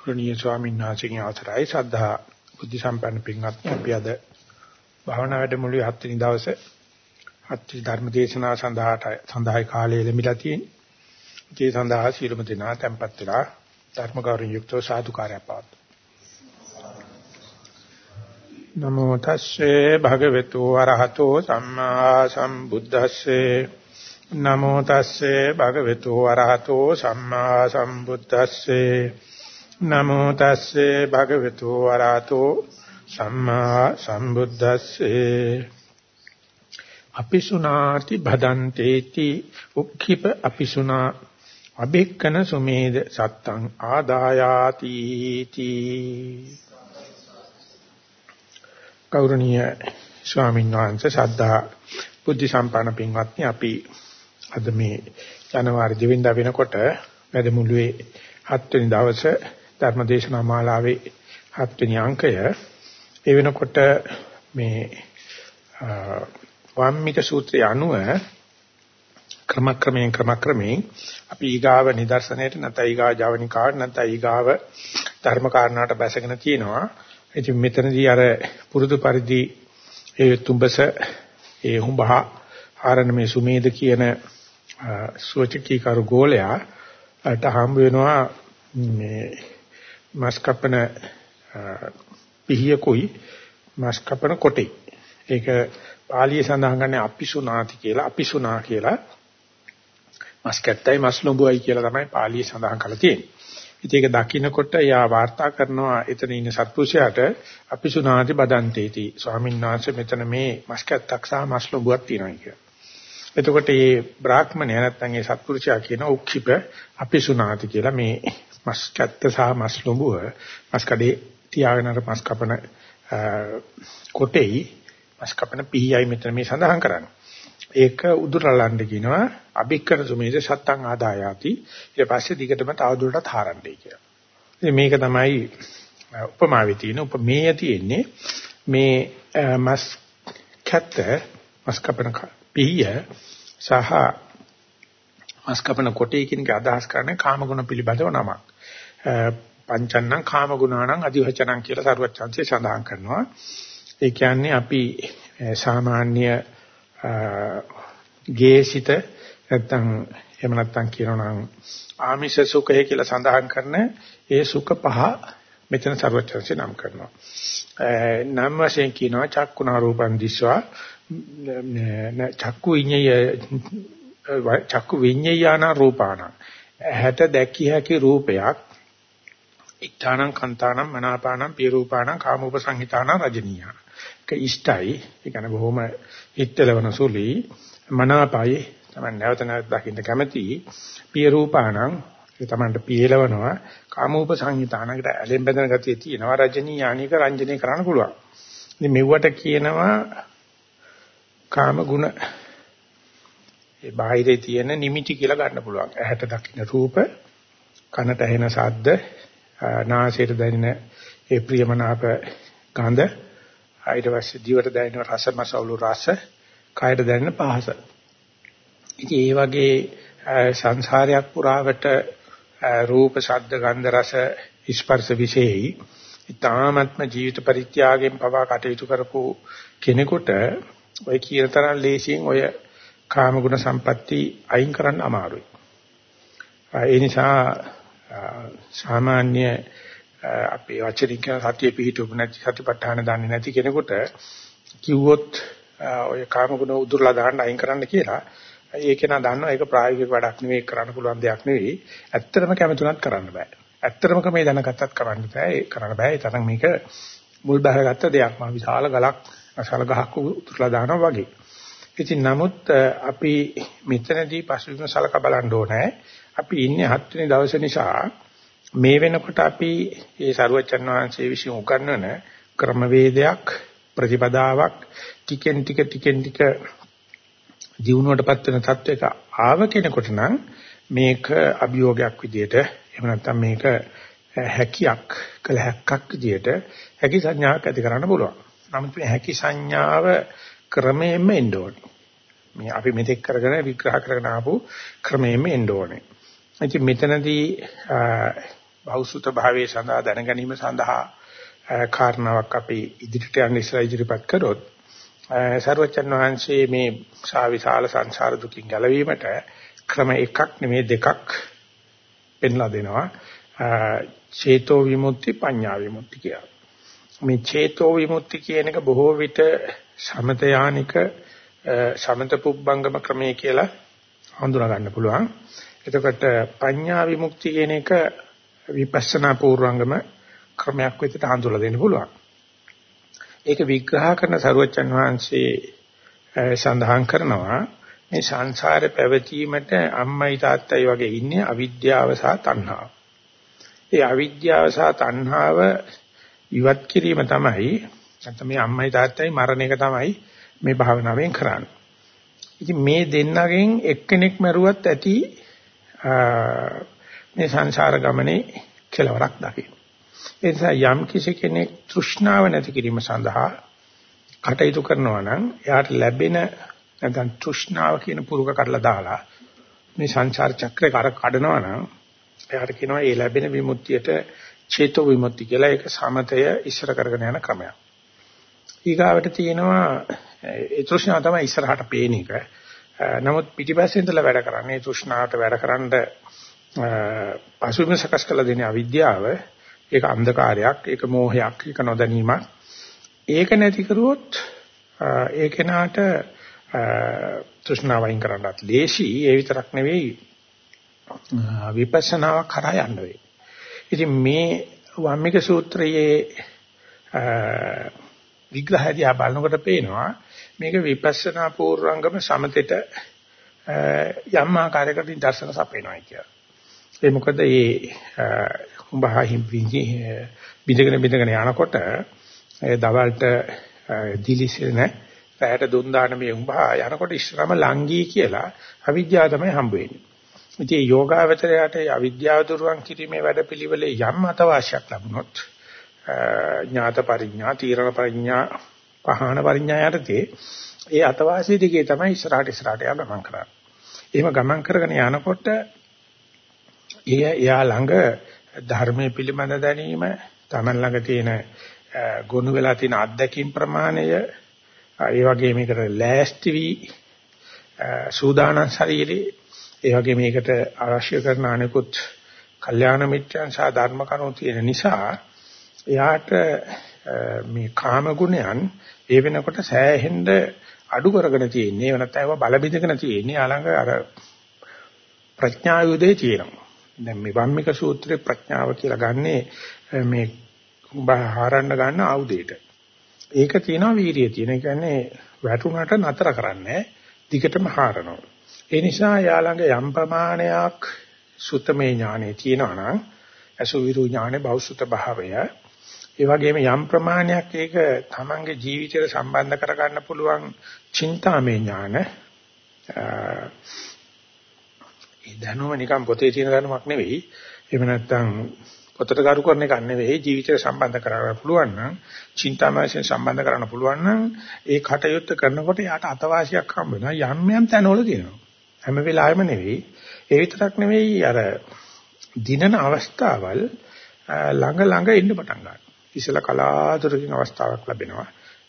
ගෞරවනීය ස්වාමීන් වහන්සේගේ අවසරයි සද්ධා බුද්ධ සම්පන්න පින්වත්නි අපි අද භාවනා වැඩමුළුවේ හත් වෙනි දවසේ හත් ධර්ම දේශනාව සඳහාට සඳහායි කාලය ලැබිලා තියෙන්නේ. ඒ සඳහා සීලම දෙනා tempත් වෙලා ධර්ම ගෞරවයෙන් යුක්තව සාදුකාරය පාත්. නමෝ තස්සේ භගවතු වරහතෝ සම්මා සම්බුද්දස්සේ නමෝ තස්සේ භගවතු වරහතෝ සම්මා සම්බුද්දස්සේ නමෝ තස්සේ භගවතු වරහතෝ සම්මා සම්බුද්දස්සේ. අපිසුනාති භදන්තේති උක්ඛිප අපිසුනා අබෙක්කන සුමේද සත්තං ආදායාති තී. ගෞරවනීය ස්වාමීන් වහන්සේ සද්ධා බුද්ධ සම්පන්න පින්වත්නි අපි අද මේ ජනවාරි 2 වෙනිදා වෙනකොට වැඩමුළුවේ 7 වෙනි දවසේ ධර්මදේශනා මාලාවේ 7 වෙනි අංකය ඒ වෙනකොට මේ වම්මික සූත්‍රය අනුව ක්‍රමක්‍රමයෙන් ක්‍රමක්‍රමයෙන් අපි ඊගාව නිදර්ශනයට නැත්නම් ඊගාව ජවනිකාට නැත්නම් ඊගාව ධර්ම කාරණාට බැසගෙන තියෙනවා. ඉතින් මෙතනදී අර පුරුදු පරිදි ඒ තුඹස ඒ හුඹහ ආරණ මේ සුමේද කියන සෝචකී කරු ගෝලයා අට හම්බ වෙනවා මේ මස් කපන පිහියකුයි මස් කපන කොටේ. ඒක පාලිය සඳහන් කරන්නේ අපිසුනාති කියලා අපිසුනා කියලා මස් කැත්තයි මස් ලොඹුවයි කියලා තමයි පාලිය සඳහන් කරලා තියෙන්නේ. ඉතින් ඒක දකින්නකොට යා වාර්තා කරනවා එතන ඉන්න සත්පුරුෂයාට අපිසුනාති බදන්තේති ස්වාමීන් වහන්සේ මෙතන මේ මස් කැත්තක් සහ මස් ලොඹුවක් තියෙනවා කියලා. එතකොට මේ බ්‍රාහ්මණය නැත්නම් ඒ සත්පුරුෂයා කියන උක්ෂිප අපිසුනාති කියලා මේ මස් කැත්ත සහ මස් ලොඹුව මස් කඩේ තියාගෙන අර මස් කපන කොටෙයි මස් කපන පිහියයි මෙතන මේ සඳහන් කරන්නේ. ඒක උදුරලන්න කියනවා අභික්කර සුමේද සත්තං ආදායාති ඊට පස්සේ දිගටම තවදුරටත් හරන්නේ කියලා. ඉතින් මේක තමයි උපමාවේ තියෙන උපමේය තියෙන්නේ මේ මස් කැත්ත මස් කපන පිහිය සහ මස් කපන කොටේ කියන එක අදහස් කරන්නේ කාමගුණ පිළිබඳව නමක්. පංචන්නම් කාමගුණානම් අදිවචනං කියලා සරුවත් chance සඳහන් කරනවා. ඒ කියන්නේ අපි සාමාන්‍ය ගේසිත නැත්තම් එහෙම නැත්තම් කියනනම් ආමිෂ සුඛය කියලා සඳහන් කරන ඒ සුඛ පහ මෙතන සර්වචන්සේ නම් කරනවා. නම් වශයෙන් කියනවා චක්කුණා රූපං දිස්වා චක්කු විඤ්ඤය චක්කු විඤ්ඤයාන රූපාණ. ඇහැට දැකිය හැකි රූපයක් ඉත්තානං කන්තානං මනාපානං පිරූපාණං කාමෝපසංහිතානං රජනීයං ඒක ඉෂ්ටයි. ඒ කියන්නේ බොහොම හිතලවන සුලි මනාපයි. තමයි නැවත නැවත දකින්න කැමති. පිරූපාණං ඒ තමන්ට පියලවනවා. කාමෝපසංහිතානකට ඇලෙන් බැඳෙන ගතිය තියෙනවා. රජනීයානික රංජනය කරන්න පුළුවන්. ඉතින් මෙව්වට කියනවා කාම ගුණ ඒ බාහිරේ තියෙන නිමිටි කියලා ගන්න පුළුවන්. ඇහැට දකින්න රූප කනට ඇහෙන ශබ්ද නාසයට දැනෙන ඒ ප්‍රියමනාප ගඳ ඊට පස්සේ දිවට දැනෙන රස මසවලු රස කයට දැනෙන පහස. ඉතින් ඒ වගේ සංසාරයක් පුරාවට රූප ශබ්ද ගන්ධ රස ස්පර්ශ විශේෂයි. ඊ타ත්ම ජීවිත පරිත්‍යාගයෙන් පවා කටයුතු කරපු කෙනෙකුට ඔය කියන තරම් ලේසියෙන් ඔය කාම ගුණ සම්පatti අයින් කරන්න අමාරුයි. ඒ නිසා සාමාන්‍ය අපේ වචනික සතිය පිහිටුපු නැති සතිපට්ඨාන දන්නේ නැති කෙනෙකුට කිව්වොත් ඔය කාම ගුණ උදුරලා දාන්න අයින් කරන්න කියලා ඒක නා දන්නවා ඒක ප්‍රායෝගික වැඩක් නෙවෙයි කරන්න පුළුවන් දෙයක් නෙවෙයි. ඇත්තටම කැමතුණත් කරන්න බෑ. ඇත්තටම මේ දැනගත්තත් කරන්න බෑ. ඒ කරන්න බෑ. ඒ තරම් මේක මුල් බහගත්ත දෙයක්. මා විශාල ගලක් අසල ගහක් උතුරලා දානවා වගේ. ඉතින් නමුත් අපි මෙතනදී පසුබිම සලකා බලන්න ඕනේ අපි ඉන්නේ හත් වෙනි දවසේ නිසා මේ වෙනකොට අපි මේ සරුවචන් වහන්සේ විසින් උගන්වන ක්‍රමවේදයක් ප්‍රතිපදාවක් ටිකෙන් ටික ටිකෙන් ටික ජීවුණුවටපත් වෙන තත්වයක ආව කෙනෙකුට නම් මේක අභියෝගයක් විදියට එහෙම නැත්නම් මේක හැකියක් කළ හැක්කක් විදියට හැකි සංඥාවක් ඇති කරන්න පුළුවන්. නමුත් මේ හැකි සංඥාව ක්‍රමයෙන්ම එන්න ඕනේ. මේ අපි මෙතෙක් කරගෙන විග්‍රහ කරගෙන ආපු ක්‍රමයෙන්ම එන්න ඕනේ. ඉතින් මෙතනදී බෞසුත භාවයේ සඳහා දැනගැනීම සඳහා කාරණාවක් අපි ඉදිරියට යන්න ඉස්සර ඉදිරිපත් කරොත් සර්වචන් වහන්සේ මේ සාවිශාල සංසාර දුකින් ගැලවීමට ක්‍රම එකක් නෙමෙයි දෙකක් පෙන්ලා දෙනවා චේතෝ විමුක්ති පඤ්ඤා විමුක්ති කියලා. මේ චේතෝ විමුක්ති කියන එක බොහෝ විට සමත යානික සමත පුබ්බංගම ක්‍රමය කියලා හඳුනා ගන්න පුළුවන්. එතකොට පඤ්ඤා විමුක්ති කියන එක විපස්සනා පූර්වංගම ක්‍රමයක් විදිහට හඳුලා දෙන්න පුළුවන්. ඒක විග්‍රහ කරන සරුවච්චන් වහන්සේ සඳහන් කරනවා මේ සංසාරේ පැවතීමට අම්මයි තාත්තයි වගේ ඉන්නේ අවිද්‍යාව සහ තණ්හාව. ඒ අවිද්‍යාව සහ තණ්හාව ඉවත් කිරීම තමයි නැත්නම් මේ අම්මයි තාත්තයි මරණ එක තමයි මේ භාවනාවෙන් කරන්නේ. ඉතින් මේ දෙන්නගෙන් එක්කෙනෙක් මරුවත් ඇති මේ සංසාර ගමනේ කෙලවරක් දකින්න. ඒ නිසා යම් කිසි කෙනෙක් තෘෂ්ණාව නැති කිරීම සඳහා කටයුතු කරනවා නම් එයාට ලැබෙන නැත්නම් තෘෂ්ණාව කියන පුරුක කඩලා දාලා මේ සංසාර චක්‍රේ කර කඩනවා නම් එයාට කියනවා ඒ ලැබෙන විමුක්තියට චේතෝ විමුක්ති කියලා ඒක සමතය ඉස්සර කරගෙන යන ක්‍රමයක්. ඊගාවට තියෙනවා ඒ තෘෂ්ණාව තමයි ඉස්සරහට පේන එක. නමුත් පිටිපස්සේ ඉඳලා වැඩ කරන්නේ තෘෂ්ණාවට වැඩකරන පසුබිම සකස් කළ දෙන අවිද්‍යාව ඒක අන්ධකාරයක් ඒක මෝහයක් ඒක නොදැනීමක් ඒක නැති කරුවොත් ඒ කෙනාට තෘෂ්ණාවයින් කරන්නත් ලේසි ඒ විතරක් නෙවෙයි විපස්සනාව කරා යන්න වෙයි. ඉතින් මේ වම්මික සූත්‍රයේ විග්‍රහය දිහා බලනකොට පේනවා මේක විපස්සනා පූර්වංගම සමතෙට යම් ආකාරයකට දර්ශන සපේනවා කියලා. ඒ මොකද මේ උඹහහිම් බිඳගෙන බිඳගෙන යනකොට ඒ දවල්ට දිලිසෙන රැයට දුන් දාන මේ උඹහා යනකොට ඉස්සරම ලංගී කියලා අවිද්‍යාව තමයි හම්බ වෙන්නේ. ඉතින් යෝගාවචරයට අවිද්‍යාව දුරුවන් කිරීමේ වැඩපිළිවෙලේ යම් අතවාසියක් ලැබුණොත් ඥාත පරිඥා, තීරණ පරිඥා, පහාන පරිඥා යටතේ ඒ අතවාසිය දිගේ තමයි ඉස්සරහට ඉස්සරහට යන ගමන් කරන්නේ. එහෙම ගමන් කරගෙන යනකොට එය එයා ළඟ ධර්මයේ පිළිබඳ දැනීම, Taman ළඟ තියෙන ගොනු වෙලා තියෙන අත්දැකීම් ප්‍රමාණය, ඒ වගේ මේකට ලෑස්ති වී සූදානම් ශරීරේ, ඒ වගේ මේකට අවශ්‍ය කරන අනිකුත් කල්යාණ මිත්‍යං සහ ධර්ම කරුණු තියෙන නිසා එයාට මේ කාම ගුණයන් ඒ වෙනකොට සෑහෙන්න අඩු කරගෙන තියෙන්නේ. ඒ වෙනත් ඒවා බල බිඳගෙන තියෙන්නේ. ආලංග අර ප්‍රඥා යුදේ තියෙනවා. දැන් මේ වම්මික සූත්‍රයේ ප්‍රඥාව කියලා ගන්නේ මේ හරන්න ගන්න ආයුධයට. ඒක තියෙනවා වීරිය තියෙන. ඒ කියන්නේ වැටුණට නතර කරන්නේ දිගටම හරනවා. ඒ නිසා යාළඟ යම් ප්‍රමාණයක් සුතමේ ඥානෙ තියෙනවා නම් අසුවිරු ඥානෙ බෞසුත භාවය ඒ වගේම යම් ප්‍රමාණයක් ඒක තමන්ගේ ජීවිතයට සම්බන්ධ කරගන්න පුළුවන් චින්තාමය ඥාන ඒ දැනුම නිකන් පොතේ තියෙන දැනුමක් නෙවෙයි. එහෙම නැත්නම් පොතට කරු කරන එකක් නෙවෙයි ජීවිතයට සම්බන්ධ කරගන්න පුළුවන් නම් චින්තාමයයෙන් සම්බන්ධ කරන්න පුළුවන් නම් ඒ කටයුත්ත කරනකොට යාට අතවාසියක් හම්බ වෙනවා යම් යම් තැනවල තියෙනවා. හැම වෙලාවෙම නෙවෙයි. ඒ විතරක් නෙවෙයි අර දිනන අවස්ථාවල් ළඟ ළඟ ඉන්න පටන් ගන්නවා. ඉසල කලාතුරකින් අවස්ථාවක් ලැබෙනවා.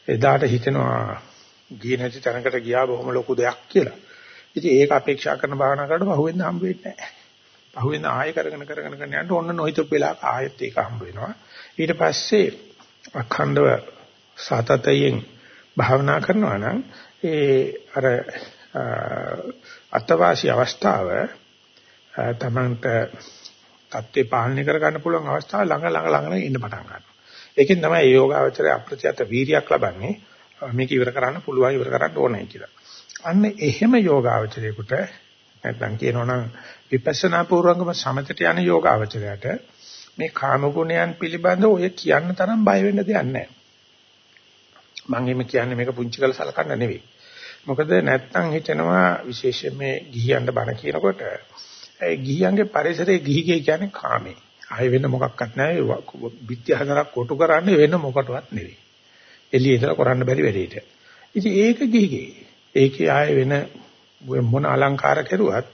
එදාට හිතෙනවා ගියේ නැති තැනකට ගියා බොහොම ලොකු දෙයක් කියලා. ඉතින් ඒක අපේක්ෂා කරන භාවනා කරලා පහුවෙන්ද හම්බ වෙන්නේ නැහැ. පහුවෙන්ද ආයෙ කරගෙන කරගෙන කරගෙන යනකොට ඔන්න නොහිතපු වෙලාවක ආයෙත් ඒක හම්බ වෙනවා. ඊට පස්සේ අඛණ්ඩව සතතයෙන් භාවනා කරනවා නම් ඒ අර අත්වාසි අවස්ථාව තමන්ට தත්ත්වේ පාලනය කර ගන්න පුළුවන් අවස්ථාව ළඟ ළඟ ළඟ ඉන්න පටන් ගන්නවා. ඒකෙන් තමයි යෝගාවචරය අප්‍රත්‍යත වීරියක් ලබන්නේ. මේක ඉවර කරන්න පුළුවන් ඉවර කරන්න ඕනේ කියලා. අන්න එහෙම යෝගාවචරයකට නැත්නම් කියනවනම් විපස්සනා පූර්වංගම සමතට යන යෝගාවචරයට මේ කාම ගුණයන් පිළිබඳ ඔය කියන්න තරම් බය වෙන්න දෙයක් නැහැ. මම එහෙම කියන්නේ මේක පුංචි කරලා සලකන්න නෙවෙයි. මොකද නැත්නම් හිතනවා විශේෂයෙන් මේ ගිහියන්ට බණ කියනකොට ඒ ගිහියන්ගේ පරිසරයේ ගිහිගේ කියන්නේ කාමේ. ආයෙ වෙන මොකක්වත් නැහැ. විත්‍ය හතරක් කොටු කරන්නේ වෙන මොකටවත් නෙවෙයි. එළියේ ඉඳලා කරන්න බැරි වැඩේට. ඉතින් ඒක ගිහිගේ. ඒකේ ආයෙ වෙන මොන අලංකාර කෙරුවත්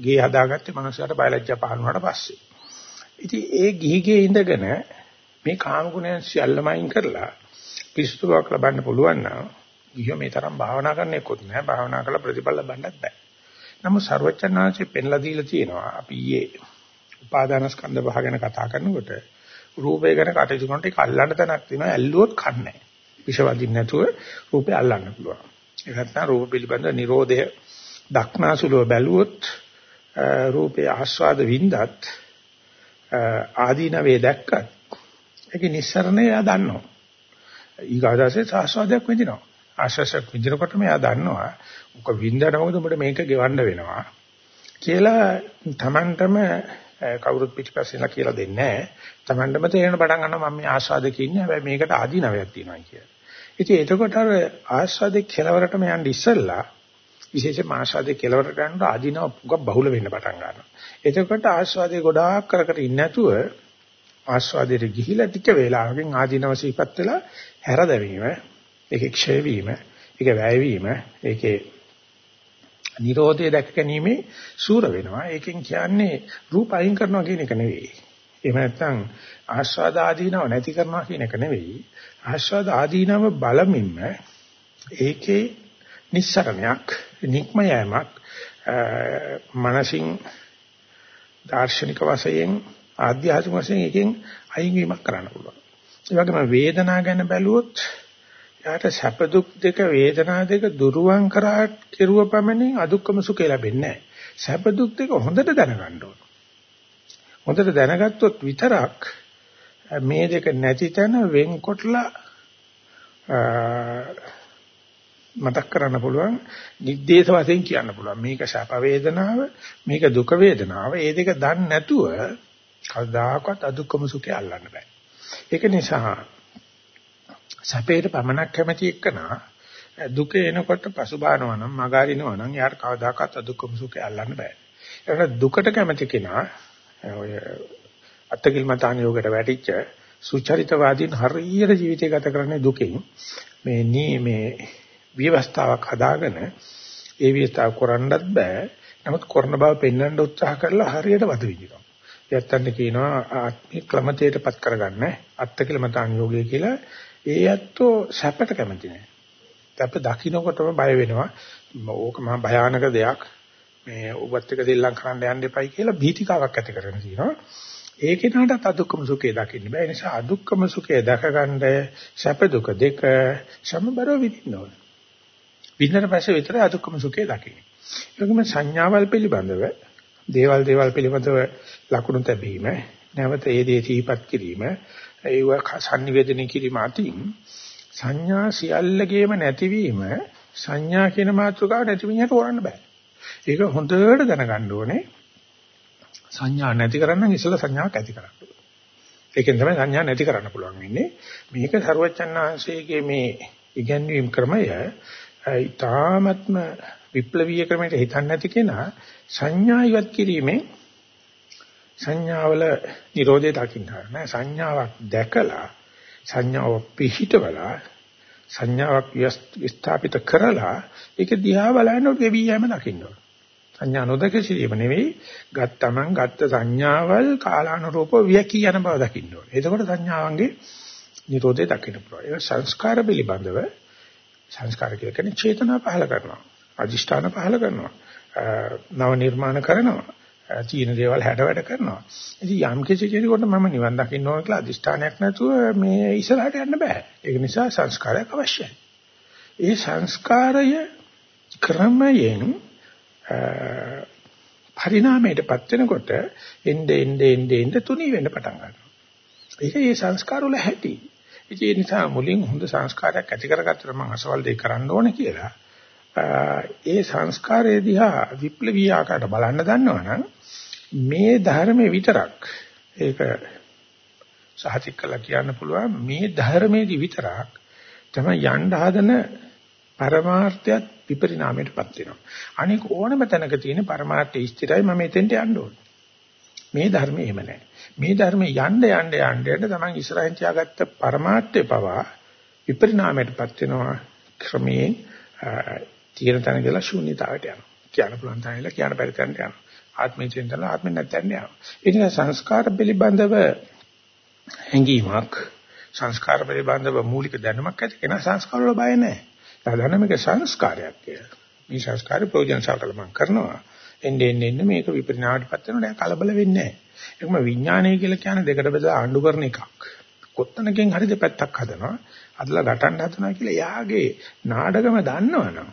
ගේ හදාගත්තේ මනුස්සයාට බයලජ්ජා පහළ වුණාට පස්සේ. ඉතින් ඒ ගිහිගේ ඉඳගෙන මේ කාම ගුණයන් සියල්ලම අයින් කරලා පිරිසුදුවක් ලබන්න පුළුවන් නම් ගිහියෝ මේ තරම් භාවනා කරන්නෙකුත් නෑ භාවනා කරලා ප්‍රතිඵල ලබන්නත් බෑ. නමුත් ਸਰවචනාංශේ පෙන්ලා දීලා තියෙනවා අපි ඊයේ උපාදාන ස්කන්ධ පහ ගැන කතා කරනකොට රූපය ගැන කටයුතු කරනකොට ඒක අල්ලන්න තැනක් තියෙනවා ඇල්ලුවොත් කන්නේ. විෂ වදින්න නැතුව රූපය අල්ලන්න පුළුවන්. ඒ නැත්නම් රූප පිළිබඳ Nirodha දක්නාසුලව බැලුවොත් රූපේ ආස්වාද වින්දත් ආදීනවේ දැක්කත් ඒකේ නිස්සරණය එයා දන්නවා. ඊගාදාසේ ආස්වාදයක් විඳිනවා. ආශාසයක් විඳිනකොටම එයා දන්නවා. උක වින්දන මොකද උඹට මේක ගෙවන්න වෙනවා. කියලා Tamanටම කවුරුත් පිටිපස්සෙන්ලා කියලා දෙන්නේ නැහැ. Tamanටම තේරෙන පටන් ගන්නවා මම මේ ආස්වාදකේ ඉන්නේ. හැබැයි මේකට ආදීනවයක් තියෙනවා කියලා. ඉතින් එතකොට අර ආස්වාදේ කෙලවරටම යන්න ඉස්සෙල්ලා විශේෂයෙන්ම ආස්වාදයේ කෙලවරට යනකොට ආදීනව පුගක් බහුල වෙන්න පටන් ගන්නවා. එතකොට ආස්වාදයේ ගොඩාක් කර කර ඉන්නේ නැතුව ආස්වාදයට ගිහිලා ටික වේලාවකින් ආදීනව සිහිපත් වෙලා හැරදැවීම, ඒකේ ක්ෂය වීම, ඒකේ වැය වීම, ඒකේ නිරෝධය දැක ගැනීමේ සූර වෙනවා. ඒකෙන් කියන්නේ රූප අයින් කරනවා කියන එක නෙවෙයි. එහෙම නැත්නම් ආස්වාද ආදීනව නැති කරනවා කියන එක නෙවෙයි. ආස්වාද ආදීනව බලමින්ම ඒකේ නිස්සරණයක් නික්ම යෑමක් මනසින් දාර්ශනික වශයෙන් ආධ්‍යාත්මික වශයෙන් එකෙන් අයින් වීමක් කරන්න පුළුවන්. ඒ වගේම වේදනාව ගැන බැලුවොත් යාට සැප දුක් දෙක වේදනා දෙක දුරුවන් කරා කෙරුව පමණින් අදුක්කම සුඛය ලැබෙන්නේ නැහැ. සැප දුක් දෙක හොඳට දැනගන්න ඕන. හොඳට දැනගත්තොත් විතරක් මේ දෙක නැති තැන වෙන්කොටලා මතක් කරන්න පුළුවන් නිද්දේශ වශයෙන් කියන්න පුළුවන් මේක සැප වේදනාව මේක දුක වේදනාව මේ දෙක දන්නේ නැතුව කවදාකවත් අදුක්කම සුඛය අල්ලන්න බෑ ඒක නිසා සැපේට පමණක් කැමති එක්කනා දුක එනකොට පසුබානවා නම් මගහරිනවා නම් යාට කවදාකවත් අදුක්කම සුඛය අල්ලන්න බෑ ඒක දුකට කැමති කෙනා ඔය අත්කිලමතාන යෝගයට වැටිච්ච සුචරිතවාදීන් හරියට ජීවිතය ගත කරන්නේ දුකෙන් මේ නී මේ විවස්ථාවක් හදාගෙන ඒ විවස්ථාව කරන්නත් බෑ. නමුත් කරන බව පෙන්වන්න උත්සාහ කරලා හරියට වද විදිනවා. යත්තන්න කියනවා ආත්මික ක්‍රමතේටපත් කරගන්න අත්කලමතාන් යෝගය කියලා. ඒ ඇත්තෝ සැපට කැමති නෑ. අප දකින්නකොටම බය වෙනවා. ඕක මහා භයානක දෙයක්. මේ උවත් එක දෙල්ලම් කරන්න යන්න එපයි කියලා භීතිකාවක් ඇති කරගෙන තියෙනවා. ඒකේ නටත් අදුක්කම සුඛය දකින්න බෑ. ඒ නිසා අදුක්කම සුඛය දැකගන්න සැප දුක දෙක සමබරව විඳින්න ඕනේ. විඳින පස්සේ විතරයි අදුක්කම සුඛය දකින්නේ. ඒකම සංඥාවල් පිළිබඳව දේවල් දේවල් පිළිබඳව ලකුණු තැබීම නැවත ඒ දේ සිහිපත් කිරීම ඒව sannivedana කිරීම අතින් සංඥා සියල්ලගේම නැතිවීම සංඥා කියන මාතෘකාව නැති විදිහට කරන්න බෑ. ඒක හොඳට දැනගන්න ඕනේ. සංඥා නැති කරන්න ඉස්සෙල්ලා සංඥාවක් ඇති කරන්න ඕනේ. ඒකෙන් තමයි සංඥා නැති කරන්න පුළුවන් වෙන්නේ. මේක සරුවචන්හන්සේගේ මේ ඉගැන්වීම් ක්‍රමය ඊ타ත්ම විප්ලවීය ක්‍රමයට හිතන්නේ නැති කෙනා සංඥා ඉවත් කිරීමෙන් සංඥාවල Nirodhe දකින්න නෑ සංඥාවක් දැකලා සංඥාව පිහිටවලා සංඥාවක් විස්ථාපිත කරලා ඒක දිහා බලනකොට ගෙවි යෑම දකින්න ඕන. සංඥා නොදක සිටීම නෙවෙයි ගත්තමන් ගත්ත සංඥාවල් කාලානුරූපව වියකී යන බව දකින්න ඕන. එතකොට සංඥාවන්ගේ Nirodhe දකින්න පුළුවන්. ඒක සංස්කාර පිළිබඳව සංස්කාර කියලා කියන්නේ චේතනා පහල කරනවා. අදිෂ්ඨාන පහල කරනවා. නව නිර්මාණ කරනවා. චීන දේවල් හැඩ වැඩ කරනවා. ඉතින් යම් කිසි කෙනෙකුට මම නිවන් දකින්න ඕන කියලා අදිෂ්ඨානයක් නැතුව මේ ඉස්සරහට යන්න බෑ. ඒක නිසා සංස්කාරයක් අවශ්‍යයි. ඒ සංස්කාරය ක්‍රමයෙන් පරිණාමයටපත් වෙනකොට එnde ende ende ende තුනී වෙන්න පටන් ගන්නවා. ඒක ඒ සංස්කාර වල හැටි. ඒ නිසා මුලින් හොඳ සංස්කාරයක් ඇති කරගත්තට මම අසවල් දෙයක් කරන්න ඕනේ කියලා. ඒ සංස්කාරයේ දිහා විප්ලවීය ආකාරයට බලන්න දන්නවනම් මේ ධර්මයේ විතරක් ඒක සහතික කළා කියන්න පුළුවන් මේ ධර්මයේදී විතරක් තමයි යන්න හදන පරමාර්ථයත් විපරිණාමයටපත් වෙනවා. අනික ඕනම තැනක තියෙන පරමාර්ථය ස්ථිරයි මම එතෙන්ට යන්න ඕනේ. මේ ධර්මයේ එහෙම නැහැ. මේ ධර්මයේ යන්න යන්න යන්න යන්න තමයි ඉස්සරහින් තියාගත්ත પરමාර්ථය පවා විපරිණාමයටපත් වෙනවා ක්‍රමයෙන් තියෙන තැන කියලා ශූන්‍යතාවයට යනවා. කියන්න පුළුවන් තැනilla කියන්න බැරි තැනට යනවා. ආත්මයෙන් ඉඳලා ආත්මෙන් නැත්නම් යනවා. ඒ නිසා සංස්කාර පිළිබඳව හැඟීමක් සංස්කාර පිළිබඳව මූලික දැනුමක් ඇති කෙනා සංස්කාර වල බය නැහැ. සාධාරණ මේක සංස්කාරයක් කියලා. මේ සංස්කාරේ ප්‍රයෝජන සාකලමක් කරනවා. එන්නේ එන්නේ මේක විපරිණාමයටපත් වෙනවා දැන් කලබල වෙන්නේ නැහැ. ඒකම විඥානය කියලා කියන්නේ දෙකට බෙදලා ආණ්ඩු කරන එකක්. කොත්තනකින් හරි දෙපැත්තක් හදනවා. අදලා ගටන්න හදනවා කියලා එයාගේ නාඩගම දන්නවනම්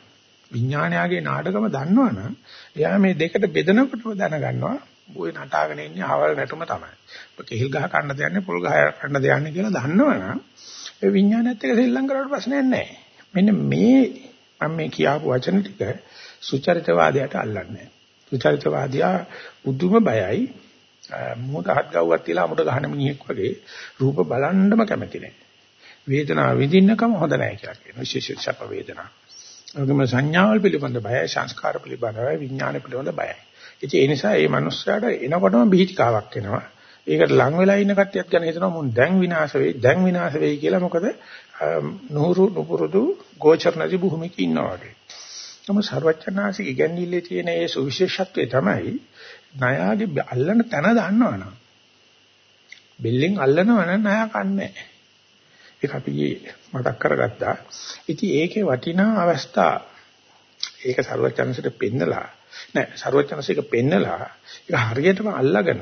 විඥානයාගේ නාඩගම දන්නවනම් එයා මේ දෙකට බෙදනකොටම දැනගන්නවා ඔය නටාගෙන ඉන්නේ අවල් නැටුම තමයි. ඔය කෙහිල් ගහ කන්න දෙන්නේ පොල් ගහ කන්න දෙන්නේ කියලා දන්නවනම් ඒ විඥානයත් එක්ක සෙල්ලම් කරවට ප්‍රශ්නයක් නැහැ. මෙන්න මේ මම මේ කියාපු වචන ටික සුචරිතවාදයට අල්ලන්නේ නැහැ. සුචරිතවාදියා බුදුම බයයි මොහොත හත් ගව්වක් තියලා අමුඩ ගහන මිනිහෙක් වගේ රූප බලන්නම කැමති නැහැ. වේදනාව විඳින්නකම හොඳ නැහැ කියලා කියන විශේෂ සැප වේදනා. ඒකම සංඥාවල් පිළිබඳ බයයි සංස්කාර පිළිබඳව විඥාන පිළිබඳ බයයි. ඉතින් ඒ නිසා මේ මනුස්සයාට එනකොටම බිහිතිකාවක් එනවා. ඒකට ලං වෙලා ඉන්න කට්ටියත් ගැන හිතනවා මුන් දැන් විනාශ වෙයි දැන් විනාශ වෙයි කියලා මොකද නුහුරු නුපුරුදු ගෝචර නැති භූමියක ඉන්නවා වගේ. නමුත් ਸਰවචනාසික ඉගැන්විල්ලේ තියෙන ඒ සුවිශේෂත්වය තමයි ණයාගේ අල්ලන තැන දන්නවනම්. බෙල්ලෙන් අල්ලනවනම් ණයා කන්නේ ඒක අපි මතක් කරගත්තා. ඉතින් ඒකේ වටිනා අවස්ථා ඒක ਸਰවචනසිට පෙන්නලා නෑ ਸਰවචනසික පෙන්නලා ඒක හරියටම අල්ලාගෙන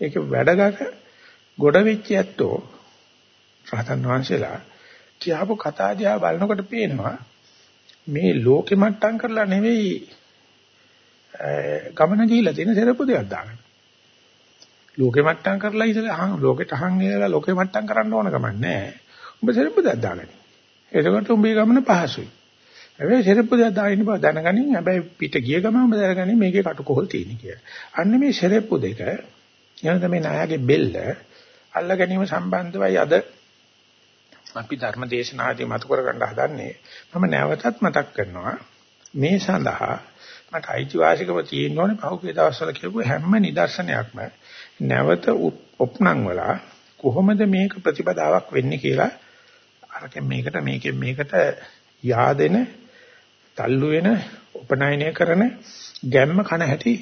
ඒක වැඩගක ගොඩ වෙච්ච ඇත්තෝ රහතන් වහන්සේලා කියාපු කතා දිහා බලනකොට පේනවා මේ ලෝකෙ මට්ටම් කරලා නෙවෙයි ගමන ගිහිලා තියෙන සරපු දෙයක් දාගන්න. ලෝකෙ මට්ටම් කරලා ඉතල ලෝකෙට අහන් ගිහලා ලෝකෙ මට්ටම් කරන්න ඕන ගමන් නෑ. උඹ සරප්පු දෙයක් දාගන්න. එතකොට උඹේ ගමන පහසුයි. හැබැයි සරප්පු දෙයක් දාගෙන බව දැනගනින් හැබැයි පිට ගිය ගමන් උඹ දැනගනින් මේකේ කටුකොහල් තියෙන කියලා. අන්න මේ සරප්පු දෙක යන තමයි නායගේ බෙල්ල අල්ල ගැනීම සම්බන්ධවයි අද අපි ධර්ම දේශනාදී මතු කර ගන්න හදන්නේ මම නැවතත් මතක් කරනවා මේ සඳහා මට අයිතිවාසිකම තියෙන්න ඕනේ පහුගිය දවස්වල කියපු හැම නිදර්ශනයක්ම නැවත ඔප්නම් වලා කොහොමද මේක ප්‍රතිපදාවක් වෙන්නේ කියලා අරකින් මේකට මේකෙන් මේකට yaadෙන තල්ලු වෙන උපනයනය කරන ගැම්ම කන හැටි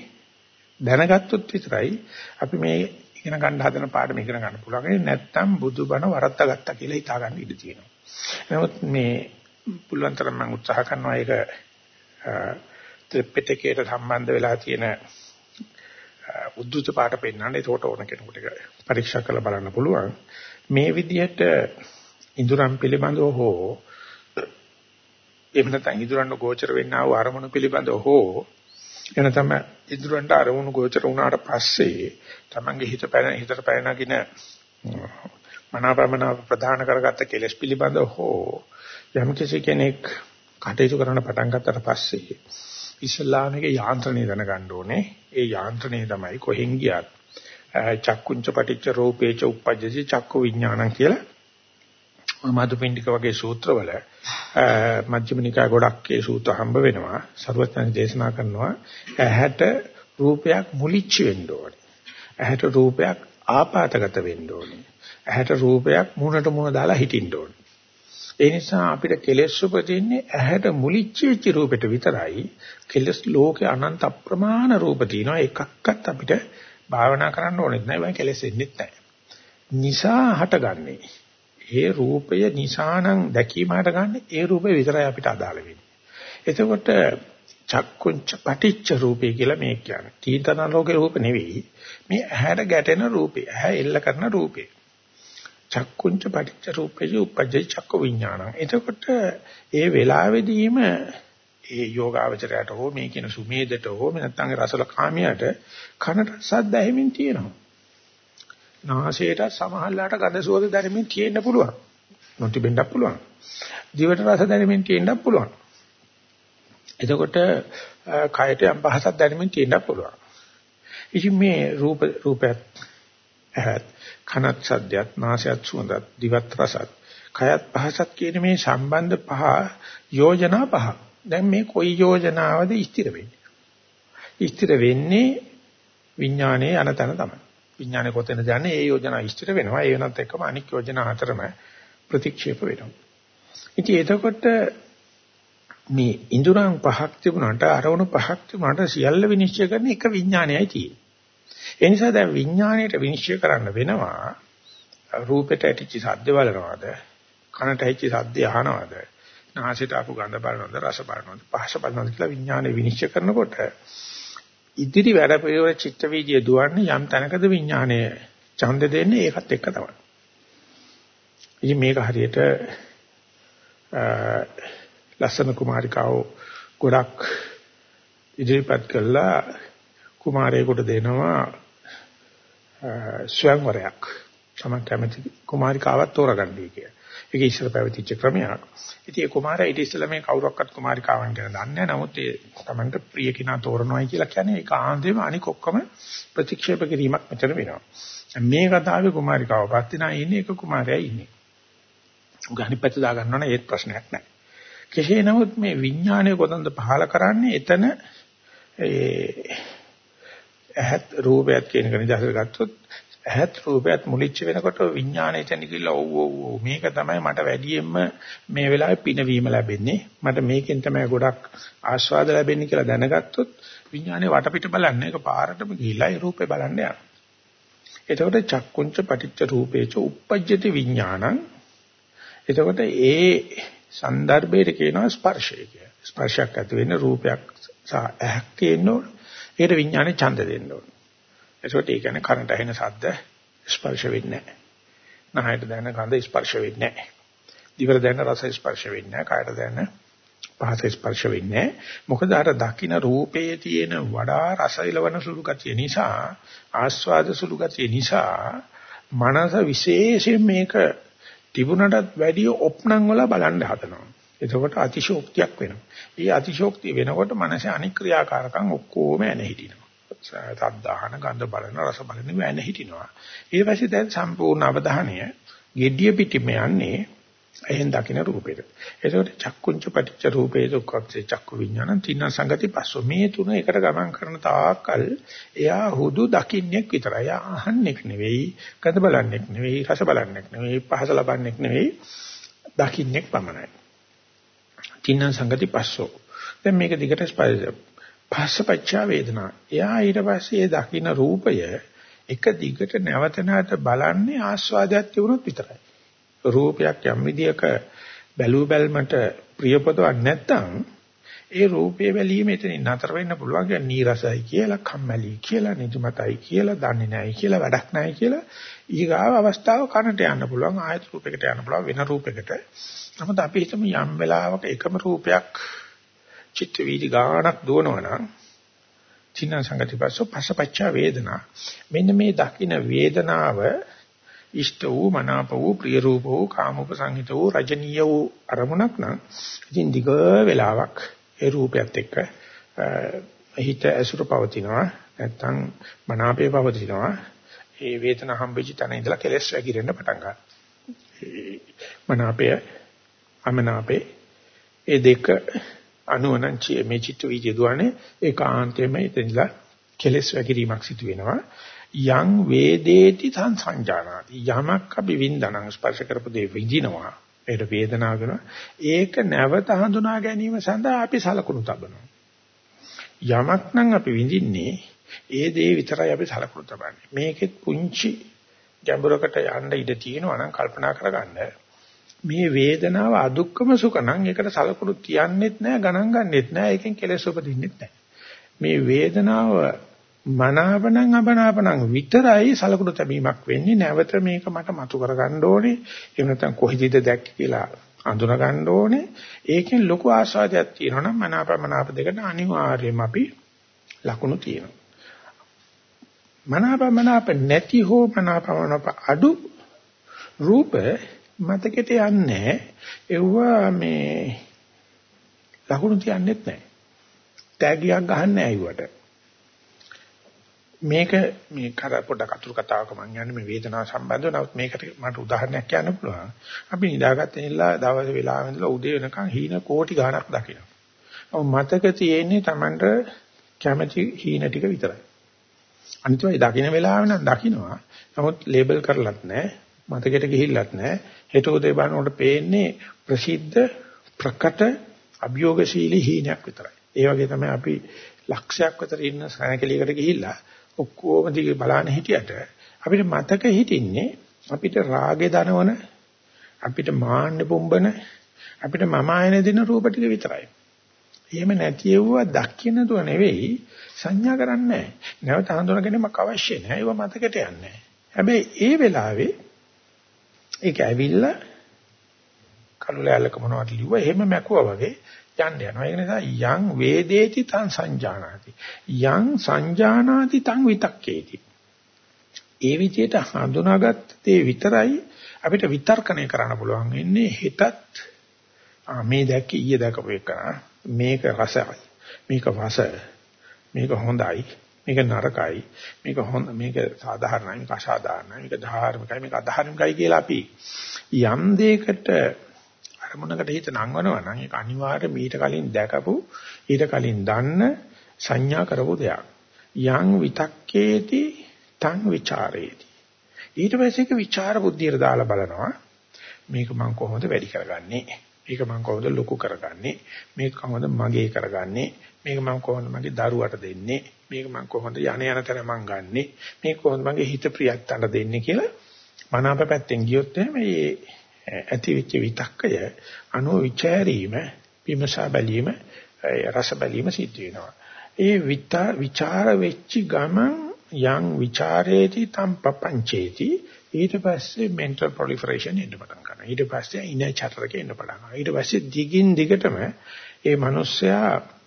දැනගත්තොත් විතරයි අපි මේ ඉගෙන ගන්න හදන පාඩම ඉගෙන ගන්න පුළුවන්. නැත්තම් බුදුබණ වරද්දා ගත්තා කියලා හිතා ගන්න ඉඩ තියෙනවා. නමුත් මේ පුළුවන් තරම් මම උත්සාහ කරනවා ඒක ත්‍රිපිටකයට සම්බන්ධ වෙලා තියෙන උද්දුත පාඩ පෙන්වන්න. ඒකට ඕන කෙනෙකුට පරීක්ෂා කරලා බලන්න පුළුවන්. මේ විදිහට ඉඳුරම් පිළිබඳව හෝ එහෙම නැත්නම් ඉදurන්න ගෝචර වෙන්නා වූ අරමුණු පිළිබඳව හෝ එන තමයි ඉදurන්ට අරමුණු ගෝචර වුණාට පස්සේ තමන්ගේ හිත පැන හිතට පැනනගින මනාපමන ප්‍රධාන කරගත්ත කෙලෙස් පිළිබඳව හෝ යම් කෙනෙක් කටයුතු කරන්න පටන් ගත්තට පස්සේ ඉස්ලාම එකේ යාන්ත්‍රණය දැනගන්න ඕනේ. ඒ යාන්ත්‍රණය තමයි කොහෙන් ගියත් චක්කුංච පටිච්ච රූපේච උප්පජ්ජති චක්කු විඥානං කියලා මදුපිණ්ඩික වගේ සූත්‍රවල මජ්ක්‍ධිම නිකාය ගොඩක් ඒ සූත්‍ර හම්බ වෙනවා. සරුවත්යන් දේශනා කරනවා ඇහැට රූපයක් මුලිච්ච වෙන්න ඕනේ. ඇහැට රූපයක් ආපాతගත වෙන්න ඕනේ. ඇහැට රූපයක් මුණට මුණ දාලා හිටින්න ඕනේ. ඒ නිසා අපිට කෙලෙස් උපදින්නේ ඇහැට මුලිච්ච වෙච්ච රූපෙට විතරයි. කෙලෙස් ලෝකේ අනන්ත අප්‍රමාණ රූප තියෙනවා. එකක්වත් අපිට භාවනා කරන්න ඕනෙත් නැහැ. වයි කෙලෙස් එන්නෙත් නැහැ. නිසා හටගන්නේ ඒ රූපය නිසානම් දැකීමකට ගන්න ඒ රූපේ විතරයි අපිට අදාළ වෙන්නේ. එතකොට චක්කුංච පටිච්ච රූපේ කියලා මේ කියන්නේ. තීතන ලෝකේ රූප නෙවෙයි. මේ ඇහැට ගැටෙන රූපේ. ඇහැ එල්ල කරන රූපේ. චක්කුංච පටිච්ච රූපේ උපජ්ජේ චක්ක විඥානං. එතකොට ඒ වෙලාවේදීම ඒ යෝගාවචරයට හෝ මේ කියන සුමේදට හෝ නැත්නම් රසල කාමියට කනට සද්ද ඇහිමින් තියෙනවා. නාසයට සමහරලාට ගඳ සුවඳ දැනෙමින් තියෙන්න පුළුවන්. නොතිබෙන්නත් පුළුවන්. දිවට රස දැනෙමින් තියෙන්නත් පුළුවන්. එතකොට කයට යම් පහසක් දැනෙමින් තියෙන්නත් පුළුවන්. ඉතින් මේ රූප රූපයත් ඇහත් කනත් සද්දයත් නාසයත් සුවඳත් දිවත් රසත් කයත් පහසත් කියන මේ සම්බන්ධ පහ යෝජනා පහ. දැන් මේ කොයි යෝජනාවද ස්ථිර වෙන්නේ? ස්ථිර වෙන්නේ විඥානයේ අනතන තමයි. විඥානේ කොතැනද යන්නේ ඒ යෝජනා ඉෂ්ටට වෙනවා. ඒ වෙනත් එක්කම අනික් යෝජනා අතරම ප්‍රතික්ෂේප වෙනවා. ඉතින් එතකොට මේ ඉඳුරන් පහක් තිබුණාට අරවණු පහක් තිබුණාට සියල්ල විනිශ්චය කරන එක විඥානයයි තියෙන්නේ. ඒ නිසා දැන් විඥාණයට විනිශ්චය කරන්න වෙනවා. රූපෙට ඇටිච්ච සද්ද බලනවාද? කනට ඇටිච්ච සද්ද අහනවාද? නාසයට ආපු ගඳ බලනවාද? රස බලනවාද? පහස බලනවාද කියලා විඥානේ විනිශ්චය කරනකොට ඉදිරි වැඩ පිළිවෙල චිත්ත වීදියේ දුවන්නේ යම් තැනකද විඥානය ඡන්ද දෙන්නේ ඒකත් එක්ක තමයි. ඉතින් මේක හරියට ලස්සන කුමාරිකාව ගොඩක් ඉදිරිපත් කළා කුමාරයෙකුට දෙනවා ස්වයංවරයක්. සමන් කැමති කුමාරිකාවක් තෝරගන්නයි කියලා. ඒක ඉස්සර පැවතිච්ච ක්‍රමයක්. ඉතින් ඒ කුමාරයා ඊට ඉස්සෙල්ලා මේ කවුරක්වත් කුමාරිකාවන් ගැන දන්නේ නැහැ. නමුත් ඒ Tamanට ප්‍රිය කෙනා තෝරනවායි කියලා කියන්නේ ඒක ආන්දේම අනික ඔක්කොම ප්‍රතික්ෂේප කිරීමක් මෙතන වෙනවා. මේ කතාවේ කුමාරිකාව පස්තිනා ඉන්නේ එක කුමාරයා ඉන්නේ. උගහනි පැත්ත දා ගන්නවනේ ඒත් ප්‍රශ්නයක් නැහැ. කෙසේ නමුත් මේ විඥානය කොතනද පහල කරන්නේ එතන ඒ ඇහත් රූපයත් කියන එක නිදහසට ගත්තොත් ඇහත් රූපයත් මුලිච්ච වෙනකොට විඥාණය එතන ගිහිල්ලා ඔව් ඔව් ඔව්. මේක තමයි මට වැඩියෙන්ම මේ වෙලාවේ පිනවීම ලැබෙන්නේ. මට මේකෙන් තමයි ගොඩක් ආස්වාද ලැබෙන්නේ කියලා දැනගත්තොත් විඥාණය වටපිට බලන්නේ. ඒක පාරටම ගිහිල්ලා ඒ රූපේ බලන්න යනවා. එතකොට චක්කුංච පටිච්ච රූපේච uppajjati විඥානං. එතකොට ඒ સંદર્ભයට කියනවා ස්පර්ශය කියලා. ස්පර්ශයක් ඇති වෙන්න රූපයක් සහ ඇහක් තියෙන්න ඕන. ඒකට විඥානේ ඡන්ද දෙන්න ඕන. ඒකට ඒ කියන්නේ කරන්ට ඇහෙන ශබ්ද ස්පර්ශ වෙන්නේ නැහැ. නහයට දැනෙන ගඳ ස්පර්ශ වෙන්නේ නැහැ. දිවට දැනෙන රස ස්පර්ශ වෙන්නේ නැහැ. කයට දැනෙන පහස ස්පර්ශ වෙන්නේ මොකද අර දකින්න රූපයේ තියෙන වඩා රස ඉලවන සුළු ගතිය නිසා ආස්වාද සුළු ගතිය නිසා මනස විශේෂයෙන් මේක තිබුණටත් වැඩිය ඔප්නම් වල බලන්න හදනවා. එතකොට අතිශෝක්තියක් වෙනවා. ඒ අතිශෝක්තිය වෙනකොට මනසේ අනික් ක්‍රියාකාරකම් ඔක්කොම ඇන හිටිනවා. සද්දාහන ගන්ධ බලන රස බලන ඇන හිටිනවා. ඊට පස්සේ දැන් සම්පූර්ණ අවධානය gediya පිටිම යන්නේ එහෙන් දකින්න රූපෙට. එතකොට චක්කුංච පටිච්ච රූපේ දුක්ඛක්ෂේ චක්කු විඥාන තින්න සංගති පස්සෝ මේ තුන එකට ගමන් කරන තාකල් එයා හුදු දකින්නෙක් විතරයි. එයා අහන්නෙක් නෙවෙයි, ගඳ බලන්නෙක් නෙවෙයි, රස බලන්නෙක් නෙවෙයි, පහස ලබන්නෙක් නෙවෙයි, දකින්නෙක් පමණයි. තින්න සංගති පස්සෝ. දැන් මේක දිගට පස්සපච්චා වේදනා. එයා ඊට පස්සේ ඒ දකින්න රූපය එක දිගට නැවත නැවත බලන්නේ ආස්වාදයක් තිබුණොත් විතරයි. රූපයක් යම් විදියක බැලූ බැල්මට ප්‍රියපදවක් නැත්නම් ඒ රූපයේ බැලීම එතනින් නතර වෙන්න පුළුවන් කියන්නේ නීරසයි කියලා, කම්මැලි කියලා, නිදිමතයි කියලා, දන්නේ නැහැ කියලා, වැඩක් නැහැ කියලා ඊගාව අවස්ථාව කනට යන්න පුළුවන්, ආයත රූපයකට යන්න පුළුවන් වෙන රූපයකට. නමුත් අපි හිතමු යම් වෙලාවක එකම රූපයක් චිත්ත වීදි ගානක් දුවනවනම් චින්න සංගතිපස්සෝ පසපච්චා වේදනා. මෙන්න මේ දකින්න වේදනාව ඉෂ්ට වූ මනාප වූ ප්‍රිය රූප වූ කාමෝපසංහිත වූ රජනීය වූ අරමුණක් නම් ඉතින් දිග වේලාවක් ඒ රූපයත් එක්ක හිත ඇසුර පවතිනවා නැත්තම් මනාපේ පවතිනවා. ඒ වේදන හම්බෙච්ච තැන ඉඳලා කෙලස් වැగిරෙන්න පටන් ගන්නවා. මනාපය අමනාපේ ඒ දෙක අනුවනං මේ චිත්ත වීජය දුවන්නේ ඒකාන්තයෙන්ම ඉතින්ලා කෙලස් වැగిරීමක් සිදු වෙනවා. යං වේදේති සංසංජානාති යමක් අපි වින්දනං ස්පර්ශ කරපු දේ විඳිනවා ඒකට වේදනාව වෙනවා ඒක නැවත හඳුනා ගැනීම සඳහා අපි සලකුණු තබනවා. යමක් නම් අපි විඳින්නේ ඒ දේ විතරයි අපි සලකුණු තබන්නේ. මේකෙත් පුංචි ගැඹුරකට යන්න ඉඩ තියෙනවා නම් කල්පනා කරගන්න. මේ වේදනාව අදුක්කම සුඛ නම් ඒකට සලකුණු තියන්නෙත් නැහැ ගණන් ගන්නෙත් නැහැ ඒකෙන් කෙලෙස් උපදින්නෙත් නැහැ මේ වේදනාව මනාපණං අපනාපණං විතරයි සලකුණු තැබීමක් වෙන්නේ. නැවත මේක මට මතු කරගන්න ඕනේ. එහෙම නැත්නම් කොහෙදද දැක්ක කියලා අඳුන ගන්න ඕනේ. ඒකෙන් ලොකු ආස්වාදයක් තියෙනවා නම් මනාපමනාප දෙකට අනිවාර්යයෙන්ම අපි ලකුණු තියෙනවා. මනාපමනාප නැති හෝ මනාපමනාප අඩු රූප මතකෙට යන්නේ එවුවා මේ ලකුණු තියන්නෙත් නැහැ තෑගියක් ගහන්නේ නැහැ ඒවට මේක මේ කර පොඩක් අතුරු කතාවක මම යන්නේ මේ වේදනාව සම්බන්ධව නමුත් මේකට මට උදාහරණයක් කියන්න පුළුවන්. අපි නිදාගත්තේ ඉල්ලා දවස් වෙලාවෙ ඉඳලා උදේ වෙනකන් හීන කෝටි ගණක් දකිනවා. ඔව් මතක තියෙන්නේ Tamanට කැමැති හීන ටික විතරයි. අනිත් ඒවා දකින්න වෙලාවෙ නම් දකින්නවා. නමුත් ලේබල් කරලත් නැහැ. මතකෙට ගිහිල්ලත් නැහැ. හෙට උදේ බලනකොට පේන්නේ ප්‍රසිද්ධ ප්‍රකට අභියෝගශීලී හීනයක් විතරයි. ඒ වගේ තමයි අපි ලක්ෂයක් විතර ඉන්න සැනකෙලියකට ගිහිල්ලා ඔක්කොම දිගේ බලන්න හිටියට අපිට මතක හිටින්නේ අපිට රාගේ දනවන අපිට මාන්න පුම්බන අපිට මම ආයන දෙන රූප ටික විතරයි. එහෙම නැති ඒවා දකින්න දුව නෙවෙයි සංඥා කරන්නේ නැහැ. නැවත හඳුනා ගැනීමක් අවශ්‍ය නැහැ. ඒවා මතකයට යන්නේ හැබැයි ඒ වෙලාවේ ඒක ඇවිල්ලා කළු ලෑල්ලක මොනවද ලිව්වා එහෙම මැකුවා වගේ යන්න යනවා. ඒ නිසා යං වේදේති තං සංජානාති. යං සංජානාති තං විතක්කේති. ඒ විදිහට හඳුනාගත්ත දේ විතරයි අපිට විතර්කණය කරන්න පුළුවන් වෙන්නේ හෙටත් මේ දැක්ක ඊයේ දැකපු එක මේක රසයි මේක වාස මේක හොඳයි මේක නරකයි. මේක හොඳ මේක සාධාරණයි මේක අසාධාරණයි මේක ධාර්මිකයි මේක අධාර්මිකයි කියලා අපි යම් දෙයකට අරමුණකට හිත නංවනවා නම් ඒක අනිවාර්යයෙන් මීට කලින් දැකපු ඊට කලින් දන්න සංඥා කරපු දෙයක්. යම් විතක්කේති තං ਵਿਚාරේති ඊට පස්සේ ඒක ਵਿਚාර බුද්ධියට දාලා බලනවා. මේක මම කොහොමද වැඩි කරගන්නේ? මේක මම කොහොමද ලොකු කරගන්නේ? මේක කොහොමද මගේ කරගන්නේ? මේක මම කොහොමද මගේ දරුවට දෙන්නේ? මේක මම කොහොමද යණ යන තැන මං ගන්නෙ? මේක කොහොමද මගේ හිත ප්‍රියත්තන්ට දෙන්නේ කියලා මනාප පැත්තෙන් ගියොත් එහෙම මේ ඇති වෙච්ච විතක්කය අනෝ විචාරීම විමසා බැලීම රස බැලීම සිද්ධ වෙනවා. ඒ විචාර වෙච්ච ගමන් යම් ਵਿਚාරේති තම් පපංචේති. ඊට පස්සේ mental proliferation එන්න පටන් ගන්නවා. ඊට පස්සේ inner chatter එක එන්න පටන් ගන්නවා. ඊට පස්සේ දිගින් දිගටම ඒ මිනිස්සයා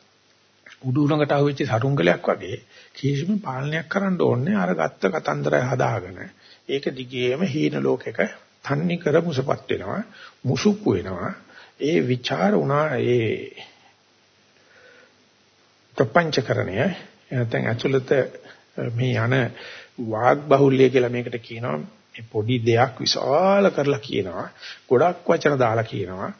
උඩු උලඟට අහුවෙච්ච සරුංගලයක් වගේ කිසිම පාලනයක් කරන්න ඕනේ අර ගත්ත කතන්දරය හදාගෙන ඒක දිගේම හීන ලෝකෙක තන්නේ කර මුසපත් වෙනවා මුසුක්කු වෙනවා. ඒ ਵਿਚාර උනා ඒ ප්‍රපංචකරණය නැත්නම් ඇතුළත මේ යන වාග් බහුල්‍ය කියලා මේකට කියනවා. මේ පොඩි දෙයක් විශාල කරලා කියනවා. ගොඩක් වචන දාලා කියනවා.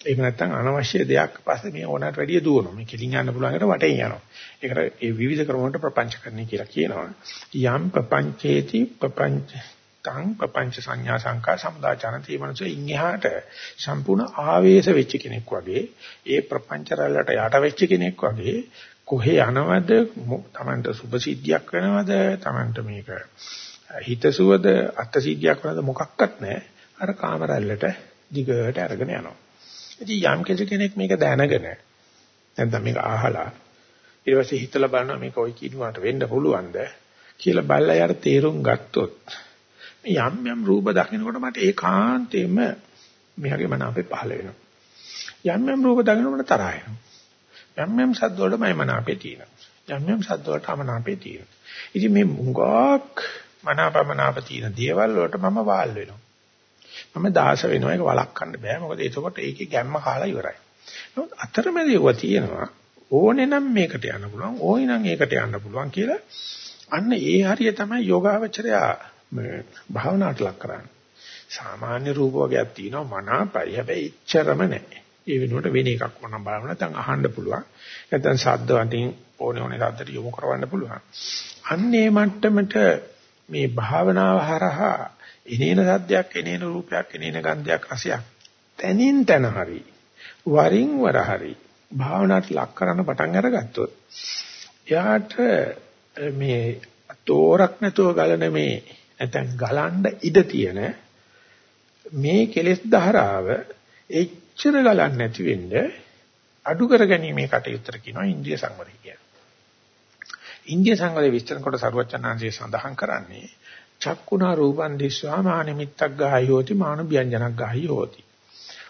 ඒක නැත්තම් අනවශ්‍ය දෙයක් පස්සේ මේ ඕනකට වැඩිය දුවනවා. මේ කෙලින් යන්න පුළුවන් එකට වටෙන් යනවා. ඒකට ඒ විවිධ ක්‍රම වලට ප්‍රපංචකරණය කියලා කියනවා. යම් ප්‍රපංචේති ප්‍රපංච තං ප්‍රපංච සංඥා සංකා සමුදාචරන්ති මනස ඉන්හාට සම්පූර්ණ ආවේශ වෙච්ච කෙනෙක් වගේ ඒ ප්‍රපංච රැල්ලට යට වෙච්ච කෙනෙක් වගේ කොහේ යනවද Tamanට සුභසිද්ධියක් වෙනවද Tamanට මේක හිතසුවද අත්සිද්ධියක් වෙනවද මොකක්වත් නැහැ අර කාමරැල්ලට දිගට අරගෙන යනවා ඉතින් යම් කෙනෙක් මේක දැනගෙන නැත්නම් මේක අහලා ඊට පස්සේ හිතලා බලනවා මේක ওই කිනුවට වෙන්න පුළුවන්ද කියලා බලලා යාර තේරුම් ගත්තොත් මේ යම් යම් රූප දකිනකොට මට ඒකාන්තයෙන්ම මෙයාගේ මන අපේ පහළ වෙනවා. යම් යම් රූප දකිනකොට මට තරහ එනවා. යම් යම් සද්ද වලට මම මන අපේ තියෙනවා. යම් යම් සද්ද වලට මන අපේ තියෙනවා. ඉතින් මේ මුගක් මනාපමනාප තියෙන දේවල් වලට මම වාල් වෙනවා. මම දාස වෙනවා ඒක වළක්වන්න බෑ මොකද එතකොට ඒකේ ගැම්ම කාලා ඉවරයි. නමුත් අතරමැද ඒවා තියෙනවා ඕනේ නම් මේකට යන්න පුළුවන් ඕයි නම් ඒකට යන්න පුළුවන් කියලා අන්න ඒ හරිය තමයි යෝගාවචරය භාවනාවට ලක් කරන්නේ. සාමාන්‍ය රූප වර්ගයක් තියෙනවා මනාපයි හැබැයි ඉච්චරම නැහැ. ඒ වෙනුවට වෙන එකක් වුණා බලන්න නැත්නම් අහන්න පුළුවන්. නැත්නම් ශබ්ද වලින් ඕනේ ඕනේ ශබ්දට යොමු කරවන්න පුළුවන්. අන්න ඒ මට්ටමට මේ භාවනාව හරහා එනේන සද්දයක් එනේන රූපයක් එනේන ගන්ධයක් රසයක් තනින් තන හරි වරින් වර හරි භාවනාවට ලක් කරන්න පටන් අරගත්තොත් එයාට මේ තෝරක් නැතුව ගලන මේ නැත්නම් ගලන්න ඉඩ තියෙන මේ කෙලෙස් ධාරාව එච්චර ගලන්නේ නැති වෙන්න අඩු කර ගැනීමේ කටයුත්තට කියනවා ඉන්ද්‍රිය සංවරය කියලා. ඉන්ද්‍රිය සංවරය විස්තර කොට සරුවචනාංශයේ සඳහන් කරන්නේ චක්කුණා රූපං දිස්වා මානිමිත්තක් ගාහි හෝති මාන ව්‍යංජනක් ගාහි හෝති.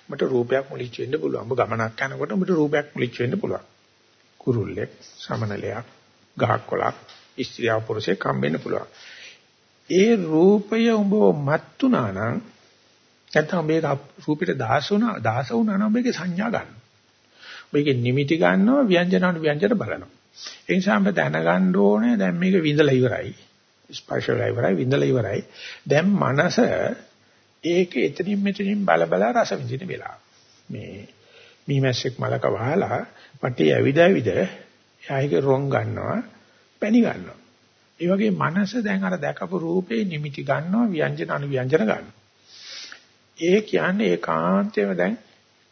ඔබට රූපයක් මුලිච්ච වෙන්න පුළුවන්. ඔබ ගමනක් යනකොට ඔබට රූපයක් මුලිච්ච වෙන්න පුළුවන්. කුරුල්ලෙක්, සමනලයක්, ගහක් කොලක්, ස්ත්‍රියව පුරුෂයෙක් හම්බෙන්න පුළුවන්. ඒ රූපය උඹ මත්තුනා නම් නැත්නම් මේක රූපෙට දාස වුණා, දාස වුණා නම් මේකේ සංඥා ගන්න. මේකේ නිමිති ගන්නවා, ව්‍යංජනන ව්‍යංජන බලනවා. ඒ නිසා අප දැනගන්න ඕනේ දැන් මේක විඳලා ඉවරයි. ස්පර්ශලා ඉවරයි විඳලා ඉවරයි. දැන් මනස ඒක එතනින් මෙතනින් බල බල රස විඳින වෙලාව. මේ මීමැස්සෙක් මලක වහලා පටි ඇවිද ඇවිද එයාගේ රොන් ගන්නවා පැණි ගන්නවා. ඒ වගේ මනස දැන් අර දැකපු රූපේ නිමිටි ගන්නවා ව්‍යංජන අනු ව්‍යංජන ගන්නවා. ඒ කියන්නේ ඒකාන්තයෙන්ම දැන්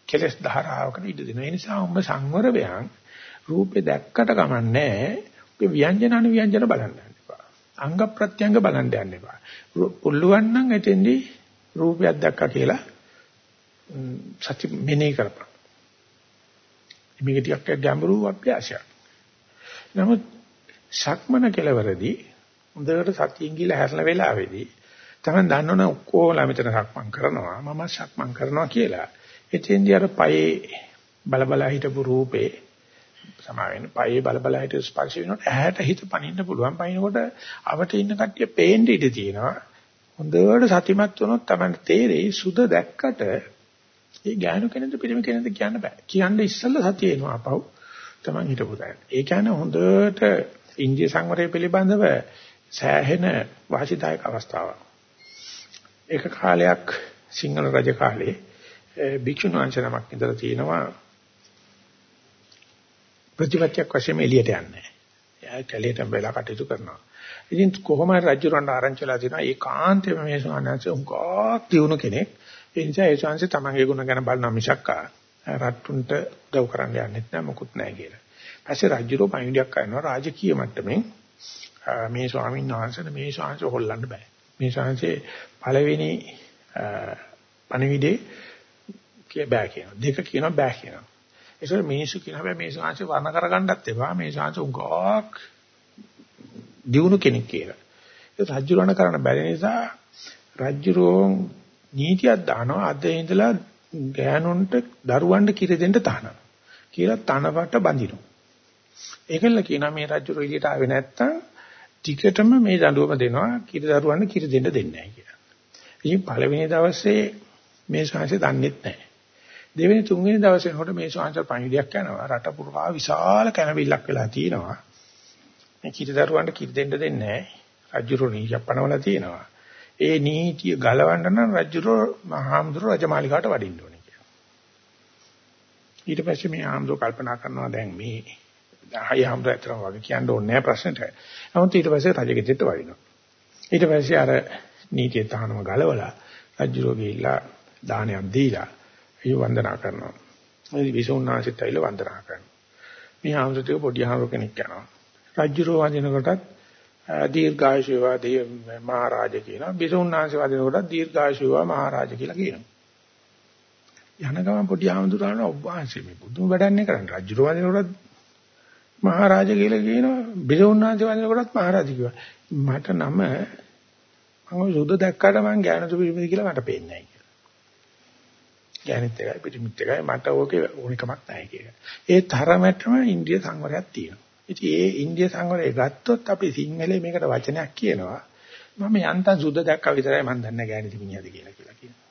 කෙලස් ධාරාවකට ඉඩ දෙනවා. ඒ නිසා උඹ සංවර වෙයන් රූපේ දැක්කට කමන්නේ ඔබ ව්‍යංජන අනු ව්‍යංජන බලන්න යන්න එපා. අංග ප්‍රත්‍යංග බලන්න යන්න එපා. පුළුවන් නම් එතෙන්දී රූපයක් දැක්කා කියලා සත්‍ය මෙනෙහි කරපන්. මේක ටිකක් ගැඹුරු අභ්‍යාසයක්. නමුත් සක්මන කෙලවරදී හොඳට සතියින් ගිහලා හැරලා වෙලාවේදී තමයි දන්නවනේ ඔක්කොලා මෙතන සක්මන් කරනවා මම සක්මන් කරනවා කියලා. එතෙන්දී අර පයේ බලබලා හිටපු රූපේ සමා වෙන පයේ බලබලා හිට ස්පර්ශ වෙනකොට ඇහැට හිත පනින්න පුළුවන්. පනිනකොට අවට ඉන්න කට්ටිය පේන්න ඉඩ තියෙනවා. හොඳට සතිමත් වුණොත් තමයි තේරෙයි සුද දැක්කට ඒ ඥාන කෙනෙක්ද පිළිම කෙනෙක්ද කියන්න බෑ. කියන්න ඉස්සෙල්ලා සතිය එනවා අපව. Taman හිටපු තැන. ඒ කියන්නේ හොඳට ඉන්දිය සංවරය පිළිබඳව සෑහෙන වාසිදායක අවස්ථාවක්. එක කාලයක් සිංහල රජ කාලේ භික්ෂුන් වහන්සේ නමක් ඉඳලා තියෙනවා ප්‍රතිපත්තියක් වශයෙන් එළියට යන්නේ. එයා කැලේට වෙලා කටයුතු කරනවා. ඉතින් කොහොම හරි රජුරන්ට ආරංචිලා තියෙනවා ඒකාන්තයෙන්ම මේ ස්වාමීන් උංගක් දිනු කෙනෙක්. ඒ නිසා ඒ ස්වාමීන් තමන්ගේ ගුණ ගැන බලන මිසක් රට්ටුන්ට දව් කරන්න යන්නෙත් නෑ මොකුත් නෑ කියලා. පස්සේ රජුරෝ පණිවිඩයක් කරනවා රාජකීය මට්ටමින් මේ ස්වාමීන් වහන්සේට මේ ස්වාමීන් හොල්ලන්න බෑ. මේ ස්වාමීන් පළවෙනි පණිවිඩේ කිය බෑ කියනවා. දෙක කියනවා බෑ කියනවා. ඒසොර මිනිස්සු කියන හැබැයි මේ ශාංශ වර්ණ කරගන්නත් එපා. මේ ශාංශ උගාක් දියුණු කෙනෙක් කියලා. ඒ රජුරණ කරන්න බැරි නිසා රජුරෝ නීතියක් දානවා අද ඉඳලා ගෑනුන්ට දරුවන්ට කිරි දෙන්න තහනම්. කියලා තනවට බඳිනවා. ඒකල කියනවා මේ රජුරෝ එළියට ආවේ නැත්තම් ටිකටම මේ දඬුවම දෙනවා කිරි දරුවන්ට කිරි දෙන්න දෙන්නේ නැහැ කියලා. ඉතින් පළවෙනි දවසේ මේ ශාංශය දන්නෙත් නැහැ. දෙවෙනි තුන්වෙනි දවසේ නෝට මේ ශාංශ පණිවිඩයක් යනවා. රට පුරා විශාල කැනවිල්ලක් වෙලා තියෙනවා. මේ කිරිදරුවන්ට කිරි දෙන්න දෙන්නේ නැහැ. රජුරෝ නීතියක් පනවලා තියෙනවා. ඒ නීතිය ගලවන්න නම් රජුරෝ මහාමුදුර රජමාලිගාවට වඩින්න ඕනේ කියලා. ඊට පස්සේ මේ ආම්දෝ කල්පනා කරනවා දැන් මේ ආය ආම්දෝ ඇතරම වගේ කියන්න ඕනේ නැහැ ප්‍රශ්නෙට. නමුත් ඊට පස්සේ රජගෙදරට වඩිනවා. ඊට පස්සේ අර නීතිය තහනම ගලවලා රජුරෝ ගිහිල්ලා දානයක් දීලා ඒ වන්දනා කරනවා. ඒ විසුණුනාසිට ඇවිල්ලා වන්දනා කරනවා. මේ ආම්සතික පොඩි ආමර කෙනෙක් යනවා. රජුරෝ වදිනකොටත් දීර්ඝායුෂ වාදී මහරජ කියනවා. විසුණුනාසි වදිනකොටත් දීර්ඝායුෂ මහරජ කියලා කියනවා. යන ගමන් පොඩි ආමඳුරාන ඔබ වහන්සේ මේ බුදුම වැඩන්නේ කරන්නේ. රජුරෝ වදිනකොටත් මහරජ කියලා කියනවා. විසුණුනාසි වදිනකොටත් මහරජ කිව්වා. මට නම මම සුදු දැක්කට මං ඥානතු පිළිමද කියලා මට පේන්නේ නැහැ. ගෑනිත් එකයි පිටිමිත් එකයි මට ඕකේ ඕනිකමක් නැහැ කියලා. ඒ තරමටම ඉන්දිය සංවරයක් තියෙනවා. ඉතින් ඒ ඉන්දිය සංවරය ගත්තොත් අපි සිංහලේ මේකට වචනයක් කියනවා. මම යන්තම් සුද්ධ දැක්කා විතරයි මම දන්නේ ගෑනිත් මිනිහද කියලා කියලා කියනවා.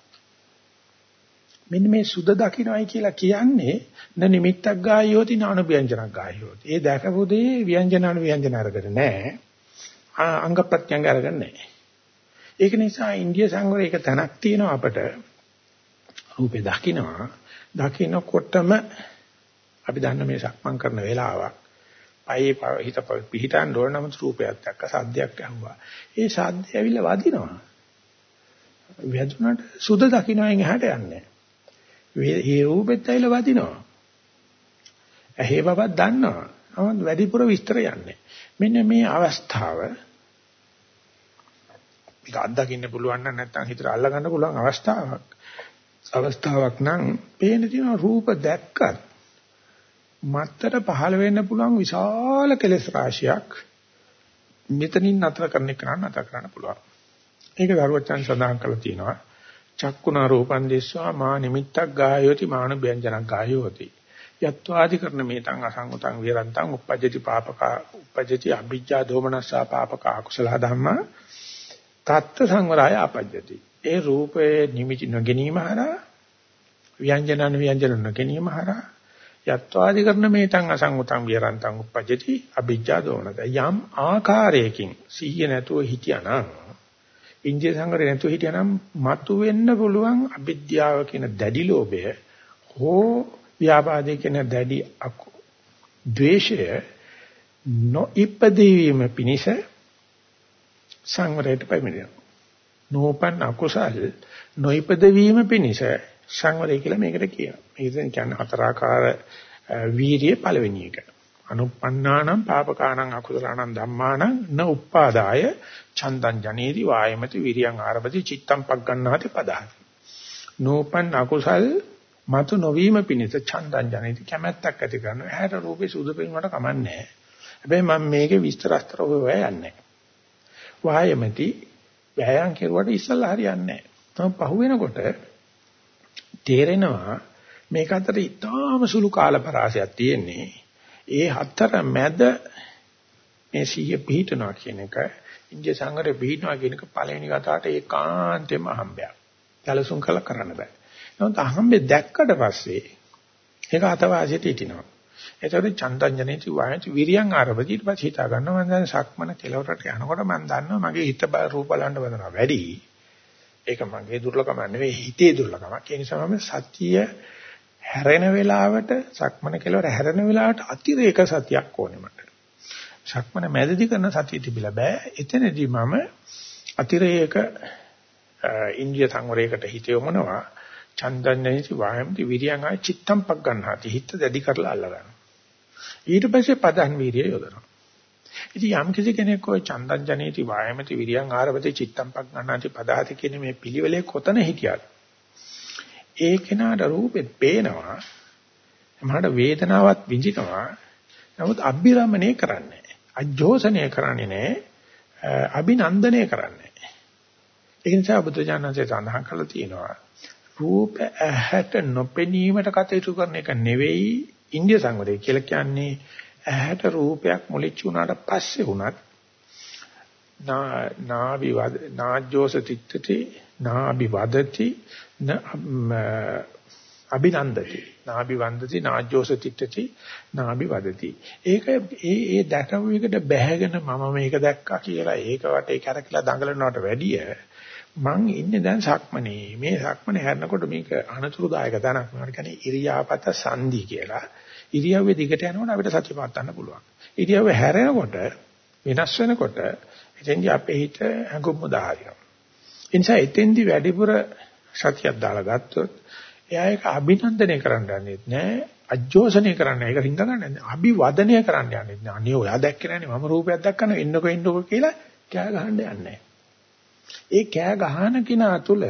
මෙන්න මේ සුද්ධ දකින්නයි කියලා කියන්නේ න නිමිත්තක් ගායෝති නානු ව්‍යංජනක් ගායෝති. ඒ දැකපු දේ ව්‍යංජනානු ව්‍යංජන අරගෙන නැහැ. අංග ප්‍රත්‍යංග අරගෙන නැහැ. ඒක නිසා ඉන්දිය සංවරය එක තැනක් තියෙනවා අපට රූපේ දකින්නවා දකින්නකොටම අපි දන්න මේ සක්මන් කරන වෙලාවක්. පයේ හිත පිහිටන් ඕන නම් රූපයක් දැක්ක සද්දයක් ඇහුවා. ඒ සද්දය ඇවිල්ලා වදිනවා. වැදුනට සුද දකින්නෙන් එහාට යන්නේ. මේ රූපෙත් ඇවිල්ලා වදිනවා. ඇහි බවක් දන්නවා. නමුත් වැඩිපුර විස්තර යන්නේ. මෙන්න මේ අවස්ථාව මේක අත්දකින්න පුළුවන් නම් නැත්නම් හිතට අල්ලගන්න පුළුවන් අවස්ථාවක්. අවස්ථාවක් නම් පේන තියෙන රූප දැක්කත් මත්තර පහළ වෙන්න පුළුවන් විශාල කෙලෙස් රාශියක් මෙතනින් නතර කරන්න කරන්න නතර කරන්න පුළුවන්. ඒක දරුවචන් සඳහන් කරලා තියෙනවා. චක්කුණා රූපං දිස්වා මා නිමිත්තක් ගායෝති මාන ව්‍යංජනක් ගායෝති. යත්වාදි කරන මේතං අසංගතං විරන්තං uppajjati papaka uppajjati abijja domanassa papaka akusala dhamma tatta සංවරය අපජ්ජති. ඒ රූපයේ නිමිති නොගැනීම හරහා ව්‍යංජනන ව්‍යංජන නොගැනීම හරහා යත්වාදි කරන මේතං අසංගතං විරන්තං උපජ්ජති අභිජ්ජා දෝනත යම් ආකාරයකින් සිහිය නැතුව හිටියානම් ඉන්දිය සංගරේ නැතුව හිටියානම් මතු වෙන්න පුළුවන් අවිද්‍යාව කියන දැඩි ලෝභය හෝ ව්‍යාපාදේ කියන දැඩි ද්වේෂය නොඉපදීම පිණිස සංවරයට පැමිණෙනවා. නෝපන් අකුසල් නොයිපද වීම පිණිස සංවරය කියලා මේකට කියනවා. මේක කියන්නේ හතරාකාර වීරිය පළවෙනි එක. අනුප්පන්නානම් පාපකානම් අකුසලානම් ධම්මානම් න උප්පාදාය චන්දං ජනේති වායමති විරියං ආරභති චිත්තං පග්ගණ්ණාති පදහති. නෝපන් අකුසල් මතු නොවීම පිණිස චන්දං ජනේති කැමැත්තක් ඇති කරනවා. ඇහැට රූපේ සුදු පෙනුනට කමන්නේ හැබැයි මම මේකේ විස්තර අස්තර හොය යන්නේ වායමති වෑයම් කෙරුවට ඉස්සල්ලා හරියන්නේ නැහැ. පහු වෙනකොට තේරෙනවා මේක අතර ඉතාම සුළු කාල පරාසයක් තියෙන්නේ. ඒ හතර මැද මේ සිහිය පිහිටනවා කියන එක ඉන්දිය සංගරේ පිහිටනවා කියන එක පළවෙනි කතාවට ඒකාන්තෙම අහම්බයක්. සැලසුම් කළ කරන්න බෑ. නමුත් අහම්බේ දැක්කට පස්සේ ඒක අතවාසියට හිටිනවා. ඒතකොට චන්දඤ්ඤනේති වායති විරියං ආරභති ඊට පස්සේ හිතා ගන්නවා මම දැන් සක්මන කෙලවරට යනකොට මම දන්නවා මගේ හිත රූප බලන්න බඳනවා වැඩි. ඒක මගේ දුර්ලභම නෙවෙයි හිතේ දුර්ලභමක්. ඒ නිසා මම සතිය හැරෙන වෙලාවට සක්මන කෙලවර හැරෙන වෙලාවට අතිරේක සතියක් ඕනේ මට. සක්මන මැදදී කරන සතිය තිබිලා බෑ. එතනදී මම අතිරේක ඉන්ද්‍රිය සංවරයකට හිත යොමනවා. චන්දඤ්ඤයිති වායම්ති විරියං ආ චිත්තම් පක් ගන්නාති. හිත දැඩි කරලා අල්ල ගන්නවා. ඊට පස්සේ පදන් වීර්යය යොදනවා. ඉතින් යම් කිසි කෙනෙක් ඔය චන්දඤ්ඤනීති වායමති විරියං ආරවති චිත්තම් පක් ගන්නාති පදාති කියන මේ පිළිවෙලේ කොතන හිටියද? ඒ කෙනාට රූපෙත් පේනවා. එහමඩ වේදනාවක් විඳිනවා. නමුත් අභිරමණය කරන්නේ නැහැ. අජෝසනය කරන්නේ නැහැ. අභිනන්දනය කරන්නේ නැහැ. ඒ නිසා බුදුජානන්සේ සඳහන් කළා තියෙනවා. රූප ඇහැට නොපෙනීමට කටයුතු කරන එක නෙවෙයි ඉන්දිය සංවරය කියලා කියන්නේ ඇහැට රූපයක් මුලිච්ච උනාට පස්සේ වුණත් නාභි වද නාජ්ජෝස තිත්තති නාභි වදති අභිනන්දති. නාභි වන්දති නාජ්ජෝස තිත්තති නාභි වදති ඒක ඒ ඒ දැකපු එකට බැහැගෙන මම මේක දැක්කා කියලා ඒක වටේ කරකලා දඟලනවට වැඩිය මං ඉන්නේ දැන් සක්මනේ. මේ සක්මනේ හැරෙනකොට මේක අනතුරුදායක තැනක් මම කියන්නේ ඉරියාපත සංදි කියලා. ඉරියව්වේ දිගට යනකොට අපිට සත්‍ය පාත්තන්න පුළුවන්. ඉරියව්ව හැරෙනකොට වෙනස් වෙනකොට එතෙන්දී අපේ හිත හැඟුම් උදාහරිනවා ඒ නිසා එතෙන්දී වැඩිපුර සතියක් දාලා ගත්තොත් එයා ඒක අභිනන්දනය කරන්න යන්නේ නැහැ අජෝසනය කරන්න ඒක හින්දා ගන්න අභිවදනය කරන්න යන්නේ නැහැ අනේ ඔයා දැක්කේ නැනේ මම රූපයක් දැක්කම එන්නකෝ එන්නකෝ කියලා කෑ ගහන්න යන්නේ ඒ කෑ ගහන කෙනා තුල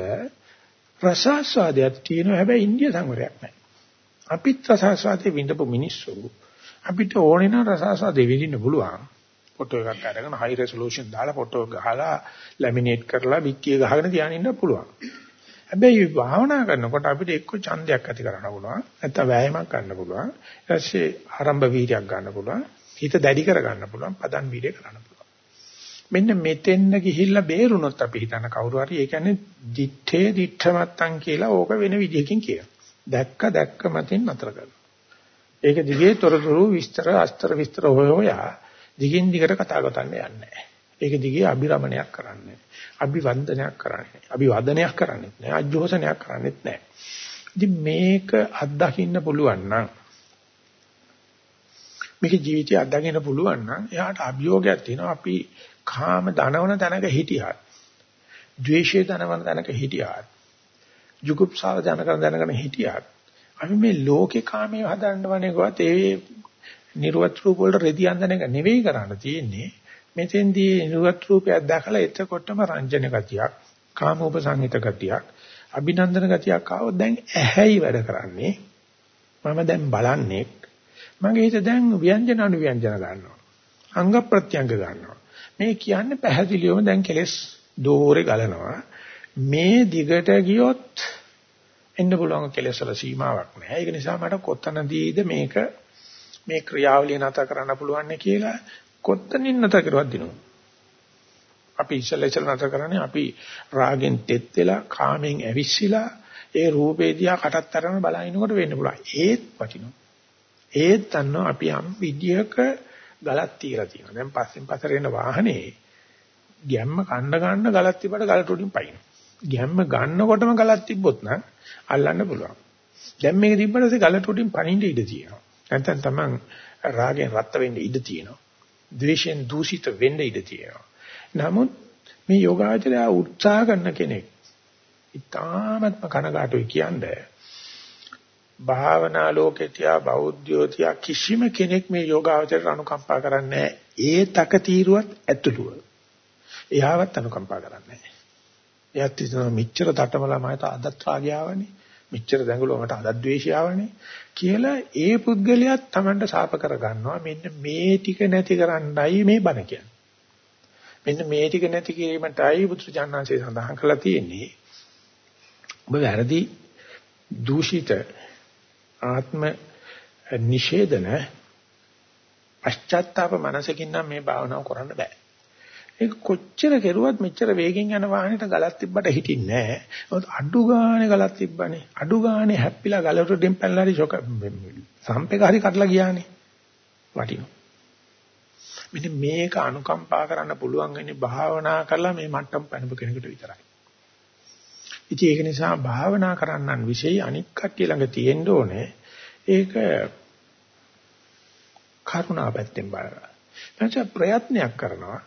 රසාස්වාදයක් තියෙනවා හැබැයි ඉන්දිය සංවරයක් නැහැ අපිත් රසාස්වාදේ විඳපු මිනිස්සු අපිට ඕනේ නම් රසාස්වාදේ විඳින්න පුළුවන් ෆොටෝ එකක් අරගෙන හයි රෙසලූෂන් දාලා ෆොටෝ ගහලා ලැමිනේට් කරලා පිටිය ගහගෙන තියාගෙන ඉන්න පුළුවන්. හැබැයි භාවනා කරනකොට අපිට එක්ක ඡන්දයක් ඇති කරන්න පුළුවන්. නැත්නම් වෑයමක් ගන්න පුළුවන්. ඊට පස්සේ ආරම්භ වීර්යයක් ගන්න පුළුවන්. හිත දැඩි කර ගන්න පුළුවන්. පදන් වීර්ය කරන්න පුළුවන්. මෙන්න මෙතෙන්න ගිහිල්ලා බේරුණොත් අපි හිතන කවුරු හරි ඒ කියන්නේ දිත්තේ දිත්තමත්තන් කියලා ඕක වෙන විදිහකින් කියනවා. දැක්ක දැක්ක මතින් නතර කරනවා. ඒක දිගේ තොරතුරු විස්තර අස්තර විස්තර හොය හොයා දිගින් දිගට කතා කරන්න යන්නේ නැහැ. ඒක දිගේ අභිරමණයක් කරන්නේ. අභිවන්දනයක් කරන්නේ. අභිවදනයක් කරන්නේ නැහැ. අජෝසනයක් කරන්නේත් නැහැ. ඉතින් මේක අත්දකින්න පුළුවන් නම් මේක ජීවිතය අත්දකින්න පුළුවන් නම් එයාට අභියෝගයක් තියෙනවා අපි කාම දනවන තැනක හිටියත් ද්වේෂය දනවන තැනක හිටියත් ජුගුප්සාව දනකන දැනගෙන හිටියත් අපි මේ ලෝකේ කාමයේ හදන්නවනේ කොහොත් ඒ නිර්වත් රූප වලට රෙදි අඳන එක නෙවෙයි කරන්න තියෙන්නේ. මෙතෙන්දී නිර්වත් රූපයක් දැකලා එතකොටම රංජන ගතියක්, කාමෝපසංහිත ගතියක්, අභිනන්දන ගතියක් ආවොත් දැන් ඇහැයි වැඩ කරන්නේ. මම දැන් බලන්නේ මගේ හිත දැන් ව්‍යංජන අනු ව්‍යංජන ගන්නවා. අංග ප්‍රත්‍යංග ගන්නවා. මේ කියන්නේ පැහැදිලිවම දැන් කෙලස් දෝරේ ගලනවා. මේ දිගට ගියොත් එන්න පුළුවන් කෙලස් වල සීමාවක් නැහැ. ඒක නිසා මට කොතනදීද මේක මේ ක්‍රියාවලිය නැත කරන්න පුළුවන් කියලා කොත්තනින් නැත කරුවක් දිනුවා. අපි ඉස්සෙල්ලා ඉස්සෙල්ලා නැත කරන්නේ අපි රාගෙන් තෙත් වෙලා කාමෙන් ඇවිස්සিলা ඒ රූපේ දිහා කටත් අරගෙන බලනකොට වෙන්න පුළුවන්. ඒත් වටිනවා. ඒත් අන්නෝ අපි යම් විදියක ගලක් තියලා තියෙනවා. දැන් පස්සෙන් පස්සට එන වාහනේ ගැම්ම කන්න ගන්න ගලක් තිබ්බට ගලට උඩින් පයින්න. ගැම්ම ගන්නකොටම ගලක් තිබ්බොත් නම් අල්ලන්න පුළුවන්. දැන් මේක තිබ්බට පස්සේ ගලට උඩින් පනින්න ඉඩ තියෙනවා. නැත්නම් තමන් රාගෙන් රත් වෙන්න ඉඩ තියෙනවා. ද්වේෂයෙන් දූෂිත වෙන්න ඉඩ තියෙනවා. නමුත් මේ යෝගාචරය උත්සාහ කරන කෙනෙක් ඉතාමත්ම කනගාටුයි කියන්නේ. භාවනා ලෝකේ තියා බෞද්ධයෝ තියා කිසිම කෙනෙක් මේ යෝගාවචරයට අනුකම්පා කරන්නේ ඒ තක తీරුවත් ඇතුළුව. එයාවත් අනුකම්පා කරන්නේ නැහැ. එයාත් හිතනවා මෙච්චර තටමලා මට අදත් රාගය ආවනේ. මෙච්චර දැඟලුවා මට අදත් ද්වේෂය ආවනේ කියලා ඒ පුද්ගලයාත් Tamanට සාප කර ගන්නවා. මෙන්න මේ ටික නැති කරන්නයි මේ බණ කියන්නේ. මෙන්න මේ ටික නැති කිරීමටයි බුදුචානන්සේ සඳහන් කරලා තියෙන්නේ. ඔබ වැරදි දූෂිත ආත්ම නිෂේධන පශ්චාත්තාප මනසකින් නම් මේ භාවනාව කරන්න බෑ. ඒක කොච්චර කෙරුවත් මෙච්චර වේගෙන් යන වාහනේට ගලක් තිබ්බට හිටින්නේ නැහැ. මොකද අඩු ගානේ ගලක් තිබ්බනේ. අඩු ගානේ හැප්පිලා ගලට ඩෙම්පල්ලා හරි ෂොක සම්පේක හරි කඩලා ගියානේ. වටිනවා. මෙන්න මේක අනුකම්පා කරන්න පුළුවන් වෙන්නේ භාවනා කරලා මේ මට්ටම් පැනපු කෙනෙකුට විතරයි. ඉතින් ඒක නිසා භාවනා කරන්නන් විශේෂ අනික් කට්ටිය ළඟ තියෙන්න ඕනේ. ඒක කරුණාපැත්තෙන් බලනවා. එතකොට ප්‍රයත්නයක් කරනවා.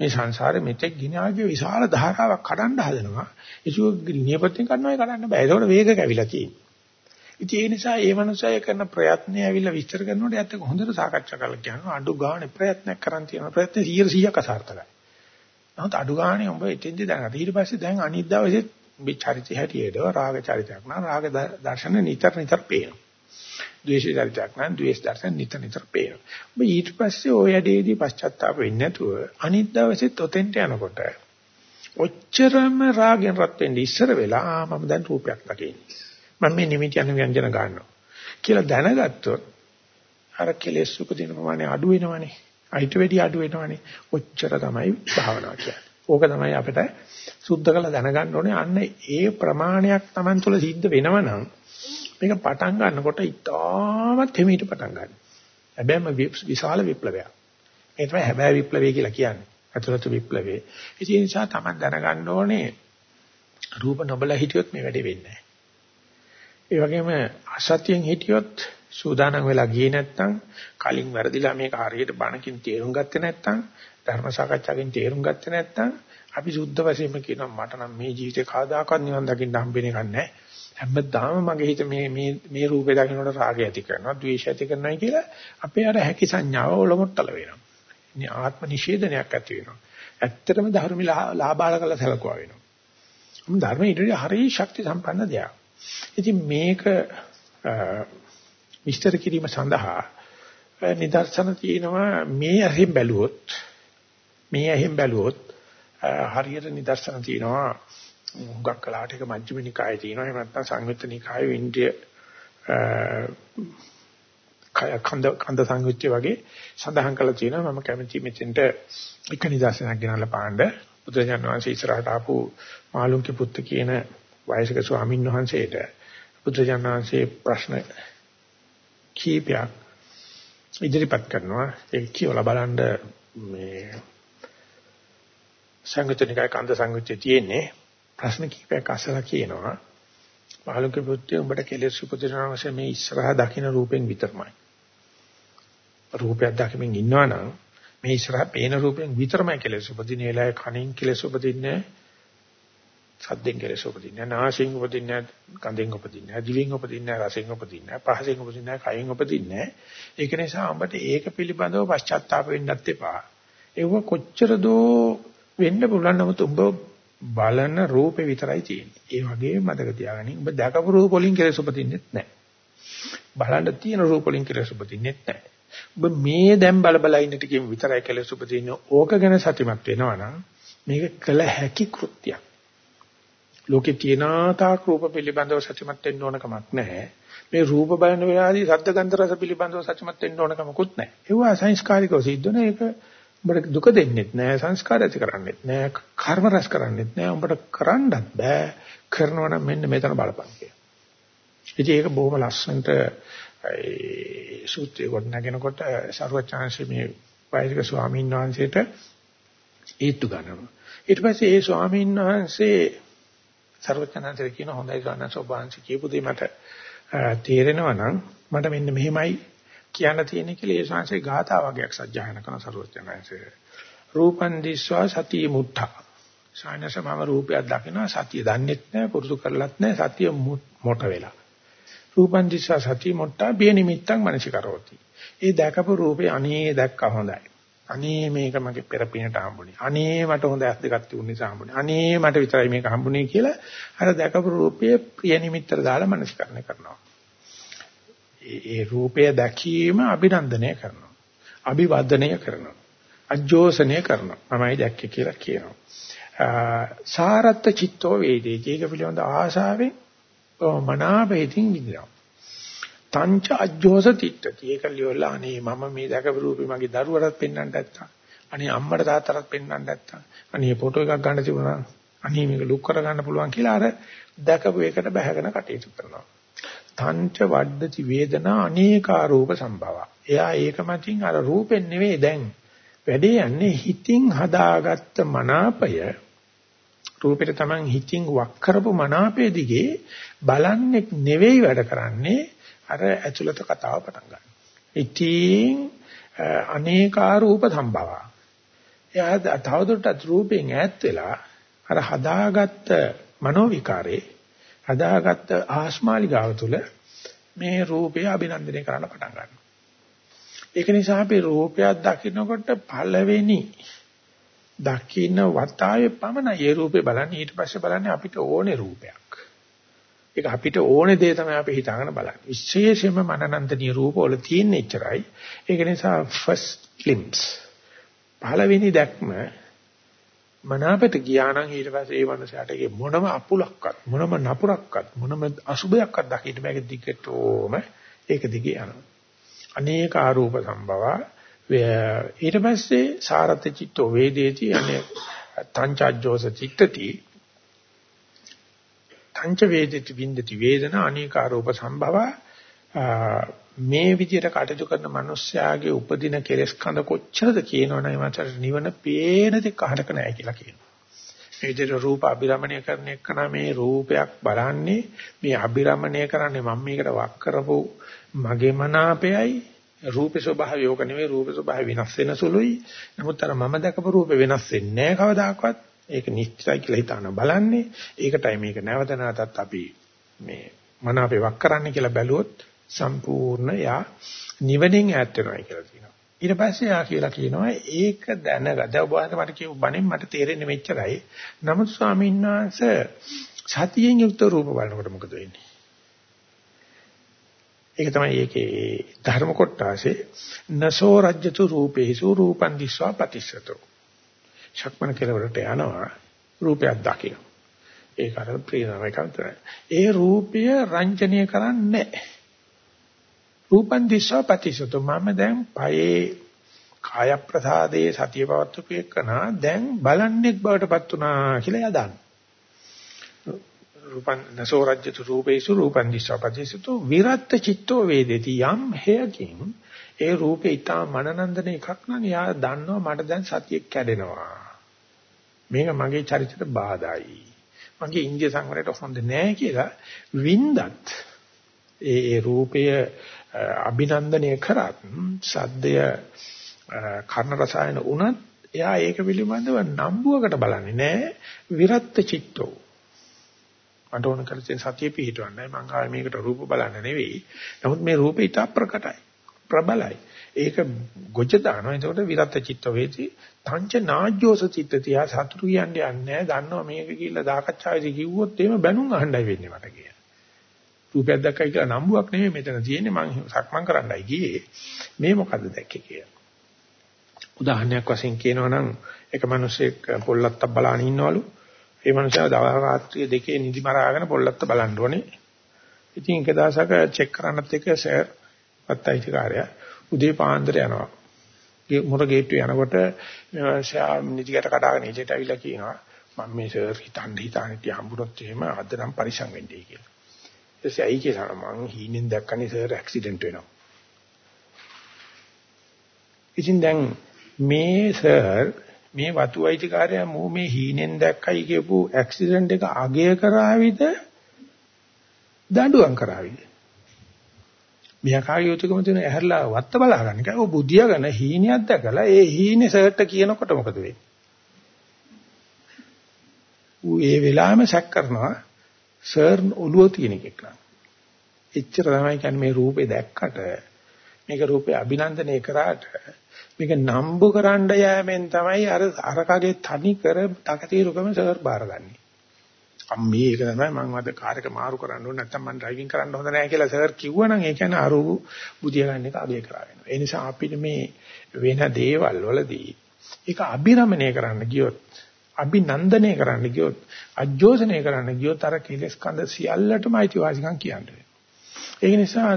මේ සංසාරෙ මෙතෙක් ගිනාගේ විශාල ධාරාවක් කඩන්න හදනවා. ඒක ගිනියපැත්තෙන් කඩනවා කඩන්න බෑ. ඒකට වේග කැවිලා තියෙනවා. ඉතින් ඒ නිසා ඒ මනුස්සය කරන ප්‍රයත්නය ඇවිල්ලා විස්තර කරනකොට ඇත්ත හොඳට සාකච්ඡා කරලා කියනවා අඩු ගානේ ප්‍රයත්නයක් කරන් තියෙනවා. ප්‍රයත්න 100%ක් අසාර්ථකයි. නමුත් අඩු ගානේ උඹ එතෙන්දී දැනගත්තා. ඊට පස්සේ දැන් අනිත් දවසේ මේ චරිතය හැටියට රාග චරිතයක් නම් රාග දර්ශන නිතර නිතර පේනවා. ද්වේෂ චරිතයක් නම් ද්වේෂ දර්ශන නිතර නිතර පේනවා. ඔබ ඊට පස්සේ ඔය ඇදේදී පශ්චාත්තාප වෙන්නේ නැතුව අනිත් දවසෙත් ඔතෙන්ට යනකොට ඔච්චරම රාගෙන් රත් වෙන්න ඉස්සර වෙලා මම දැන් රූපයක් දකින්නේ. මම මේ නිමිති යන ව්‍යංජන ගන්නවා කියලා දැනගත්තොත් අර කෙලෙස් උපදින ප්‍රමාණය අඩු වෙනවනේ. අයිට වැඩි අඩු වෙනවනේ. ඔච්චර තමයි භාවනාව කියන්නේ. ඕක තමයි අපිට සුද්ධ කළ දැනගන්න ඕනේ. අන්න ඒ ප්‍රමාණයක් Taman තුල සිද්ධ වෙනවනම් මේක පටන් ගන්නකොට ඉතාමත් හිමීට පටන් ගන්න. හැබැයිම විශාල විප්ලවයක්. ඒ තමයි හැබැයි විප්ලවය කියලා කියන්නේ. අතුලත විප්ලවේ. ඒ නිසා Taman දැනගන්න ඕනේ රූප නොබල හිටියොත් මේ වැඩේ වෙන්නේ නැහැ. ඒ වගේම අසත්‍යයෙන් හිටියොත් සූදානම් වෙලා ගියේ නැත්නම් කලින් වැරදිලා මේක හරියට බණකින් තේරුම් ගත්තේ නැත්නම් ධර්ම සාකච්ඡාවෙන් තේරුම් ගත්තේ නැත්නම් අපි සුද්ධ වශයෙන්ම කියනවා මට නම් මේ ජීවිතේ කවදාකවත් නිවන් දකින්න හම්බෙන්නේ නැහැ. හැමදාම මගේ හිත මේ මේ මේ රූපේ දකින්නකොට රාගය ඇති කරනවා, ද්වේෂය ඇති කරනවා කියලා අපේ අර හැකි සංඥාව ඔලොමොට්ටල වෙනවා. ඉතින් ආත්ම නිෂේධනයක් ඇති වෙනවා. ඇත්තටම ධර්ම ලාභාල කළ සැලකුවා වෙනවා. ධර්ම ඊටදී හරිය ශක්ති සම්පන්න දෙයක්. ඉතින් මේක විස්තර කිරීම සඳහා නිදර්ශන තියෙනවා මේ ඇහෙන් බැලුවොත් මේ ඇහෙන් බැලුවොත් හරියට නිදර්ශන තියෙනවා හුඟක් කලාට එක මජ්ක්‍ධිම නිකායේ තියෙනවා. එහෙම නැත්නම් සංයුත්ත නිකායේ ඉන්දිය කන්ද කන්ද සංයුත්තේ වගේ සඳහන් කරලා තියෙනවා. මම කැමති මෙතෙන්ට එක නිදර්ශනයක් ගෙනල්ලා පාන්න. බුදුරජාණන් වහන්සේ ඉස්සරහට ආපු මාළුන්ගේ පුත්තු කියන වයසක ස්වාමීන් වහන්සේට බුදුරජාණන් වහන්සේ ප්‍රශ්න කීපයක් ඉදිරිපත් කරනවා. ඒක කියවලා බලන්න මේ සංගතනිකයි කන්ද සංගුච්චේ තියෙන්නේ. ප්‍රශ්න කිහිපයක් අසලා කියනවා. මාළුක පුත්‍රය උඹට කෙලෙස් උපදිනවා වශයෙන් මේ ඉස්සරහා දකින්න රූපෙන් විතරමයි. රූපයක් දකිමින් ඉන්නවනම් මේ ඉස්සරහා පේන රූපෙන් විතරමයි කෙලෙස් උපදින වෙලාවේ කනින් කෙලෙස් උපදින්නේ සද්දෙන් කෙලෙස් උපදින්නේ නාසයෙන් උපදින්නේ ගඳෙන් උපදින්නේ දිවෙන් උපදින්නේ රසෙන් උපදින්නේ පහසෙන් උපදින්නේ කයෙන් උපදින්නේ ඒක නිසා අපිට ඒක පිළිබඳව පශ්චාත්තාප වෙන්නත් එපා. ඒව කොච්චර දෝ වෙන්න පුළුවන් නමුත් ඔබ බලන රූපේ විතරයි තියෙන්නේ. ඒ වගේම මතක තියාගන්න. ඔබ දැකපු රූප වලින් කෙලෙස් උපදින්නෙත් නැහැ. බලන්න තියෙන රූප වලින් කෙලෙස් උපදින්නෙත් නැහැ. ඔබ මේ දැන් බල බල ඉන්න ටිකෙන් විතරයි කෙලෙස් උපදින්නේ. ඕක ගැන සතිමත් වෙනවා නම් මේක කළ හැකි කෘත්‍යයක්. ලෝකේ තියෙන තාක් රූප පිළිබඳව සත්‍යමත් වෙන්න ඕන කමක් නැහැ. මේ රූප බලන වෙලාවේදී ශබ්ද ගන්ධ රස පිළිබඳව සත්‍යමත් වෙන්න ඕන කමකුත් නැහැ. ඒවා සංස්කාරිකව සිද්ධ වෙන එක උඹට දුක දෙන්නෙත් නෑ සංස්කාර ඇති කරන්නෙත් නෑ කර්ම රැස් කරන්නෙත් නෑ උඹට කරන්නත් බෑ කරනවා නම් මෙන්න මෙතන බලපන් කියලා. ඉතින් ඒක බොහොම ලස්සනට ඒ සූත්‍රය කොට නැගෙනකොට සර්වචාන්සේ මේ වෛදික ස්වාමීන් වහන්සේට ඒත්තු ගන්නවා. ඊට පස්සේ ඒ ස්වාමීන් වහන්සේ සර්වචාන්සේ කියන හොඳයි ගන්න සෝභාංශ කියපු දේ මට තේරෙනවා නම් මට මෙන්න මෙහෙමයි කියන්න තියෙන කියලා ඒ ශාංශේ ගාථා වගේක් සජ්ජායන කරන සරුවචනanse රූපං දිස්වා සති මුත්තා සායනස මම රූපයක් දකිනවා සතිය දන්නෙත් නැහැ පුරුදු කරලත් නැහැ සතිය මොට වෙලා. රූපං දිස්සා සතිය මොට්ටා බිය නිමිත්තක් මනසිකරෝති. ඒ දැකපු රූපේ අනේ දැක්ක හොඳයි. අනේ මේක මගේ පෙරපිනට හම්බුනේ. අනේ මට හොඳ ඇස් දෙකක් තිබුණ නිසා හම්බුනේ. අනේ මට විතරයි මේක හම්බුනේ කියලා අර දැකපු රූපයේ ප්‍රිය නිමිත්තට දාලා මනස්කරණය කරනවා. ඒ රූපය දැකීම අභිනන්දනය කරනවා. අභිවර්ධනය කරනවා. අජෝසනය කරනවා. මමයි දැක්කේ කියලා කියනවා. සාරත්ත චිත්තෝ වේදේති. ඒක පිළිබඳ ආශාවෙන් මනාපෙතින් විඳිනවා. තංච අජ්ජෝස තිට්ඨති. ඒක ලියවලා අනේ මම මේ දැකපු රූපේ මගේ දරුවටත් පෙන්වන්න නැත්තම්. අනේ අම්මට තාත්තටත් පෙන්වන්න නැත්තම්. අනේ ෆොටෝ එකක් ගන්න තිබුණා. අනේ මේක ලුක් කර ගන්න පුළුවන් කියලා අර දැකපු එකට බැහැගෙන කටයුතු කරනවා. තංච වඩති වේදනා අනේකා රූප සම්භව. එයා ඒක මතින් අර රූපෙන් නෙවෙයි දැන් වැඩේ යන්නේ හිතින් හදාගත්ත මනාපය රූපෙට Taman හිතින් වක් කරපු මනාපය දිගේ බලන්නේ නෙවෙයි වැඩ කරන්නේ අර ඇතුළත කතාව පටන් ගන්නවා. ඉතින් අනේකා රූප සම්භව. එයා තවදුරටත් රූපෙන් ඈත් වෙලා අර හදාගත්ත මනෝ විකාරේ හදාගත්ත ආස්මාලිගාව තුළ මේ රූපය අභිනන්දනය කරන්න පටන් ගන්නවා. ඒක නිසා අපි රූපයක් දකින්නකොට පළවෙනි දකින්න වතාවේ පමණයි ඒ රූපේ බලන්නේ ඊට පස්සේ බලන්නේ අපිට ඕනේ රූපයක්. ඒක අපිට ඕනේ දේ තමයි අපි හිතාගෙන බලන්නේ. විශේෂයෙන්ම මනනන්දනීය රූප වල තියෙන එච්චරයි. ඒක නිසා first glimpse පළවෙනි දැක්ම මනාපට ගියා නම් ඊට පස්සේ ඒ මනසට ඒකේ මොනම අපුලක්වත් මොනම නපුරක්වත් මොනම අසුබයක්වත් දකින්න බෑ දිගටම ඒක දිගේ යනවා. අනේක ආරූප සම්භව ඊට පස්සේ සාරත චිත්තෝ වේදේති අනේ තංචාජ්ජෝස චිත්තති තංච වේදිත වින්දති වේදනා අනේකාරෝප සම්භව මේ විදිහට කටයුතු කරන මිනිස්යාගේ උපදින කෙලෙස් කඳ කොච්චරද කියනවනම් මචර නිවන පේන දෙයක් අහනක නැහැ කියලා කියනවා. මේ විදිහට රූප අභිරමණය කරන එකන මේ රූපයක් බලන්නේ මේ අභිරමණය කරන්නේ මම මේකට වක් කරපු මගේ මනාපයයි රූපේ ස්වභාවය ඕක නෙවෙයි රූපේ ස්වභාවය වෙනස් වෙන සුළුයි. නමුත් අර මම දැකපු රූපේ වෙනස් වෙන්නේ නැහැ කවදාකවත්. ඒක නිශ්චයයි කියලා හිතාන බලන්නේ. ඒකටයි මේක නැවත නැවතත් අපි මේ මන අපේ වක් කරන්න කියලා බැලුවොත් සම්පූර්ණ යා නිවනින් ඈත් වෙනවා කියලා කියනවා. ඊට පස්සේ යා කියලා කියනවා ඒක දැනගද ඔබ මට කියපු බණෙන් මට තේරෙන්නේ මෙච්චරයි. නමුත් ස්වාමීන් වහන්සේ සතියෙන් යුක්ත රූප බලනකොට මොකද වෙන්නේ? ඒක තමයි ඒකේ ධර්ම කොටාසේ නසෝ රජ්‍යතු රූපේසු රූපං දිස්වා පතිස්සතෝ ශක්මන කෙලවරට යනවා රූපයක් දකින්න. ඒක අර ප්‍රේරණයක් තමයි. ඒ රූපය රංජනීය කරන්නේ රූපන් දිස්සා පටිසතු මම දැන් පයේ කාය ප්‍රසාදයේ සතිය පවත්වපු එකන දැන් බලන්නේක් බවටපත් උනා කියලා යදාන. රූපන් නසෝ රජ්‍යතු රූපේසු රූපන් දිස්සා පටිසතු විරත් චිත්තෝ වේදේති යම් හේයකින් ඒ රූපේ ඊටා මනනන්දන එකක් නම් යා දන්නවා මට දැන් සතිය කැඩෙනවා. මේක මගේ චරිතයට බාධායි. මගේ ඉන්දිය සංවරයට හොඳ නෑ කියලා වින්දත් ඒ ඒ රූපය අභිනන්දනය කරත් සද්දය කර්ණ රසායන උනත් එයා ඒක පිළිබඳව නම්බුවකට බලන්නේ නෑ. විරත් චිත්තෝ. මට ඕන කරලා සතිය පිහිටවන්නයි මං ආවේ මේකට රූප බලන්න නෙවෙයි. නමුත් මේ රූපේ ඉතා ප්‍රකටයි. ප්‍රබලයි. ඒක ගොජ දානවා. එතකොට විරත් චිත්ත වේති. තංච නාජ්ජෝස චිත්තතිය සතුටු කියන්නේ නැහැ. දන්නවා මේක කියලා දාකච්ඡාවේදී කිව්වොත් එහෙම බැනුම් අහන්නයි වෙන්නේ මට කියලා. රූපයක් දැක්කයි කියලා නම්බුවක් නෙමෙයි මෙතන තියෙන්නේ මං සක්මන් කරන්නයි ගියේ. මේ මොකද්ද දැක්කේ කියලා. උදාහරණයක් වශයෙන් කියනවා නම් එක මිනිහෙක් පොල්ලත්තක් බලාගෙන ඉන්නවලු. ඒ මිනිහා දවල් රාත්‍රියේ දෙකේ නිදි මරාගෙන පොල්ලත්ත බලන්න ඕනේ. ඉතින් එක දවසක චෙක් කරන්නත් එක සර් පත්තයිතිකාරයා උදේ පාන්දර යනවා. මුර ගේට්ටුවේ යනකොට නිදිකට කඩාගෙන ඉලට ඇවිල්ලා කියනවා මම මේ සර් හිතන්න හිතාන හිටිය හම්බුනොත් එහෙම අද නම් පරිසම් වෙන්නේ කියලා. ඊටසේ අයි කියලා මං හීනෙන් දැක්කනේ සර් ඇක්සිඩන්ට් වෙනවා. ඉතින් දැන් මේ සර් මේ වතු අයිතිකාරයා මෝ මේ හීනෙන් දැක්කයි කියපු ඇක්සිඩන්ට් එක අගය කරාවිද දඬුවම් කරාවිද මෙයා කාගේ යුතුයකම තියෙන ඇහැරලා වත්ත බලාගන්න එක. ඔය බුද්ධියගෙන හීනියක් දැකලා ඒ හීනේ සර්ට් කියනකොට මොකද වෙන්නේ? ඌ ඒ වෙලාවෙම සැක් කරනවා සර් ඔළුව තියෙන එකක් නා. එච්චර තමයි කියන්නේ මේ රූපේ දැක්කට මේක රූපේ අභිනන්දනය කරාට මේක නම්බු කරන්න යෑමෙන් තමයි අර අරකගේ තනි කර තකතිරුකම සර් බාරගන්නේ. අම්මේ ඒක තමයි මම අද කාර් එක මාරු කරන්න ඕනේ නැත්නම් මම ඩ්‍රයිවිං කරන්න හොඳ නැහැ කියලා සර් කිව්වනම් ඒ කියන්නේ අර බුදිය ගන්න එක අගය කරා වෙනවා. ඒ නිසා අපිට මේ වෙන දේවල් වලදී ඒක අභිරමණය කරන්න ගියොත් අභිනන්දනය කරන්න ගියොත් අජෝසනය කරන්න ගියොත් අර කෙලස් කඳ සියල්ලටම අයිතිවාසිකම් කියන්නේ. ඒ නිසා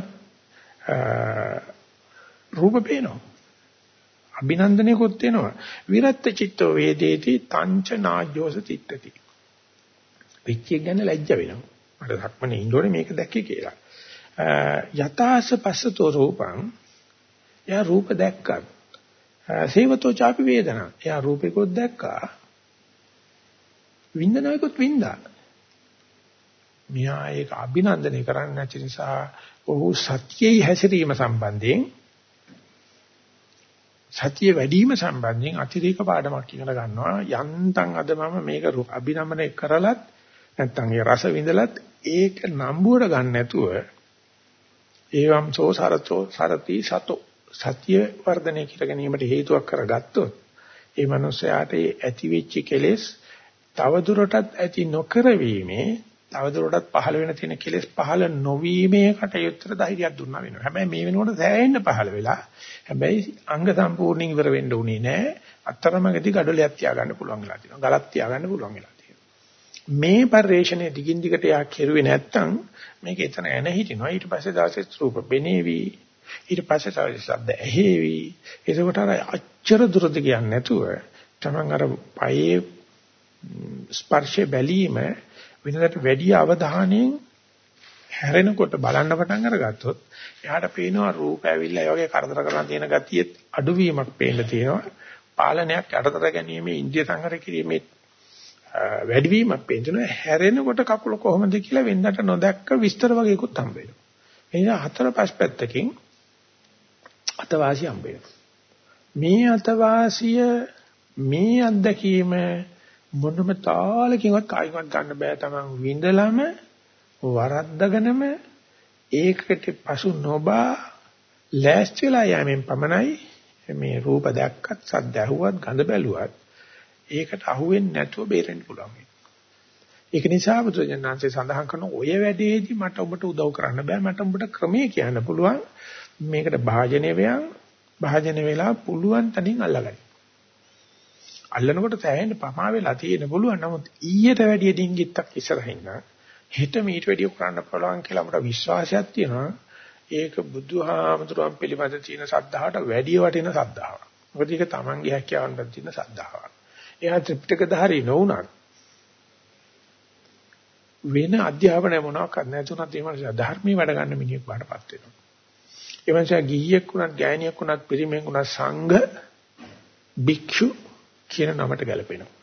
රූප පේනවා. අභිනන්දනයකොත් වෙනවා. විරත් චිත්තෝ වේදේති තංච නාජ්ජෝස තිට්ඨති. පිච්චිය ගැන ලැජ්ජ වෙනවා. මට ධක්මනේ ඉන්නෝනේ මේක දැක්කේ කියලා. යතාස පස්සතෝ රූපං යා රූප දැක්කත් සේවතෝ ചാපි වේදනා. එයා රූපේකොත් දැක්කා. වින්දනාවකොත් වින්දා. මියා ඒක අභිනන්දනය කරන්න නැති නිසා ඔහු සත්‍යයේ හැසිරීම සම්බන්ධයෙන් සතිය වැඩිම සම්බන්ධයෙන් අතිරේක පාඩමක් ඉගෙන ගන්නවා යන්තම් අද මම මේක අභිනමනය කරලත් නැත්තම් ඒ රස විඳලත් ඒක නම්බුවට ගන්න නැතුව ඒවම් සෝ සරතෝ සරති සතෝ සත්‍ය වර්ධනය කර ගැනීමට හේතුවක් කරගත්තොත් ඒ මනුස්සයාට ඇති වෙච්ච කෙලෙස් තවදුරටත් ඇති නොකරවීමේ තවදුරටත් පහළ වෙන තියෙන කෙලෙස් පහළ නොවීමේ කටයුත්තට ධෛර්යයක් දුන්නා වෙනවා. හැබැයි මේ වෙනකොට සෑහෙන්න පහළ වෙලා හැබැයි අංග සම්පූර්ණයෙන් ඉවර වෙන්න උනේ නැහැ. අතරමඟදී gadolයක් තියාගන්න පුළුවන් වෙලා තියෙනවා. ගලක් තියාගන්න පුළුවන් වෙලා මේ පරිශ්‍රණය දිගින් දිගට යා කෙරුවේ නැත්තම් මේක එතන එන හිටිනවා ඊට පස්සේ දවසේ රූප බෙනේවි ඊට පස්සේ තව ශබ්ද ඇහෙවි ඒකට අර අච්චර දුරද කියන්නේ නැතුව තමන් අර පයේ ස්පර්ශය බැලීම වෙනදට වැඩි අවධානයෙන් හැරෙනකොට බලන්න පටන් අරගත්තොත් එයාට පේනවා රූප ඇවිල්ලා ඒ වගේ කරදර කරන තියෙන ගතියෙත් අඩුවීමක් පේන්න තියෙනවා පාලනයක් යටතට ගැනීම ඉන්දිය සංහර කිරීමේ වැඩිවීමක් පේනවා හැරෙනකොට කකුල කොහොමද කියලා වෙනදට නොදැක්ක විස්තර වගේකුත් හම්බ වෙනවා. ඒ නිසා හතර පහ පැත්තකින් අතවාසිය හම්බ වෙනවා. මේ අතවාසිය මේ අත්දැකීම මොනම තාලකින්වත් කායිකවත් ගන්න බෑ තමන් විඳලම වරද්දගෙනම ඒකට පසු නොබා ලෑස්තිලා යෑමෙන් පමණයි මේ රූප දැක්කත් සද්ද ඇහුවත් ගඳ බැලුවත් ඒකට අහුවෙන්නේ නැතුව බේරෙන්න පුළුවන්. ඒක නිසා බුදුජානනාංශය සඳහන් කරන ඔය වැඩේදී මට ඔබට උදව් කරන්න බෑ මට ඔබට ක්‍රමයේ කියන්න පුළුවන් මේකට භාජනය වෙයන් භාජනය වෙලා පුළුවන් තනින් අල්ලගන්න. අල්ලනකොට සෑහෙන පමා වෙලා තියෙන පුළුවන් නමුත් ඊයට වැඩිය ඩිංගිත්තක් ඉස්සරහින් හෙට මීට වැඩිය කරන්න පුළුවන් කියලා අපට විශ්වාසයක් තියෙනවා. ඒක බුදුහාමුදුරුවන් පිළිබඳ තියෙන සද්ධාහට වැඩිය වටින සද්ධාවක්. මොකද ඒක තමන්ගේ හැකියාවෙන් තියෙන සද්ධාවක්. එයා ත්‍රිපිටකධාරී නොවුනත් වෙන අධ්‍යාපනය මොනවාක්වත් නැතුණත් ඒ මනුස්සයා ධර්මයේ වැඩ ගන්න මිනිහෙක් වඩපත් වෙනවා. ඒ මනුස්සයා ගිහියෙක් වුණත් ගෑණියෙක් වුණත් පිරිමෙන් වුණත් සංඝ භික්ෂු කියන නමට ගැලපෙනවා.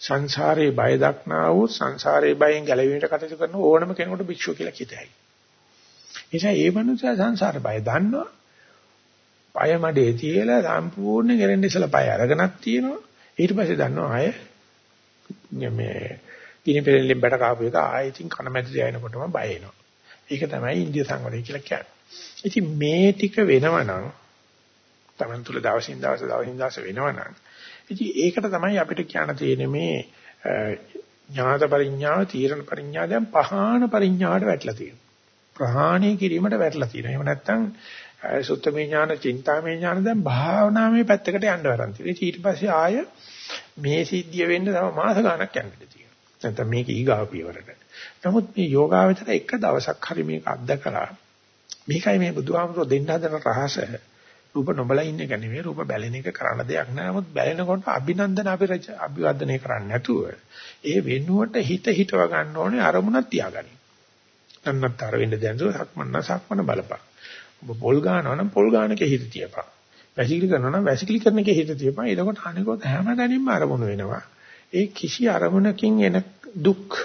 සංසාරේ බය දක්නා වූ සංසාරේ බයෙන් ගැලවීමට කටයුතු කරන ඕනම කෙනෙකුට භික්ෂුව කියලා කිය တဲ့ හැකියි. එනිසා ඒ මනුස්සයා සංසාර බය දන්නවා. පය මඩේ තියලා සම්පූර්ණ ගෙරෙන්න ඉස්සලා පය අරගෙනක් තියෙනවා. ඊට පස්සේ දන්නවා ආය මේ පිනිපෙරෙල්ලෙන් බඩ කාපු එක ආයෙකින් කන මැද දැනෙනකොටම බය එනවා. ඒක තමයි ඉන්දිය සංවරය කියලා කියන්නේ. ඉතින් මේ ටික වෙනවනම් Taman තුල දවසින් දවස දවසින් දවස වෙනවනම් ඉතින් ඒකට තමයි අපිට කියන්න තියෙන්නේ මේ ඥාත පරිඥාව තීරණ පරිඥා දැන් පහාන පරිඥාවට වැටලා තියෙනවා. ප්‍රහාණය කිරීමට වැටලා තියෙනවා. එහෙම නැත්නම් සුත්තමේ ඥාන, චින්තාමේ ඥාන දැන් භාවනාමේ පැත්තකට යන්න වරන් තියෙනවා. ඊට පස්සේ ආය මේ සිද්ධිය වෙන්න තව මාස ගණක් යන්න තියෙනවා. නැත්නම් මේක ඊගාව පියවරට. නමුත් මේ යෝගාවචර එක දවසක් හරි මේක අත්දකලා මේකයි මේ බුදුහාමුදුරෝ දෙන්න හදන රහස. රූප නොබලා ඉන්න එක නෙවෙයි රූප බැලෙන එක කරන්න දෙයක් නෑ. නමුත් බැලෙනකොට අභිනන්දන අභිරච අභිවර්ධනය කරන්නේ නැතුව ඒ වෙනුවට හිත හිතව ගන්න ඕනේ අරමුණක් තියාගන්න. නන්නතර වෙන්න දැනසෝ සක්මන්න සක්මන බලපන්. ඔබ පොල් ගන්නවා නම් පොල් ගන්නකේ හිත තියපන්. වැසිකිලි කරනවා නම් වැසිකිලි කරන එකේ හිත තියපන්. එතකොට අනිකොත් හැමදැනින්ම අරමුණු වෙනවා. ඒ කිසි අරමුණකින් එන දුක්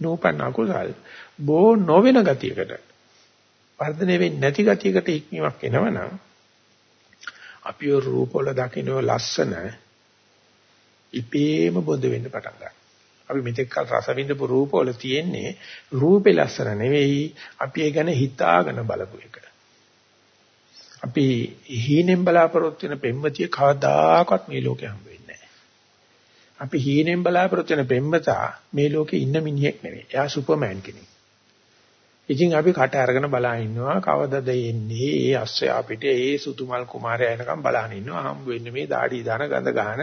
නෝපන්න අකුසල් බෝ නොවන ගතියකට වර්ධනය වෙන්නේ නැති ගතියකට ඉක්මීමක් එනවනම් අපි රූපවල දකින්න ලස්සන ඉපේම බොඳ වෙන්න පටන් ගන්නවා. අපි මෙතෙක් කල රස විඳපු රූපවල තියෙන්නේ රූපේ ලස්සන නෙවෙයි අපි ඒ ගැන හිතාගෙන බලපු එක. අපි හීනෙන් බලාපොරොත්තු වෙන පෙම්වතිය කවදාකවත් මේ ලෝකේ හම්බ වෙන්නේ නැහැ. අපි හීනෙන් බලාපොරොත්තු වෙන පෙම්වතා මේ ලෝකේ ඉන්න මිනිහෙක් නෙවෙයි. එයා සුපර්මෑන් කෙනෙක්. ඉතින් අපි කට අරගෙන බලා ඉන්නවා. කවදද එන්නේ? ඒ අස්සය අපිට ඒ සුතුමල් කුමාරයා එනකම් බලන් ඉන්නවා. හම්බ වෙන්නේ මේ দাঁඩි දාන ගඳ ගහන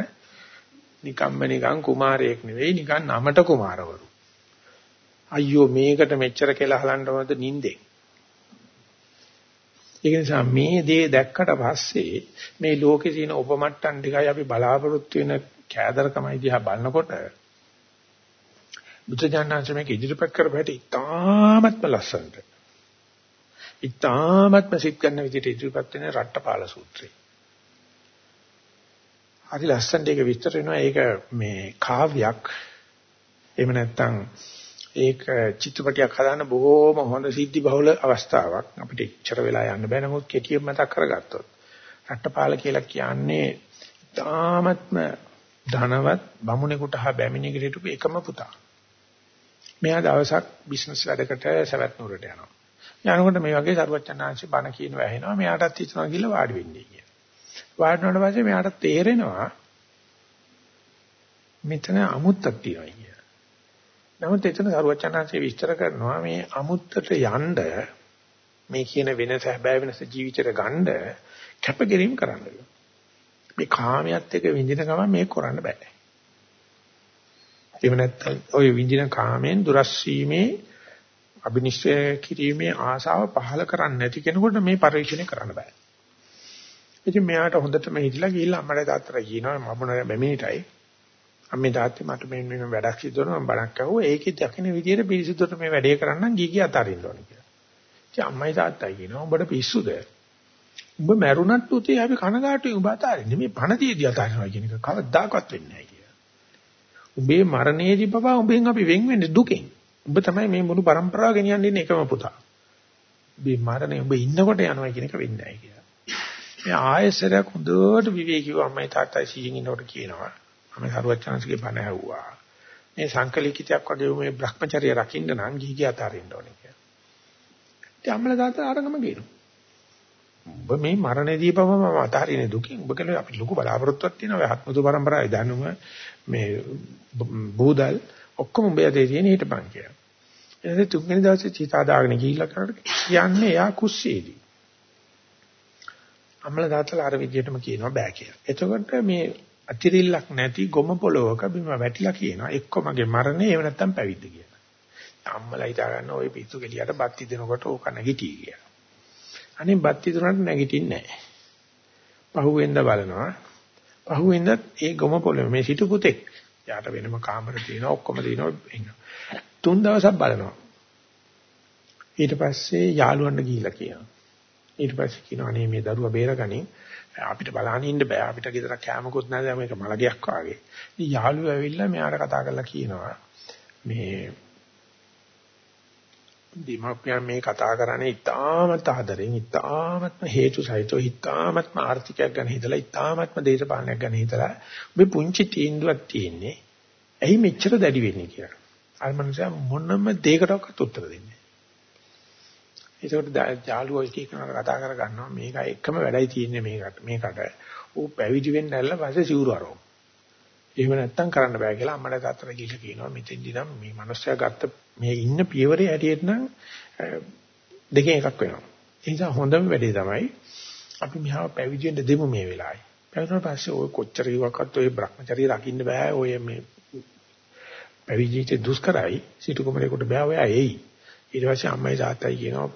නිකම්ම නිකන් කුමාරයෙක් නෙවෙයි නිකන් නමට කුමාරවරු. අයියෝ මේකට මෙච්චර කියලා හලන්න ඕනද නින්දේ? ඒක නිසා මේ දේ දැක්කට පස්සේ මේ ලෝකේ තියෙන උපමට්ටම් ටිකයි අපි බලාපොරොත්තු වෙන කෑදරකමයි දිහා බලනකොට බුදුජානනාංශ මේක ඉදිරිපත් කරපැටි ඉතාමත්ම ලස්සනට. ඉතාමත්ම සිත් ගන්න විදිහට ඉදිරිපත් වෙන රට්ටපාල සූත්‍රය. හරි ලස්සනට ඒක විස්තර වෙනවා. ඒක මේ කාව්‍යයක්. එහෙම නැත්නම් ඒක චිත්‍රපටයක් හදාන්න බොහෝම හොඳ සිද්ධි බහුල අවස්ථාවක්. අපිට ඉච්චර වෙලා යන්න බෑ නමුත් කෙටියෙන් මතක් කරගත්තොත්. රට්ටපාල කියලා කියන්නේ ඉතාමත්ම ධනවත් බමුණෙකුට හා බැමිණෙකුට හිටපු එකම පුතා. මෙයා දවසක් බිස්නස් වැඩකට සවැත් නුවරට යනවා. යනකොට මේ වගේ සරුවචනාංශي බණ කියනවා ඇහෙනවා. මෙයාටත් හිතනවා කියලා වාඩි වෙන්නේ කියලා. වාඩි වුණාට පස්සේ මෙයාට තේරෙනවා මෙතන අමුත්තක් තියෙනවා කියලා. නමුත් එතන සරුවචනාංශي විස්තර කරනවා මේ අමුත්තට යන්න මේ කියන වෙනස හැබැයි වෙනස ජීවිතේට ගන්න කැපකිරීම කරන්න මේ කාමයට එක විඳින ගමන් මේක කරන්න බෑ. එහෙම නැත්නම් ওই විඳින කාමෙන් දුරස් වීමේ අබිනිශ්චය කිරීමේ ආසාව පහල කරන්නේ නැති කෙනෙකුට මේ පරිශ්‍රණය කරන්න බෑ. ඉතින් මෙයාට හොඳටම හිතලා ගිහිල්ලා අම්මලා තාත්තට කියනවා මම බැමිණිටයි. අම්මේ තාත්තේ මට මේ මේ වැඩක් සිද්ධ වෙනවා මම බණක් අහුවා. ඒකේ දකින්න විදියට පිරිසිදුට මේ වැඩේ කරන්න ගිහි අතාරින්න ඕනේ කියලා. ඉතින් අම්මයි තාත්තයි කියනවා උඹට පිස්සුද? උඹ මැරුණත් උතේ අපි කනගාටුයි උඹ අතාරින්නේ. මේ පණ දීදී අතාරිනවා කියන එක කවදාකවත් වෙන්නේ නැහැ. උඹේ මරණයේදී පවා උඹෙන් අපි වෙන් වෙන්නේ දුකෙන්. උඹ තමයි මේ මුළු પરම්පරාව ගෙනියන්න ඉන්නේ එකම පුතා. උඹේ මරණය උඹ ඉන්නකොට යනවා කියන එක වෙන්නේ නැහැ කියලා. මේ ආයෙසරයක් හොඳට විවේකීව අම්මයි තාත්තයි සීයෙන් ඉන්නකොට කියනවා. මම සරුවචනන්සේගේ බණ ඇහුවා. මේ සංකලිකිතයක් වගේ මේ Brahmacharya රකින්න නම් ගිහි ගිය අතාරින්න ඕනේ කියලා. ඉතින් අම්මලා තාත්තා ආරගම ගේනවා. උඹ මේ මරණයේදී පව මම අතාරින්නේ දුකින්. උඹ කියලා අපි ලොකු බලාපොරොත්තුවක් තියෙනවා. ආත්මතු පරම්පරාවේ දැනුම මේ බෝදල් ඔක්කොම උඹ යතේ තියෙන හිටපන් කියලා. එතන තුන්වෙනි දවසේ චීතා දාගෙන ගිහිල්ලා කරට කියන්නේ එයා කුස්සියේදී. අම්මල දාතල අර විදියටම කියනවා බෑ කියලා. එතකොට මේ අතිරිල්ලක් නැති ගොම පොලවක බිම වැටිලා කියනවා එක්ක මගේ මරණය එහෙම නැත්නම් පැවිද්ද කියලා. අම්මලා හිතා ගන්න ওই පිස්සු කෙලියට බත්ති දෙනකොට ඕක නැගිටී කියලා. අනේ බත්ති දුන්නට නැගිටින්නේ නැහැ. පහුවෙන්ද බලනවා. පහුවෙන්දත් ඒ ගොම පොළොවේ මේ සිටු පුතෙක්. යාට වෙනම කාමර තියෙනවා ඔක්කොම තියෙනවා ඉන්නවා. තුන් දවසක් බලනවා. ඊට පස්සේ යාළුවන්ට ගිහිල්ලා කියනවා. ඊට පස්සේ කියනවා අනේ මේ දරුවා බේරගනින් අපිට බලන්න ඉන්න බෑ අපිට ගෙදර කෑමකුත් නැහැ මේක මලගයක් වාගේ. ඉතින් යාළුවෝ ඇවිල්ලා මෙයාට කතා කරලා කියනවා මේ දීමපියන් මේ කතා කරන්නේ ඉතාමත් ආදරෙන් ඉතාමත්ම හේතු සහිතව ඉතාමත්ම ආර්ථිකයක් ගැන හිතලා ඉතාමත්ම දේශපාලනයක් ගැන හිතලා ඔබ පුංචි තීන්දුවක් තියෙන්නේ ඇයි මෙච්චර දැඩි වෙන්නේ කියලා. අර මනුස්සයා මොනම දෙයකටවත් උත්තර දෙන්නේ නැහැ. ඒකට ජාලුවෝ ඉති කරන කතා කර ගන්නවා මේක එකම වැඩයි තියෙන්නේ මේකට මේකට. ඌ පැවිදි වෙන්න ඇල්ල පස්සේ සිවුරු අරෝ. එහෙම නැත්තම් කරන්න බෑ කියලා අම්මලා තාත්තලා කියලා කියනවා මෙතෙන්දි නම් මේ මනුස්සයා ගත්ත මේ ඉන්න පියවරේ හැටියට නම් දෙකෙන් එකක් වෙනවා. ඒ නිසා හොඳම වැඩේ තමයි අපි මෙහා පැවිදි වෙන්න දෙමු මේ වෙලාවේ. පැවිදුණාට පස්සේ ඔය කොච්චර ඉවක්වත් ඔය Brahmacharya රකින්න බෑ ඔය මේ පැවිදිට දුෂ්කරයි සිටු කුමරේකට බෑ ඔයා එයි. ඊට පස්සේ අම්මයි තාත්තයි කියනවා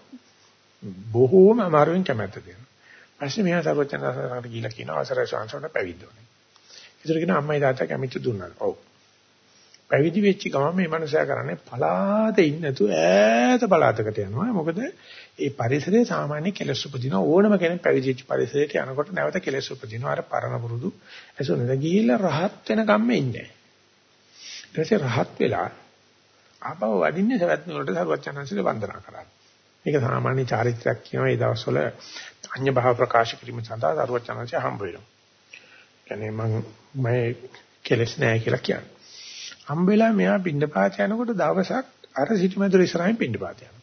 බොහෝම අමාරුවෙන් කැමැත්ත දෙනවා. පස්සේ මෙහා සර්වචනසාරකට ගිහිල්ලා කියනවා අවසරයි ශාන්සෝට පැවිද්ද ඕනේ. ඒතර කියන අම්මයි තාත්තා කැමති දුන්නා. ඔව්. පැවිදි වෙච්ච ගමන් මේ මනුස්සයා කරන්නේ පලාතේ ඉන්න නැතුව ඈත පලාතකට යනවා. මොකද ඒ පරිසරයේ සාමාන්‍ය කෙලස් උපදින ඕනම කෙනෙක් පැවිදිච්ච පරිසරයට යනකොට නැවත කෙලස් උපදිනවා. අර පරණ පුරුදු ඇසුනද ගිහිල්ලා රහත් වෙන කම්ම ඉන්නේ. ඊට පස්සේ රහත් වෙලා ආපහු වඩින්නේ සවැත් නුවරට සර්වචනන්සිට වන්දනා කරා. මේක සාමාන්‍ය චාරිත්‍රාක් කියනවා. ඒ දවස්වල අඤ්‍ය භාව ප්‍රකාශ කිරීම සඳහා සර්වචනන්සිය හම්බ වෙනවා. කියන්නේ මම මම කෙලස් නැහැ කියලා කියන්නේ. හම්බෙලා මෙයා පින්නපාත යනකොට දවසක් අර සිටුමැදුර ඉස්සරහින් පින්නපාත යනවා.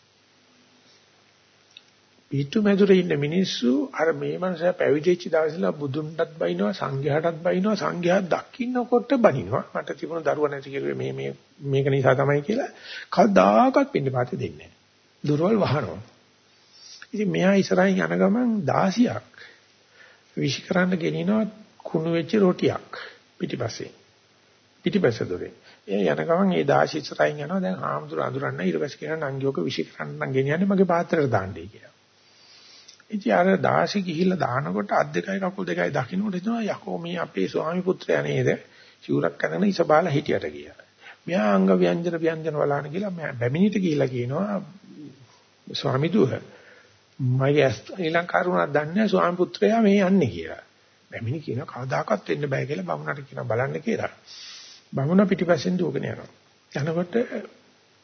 පිටුමැදුරේ ඉන්න මිනිස්සු අර මේ මනුස්සයා පැවිදිච්ච දවසේලා බුදුන්ටත් බයිනවා සංඝයාටත් බයිනවා සංඝයා දකින්නකොට බනිනවා. මට තිබුණ දරුවා නැති කිව්වේ මේ මේ මේක නිසා තමයි කියලා කවදාකවත් පින්නපාත දෙන්නේ නැහැ. දුර්වල් වහනවා. ඉතින් මෙයා ඉස්සරහින් යන ගමන් 16ක් විශ් කරන්න ගෙනිනවා කුණු වෙච්ච රොටියක් පිටිපස්සේ. පිටිපස්ස දොරේ. ඒ යන ගමන් ඒ 16 ඉස්සරහින් යනවා දැන් ආම්දුර අඳුරන්න ඊට පස්සේ කියනවා නංගියෝක විශ් කරන්න නම් ගෙනියන්නේ මගේ පාත්‍රයට දාන්නයි කියලා. ඉතින් අර 16 ගිහිල්ලා දානකොට අත් දෙකයි කකුල් දෙකයි දකින්නට හිතනවා යකෝ මේ අපේ ස්වාමි පුත්‍රයා නේද? සිවුරක් අඳගෙන ඉසබාලා හිටියට කියලා. මෙයා අංග ව්‍යංජන ව්‍යංජන වලාන කියලා මම බැමිණිට ගිහිල්ලා කියනවා ස්වාමි දුව මගේ ශ්‍රී ලංකාරුණක් දන්නේ නැහැ ස්වාමි පුත්‍රයා මේ යන්නේ කියලා. බැමිණි කියනවා කවදාකවත් වෙන්න බෑ කියලා බමුණට කියනවා බලන්න කියලා. බමුණ පිටිපස්සෙන් දුවගෙන යනවා. යනකොට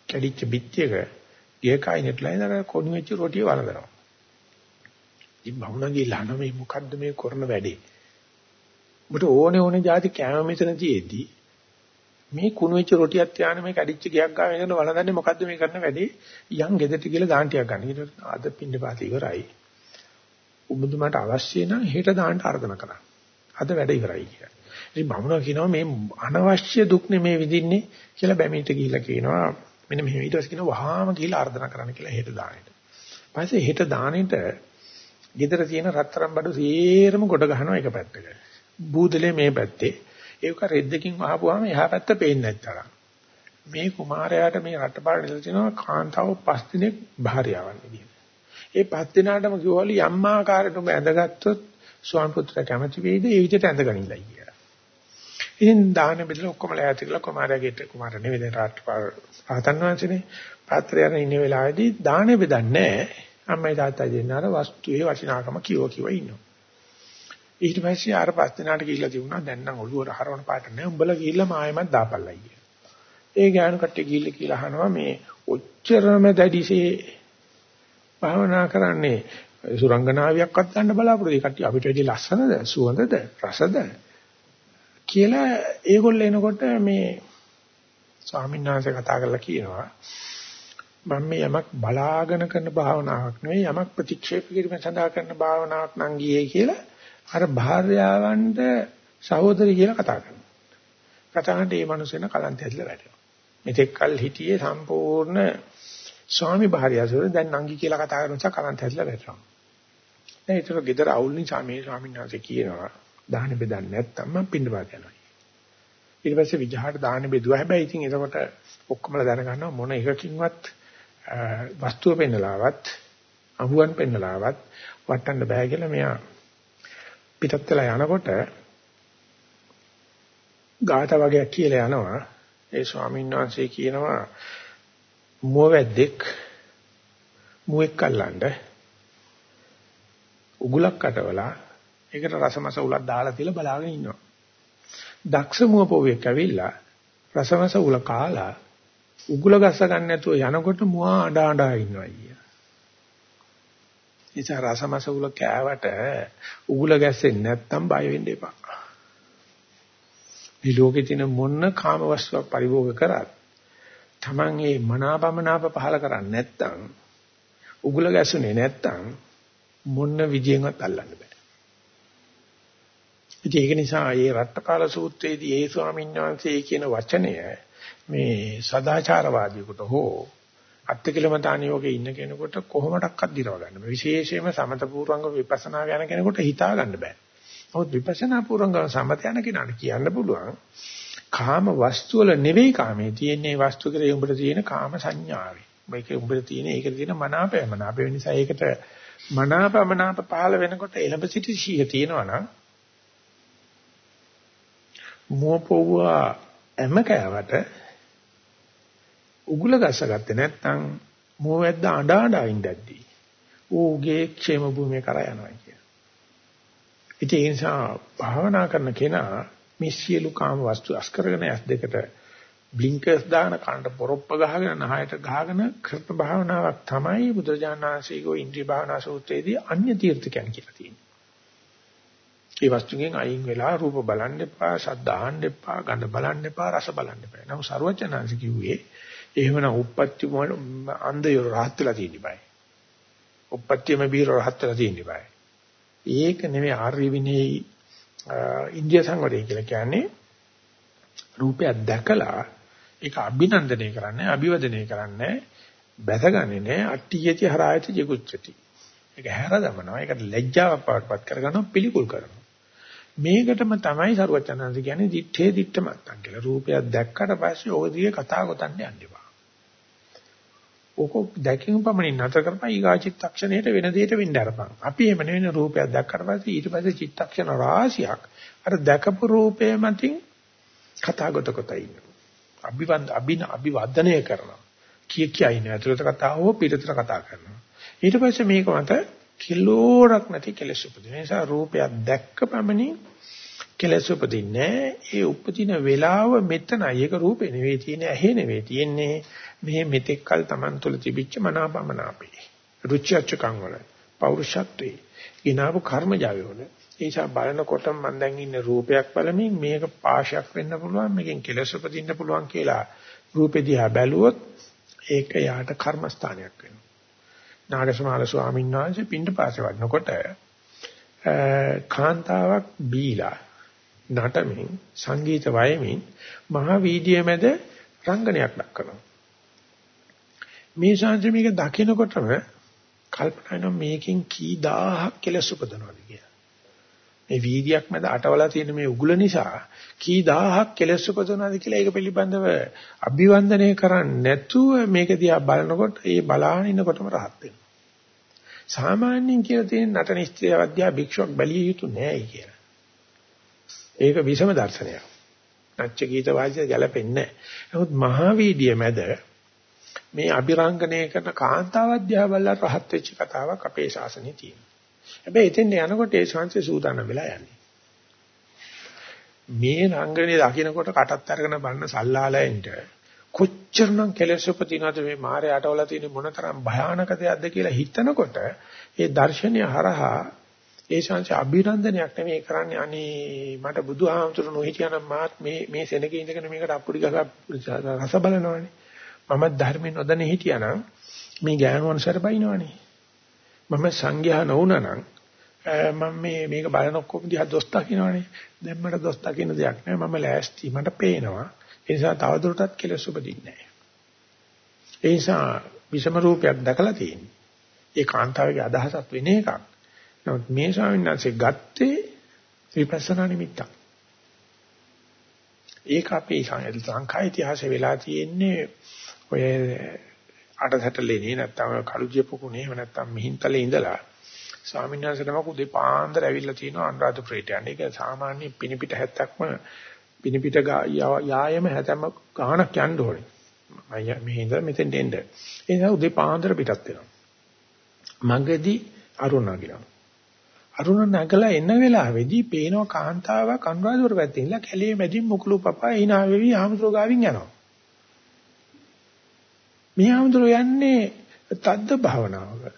කැඩිච්ච බිත්තියක ගියකයිනෙත් ලයිනර කොණු වෙච්ච රොටිය වළඳනවා. ඉතින් බමුණගේ ලහන මේ මොකද්ද මේ කරන වැඩේ? ඔබට ඕනේ ඕනේ જાති කැම මෙතන තියේදී මේ කුණු වෙච්ච රොටියක් තියාගෙන මේ කැඩිච්ච ගියක් ගාව ඉඳන් වළඳන්නේ මොකද්ද මේ කරන වැඩේ? යන් ගෙදරට ගිහලා දාන් ටිකක් ගන්න. ඊට අද පින්න පාත ඉවරයි. උඹතුමාට අවශ්‍ය නම් හෙට දාන්න ආර්දනා කරන්න. අද වැඩ ඉවරයි කියලා. ඉතින් බමුණා කියනවා මේ අනවශ්‍ය දුක් නෙමේ විඳින්නේ කියලා බැමිට ගිහිල්ලා කියනවා. මෙන්න මෙහෙම ඊට පස්සේ කියනවා වහාම ගිහිල්ලා ආර්දනා කරන්න කියලා හෙට දානෙට. පස්සේ හෙට දානෙට ගෙදර තියෙන රත්තරන් බඩු සේරම ගොඩ ගහනවා එක පැත්තක. බූදලේ මේ පැත්තේ ඒක රෙද්දකින් වහපුවාම එහා පැත්ත පේන්නේ නැත්තරම්. මේ කුමාරයාට මේ රටපාඩ ඉඳලා තිනවා කාන්තාව පස් දිනක් භාර්යාවන් විදියට. ඒ පස් දිනාටම කිව්වලු යම් ආකාරයකට ඔබ ඇඳගත්තොත් ස්වාමි පුත්‍රයා කැමති වෙයිද ඒ විදිහට ඇඳගනින්නයි කියලා. ඉතින් දාන බෙදලා ඔක්කොම ලෑස්ති කළා කුමාරයාගේ කුමාර නෙවෙයි රාජපාල රහතන් වහන්සේනේ පාත්‍රයන් ඉන්න වෙලාවේදී දාන බෙදන්නේ නැහැ. අම්මයි තාත්තයි දෙන්නාර වස්තුවේ වටිනාකම කිව්ව කිව්ව ඉන්නවා. ඊට පස්සේ ආර පස් දිනාට ගිහිල්ලා තිබුණා දැන් නම් ඔළුවට හරවන පාට නෑ උඹලා ගිහිල්ලා මායමත් දාපල්ලයි කියලා. ඒ ගෑනු කට්ටිය ගිහිල්ලා කියලා අහනවා මේ ඔච්චරම දැඩිසේ භාවනා කරන්නේ සුරංගනාවියක්වත් ගන්න බලාපොරොත්තු. ඒ කට්ටිය අපිට වැඩි ලස්සනද, සුවඳද, රසද කියලා ඒගොල්ලෝ එනකොට මේ ස්වාමීන් වහන්සේ කතා කරලා කියනවා මම මේ යමක් බලාගෙන කරන භාවනාවක් නෙවෙයි යමක් ප්‍රතික්ෂේප කිරීම සඳහා කරන භාවනාවක් නම් ගියේ කියලා අර භාර්යාවන්ට සහෝදරි කියලා කතා කරනවා. කතා කරනකොට මේ මිනිස්සුන කලන්ත ඇදලා වැටෙනවා. මෙතෙක් කල් හිටියේ සම්පූර්ණ ස්වාමි භාර්යාවසොර දැන් නංගි කියලා කතා කරන නිසා කලන්ත ඇදලා වැටෙනවා. දැන් ඒතර ගෙදර අවුල් නිසා මේ ස්වාමීන් වහන්සේ කියනවා දාහන බෙදන්නේ නැත්තම් මම පින්නපාත යනවා. ඊට පස්සේ විජහාට දාහන බෙදුවා. හැබැයි ඉතින් එතකොට ඔක්කොමලා දැනගන්නවා මොන එකකින්වත් වස්තුව පෙන්නලාවත් අහුවන් පෙන්නලාවත් වටන්න බෑ කියලා මෙයා පිටත් වෙලා යනකොට ගාත වගේක් කියලා යනවා ඒ ස්වාමීන් වහන්සේ කියනවා මුවවැද්දෙක් මුවෙක් අල්ලන්න උගුලක් අටවලා ඒකට රසමස උලක් දාලා තියලා බලාගෙන ඉන්නවා. දක්ෂ මුව පොවෙක් ඇවිල්ලා රසමස උල කාලා උගුල ගස්ස ගන්න නැතුව යනකොට මුවා අඬ අඬ ඉන්නවා අයියා. නිසා රසමස උල කෑවට උගුල ගැස්සෙන්නේ නැත්තම් බය වෙන්න එපා. මේ ලෝකේ තියෙන මොන කාම වස්තුවක් පරිභෝග කරත් Taman ඒ මනාපමනාප පහල කරන්නේ නැත්තම් උගුල ගැසුනේ නැත්තම් මොන විදියෙන්වත් අල්ලන්න බෑ. ඉතින් ඒක නිසා මේ රට්ටපාල සූත්‍රයේදී ඒ ස්වාමීන් වහන්සේ කියන වචනය මේ සදාචාරවාදීකට හෝ අත්තිකිලමතාන යෝගේ ඉන්න කෙනෙකුට කොහොමඩක්වත් දිරව ගන්න බෑ. විශේෂයෙන්ම සමත පූර්වංග විපස්සනා යන කෙනෙකුට හිතා ගන්න බෑ. නමුත් විපස්සනා පූර්වංග සමත යන කෙනාට කියන්න පුළුවන් කාම වස්තු වල නෙවෙයි කාමේ තියෙන්නේ වස්තු කරේ උඹට තියෙන කාම සංඥාවේ. මේක උඹට තියෙන ඒකට තියෙන මනාපයම නාපය නිසා ඒකට මනාපමනාප පහළ වෙනකොට එළඹ සිටි සිහිය තියෙනවා නම් මෝපෝවා එම කෑවට උගුල ගස්සගත්තේ නැත්නම් මෝවැද්ද අඬ අඬ ඉඳද්දී ඌගේ ക്ഷേම භූමිය කරා යනවා කියන. ඉතින් ඒ නිසා භාවනා කරන කෙනා මේ සියලු කාම වස්තු අස්කරගෙන ඇස් දෙකට බ්ලින්කර්ස් දාන කාණ්ඩ පොරොප්ප ගහගෙන නහයට ගහගෙන කරන භාවනාවක් තමයි බුදුරජාණන් වහන්සේගේ ඉන්ද්‍රිය භාවනා සූත්‍රයේදී අන්‍ය තීර්ථකයන් කියලා තියෙන්නේ. ඒ වස්තුගෙන් අයින් වෙලා රූප බලන්න එපා, ශබ්ද අහන්න එපා, ගඳ බලන්න එපා, රස බලන්න එපා. නමුත් ਸਰවඥාන්ස කිව්වේ එහෙමනම් උප්පත්ති අන්ධය රහත් වෙලා තියෙන්න බෑ. උප්පත්තියම බීර රහත් වෙලා තියෙන්න බෑ. ඒක නෙමෙයි ආර්ය විනී ඉන්දිය සංවරය කියලා කියන්නේ රූපයක් දැකලා ඒක අභිනන්දනය කරන්නේ අභිවදනය කරන්නේ බැසගන්නේ නෑ අට්ඨියති හරායති ජිගුච්ඡති. ඒක හැර දමනවා ඒකට ලැජ්ජාවක් පාටපත් කරගන්නවා පිළිකුල් කරනවා. මේකටම තමයි සරුවචනන්ද කියන්නේ දිත්තේ දිත්ත මත්තන් කියලා. රූපයක් දැක්කට පස්සේ ඔය දිගේ කතා ගොතන්න යන්න එපා. ඕක දැකීම පමණින් නැතර කරපන් ඊගා චිත්තක්ෂණයට වෙන දෙයකට වෙන්න අරපන්. අපි එහෙම නෙවෙයි රූපයක් දැක්කට පස්සේ ඊට පස්සේ චිත්තක්ෂණ රාශියක් අර දැකපු රූපය මතින් කතාගත කොට ඉන්නවා. අභිවන්ද අභින අභිවදනය කරනවා. කිය කිය ඉන්නේ ඇතුළත කතාව හෝ පිටතට කතා කරනවා. ඊට පස්සේ මේක මත කිලෝරක් නැති කෙලෙස් උපදින නිසා රූපයක් දැක්ක පමණින් කෙලෙස් උපදින්නේ ඒ උපදින වේලාව මෙතනයි. ඒක රූපේ නෙවෙයි තියෙන්නේ ඇහි නෙවෙයි තියෙන්නේ. මේ මෙතෙක් කල Taman තුල තිබිච්ච මනාපමනාපේ. රුචි අචකම් වල පෞරුෂත්වේ ඊනාව කර්මජාවය වල. ඒ නිසා බලනකොට මම දැන් ඉන්නේ රූපයක් බලමින් මේක පාශයක් වෙන්න පුළුවන් මේකෙන් කෙලෙස් උපදින්න පුළුවන් කියලා රූපෙ දිහා බැලුවොත් ඒක යාට කර්මස්ථානයක් වෙනවා. නාගසමාල ස්වාමීන් වහන්සේ පින්ඩ පාසේ වඩනකොට කාන්තාවක් බීලා නටමින් සංගීත වයමින් මහා වීදියේ මැද රංගනයක් දක්වනවා. මේ ශාන්ති මේක දකිනකොටම කල්පනා වෙනවා මේකෙන් කී දහහක් කෙලස් උපදනවද කියලා. මේ වීදියක් මැද අටවලා තියෙන මේ උගුල නිසා කී දහහක් කෙලස් උපදනවද කියලා ඒක පිළිබඳව අභිවන්දනය කරන්නේ නැතුව මේක දිහා බලනකොට ඒ බලාගෙන ඉන්නකොටම rahat වෙනවා. සාමාන්‍යයෙන් කියලා තියෙන නටන ස්ත්‍රිය අධ්‍යා භික්ෂුවක් බැලිය යුතු නෑයි කියලා. ඒක විසම දර්ශනයක්. නැච්ච ගීත වාද්‍ය ගැලපෙන්නේ නැහැ. නමුත් මහා වීදිය මැද මේ අභිරංගනය කරන කාන්තාව අධ්‍යා බලලා රහත් වෙච්ච කතාවක් අපේ ශාසනයේ තියෙනවා. හැබැයි එතෙන් යනකොට ඒ ශාන්සේ සූදානම් වෙලා යන්නේ. මේ රංගනේ දකින්නකොට කටත් අරගෙන බලන සල්ලාලෙන්ට කොච්චරනම් කෙලෙස් උපදිනවද මේ මායයට අටවල තියෙන මොනතරම් භයානක දෙයක්ද කියලා හිතනකොට ඒ දර්ශනය හරහා ඒ ශාංශ අභිනන්දනයක් නෙමෙයි කරන්නේ අනේ මට බුදුහාමුදුරු නොහිටියනම් මාත් මේ මේ සෙනගේ ඉඳගෙන මේකට අප්පුඩි ගහ රස බලනවනේ මම ධර්මයෙන් නොදැන හිටියනම් මේ ඥානවන්සර බයිනවනේ මම සංඝයා නොවුනනම් මම මේ මේක බලන ඔක්කොම දිහා දොස් දකින්නවනේ දැන් මට දොස් දකින්න දෙයක් නෑ මම ලෑස්ති මට පේනවා ඒ නිසා තවදුරටත් කෙලස් උපදින්නේ නැහැ. ඒ නිසා විෂම රූපයක් දැකලා තියෙන්නේ. ඒ කාන්තාවගේ අදහසක් වෙන එකක්. නමුත් මේ ස්වාමීන් වහන්සේ ගත්තේ විපස්සනා නිමිත්තක්. ඒක අපේ සංඛා ඉතිහාසයේ වෙලා තියෙන්නේ ඔය අටසැටලේනේ නැත්තම් කළුජිය පුකුනේ එහෙම නැත්තම් මිහින්තලේ ඉඳලා ස්වාමීන් වහන්සේ නමක් උදේ පාන්දර ඇවිල්ලා තිනවා අනුරාධපුරේට යන්නේ. ඒක සාමාන්‍ය පිනිපිට 70ක්ම පිනිපිට යායම හැතැම්ම ගානක් යන්න ඕනේ. මම මේ ඉඳලා මෙතෙන්ට එන්න. ඒ නිසා උදේ පාන්දර පිටත් වෙනවා. මගදී අරුණ නගිනවා. අරුණ නැගලා එන වෙලාවේදී පේනවා කාන්තාවක් අනුරාධපුර පැත්තේ ඉඳලා කැලේ මැදින් මුකුළු පපා hina වෙවි ආමතුරු ගාවින් යනවා. මේ ආමතුරු යන්නේ තද්ද භාවනාවක.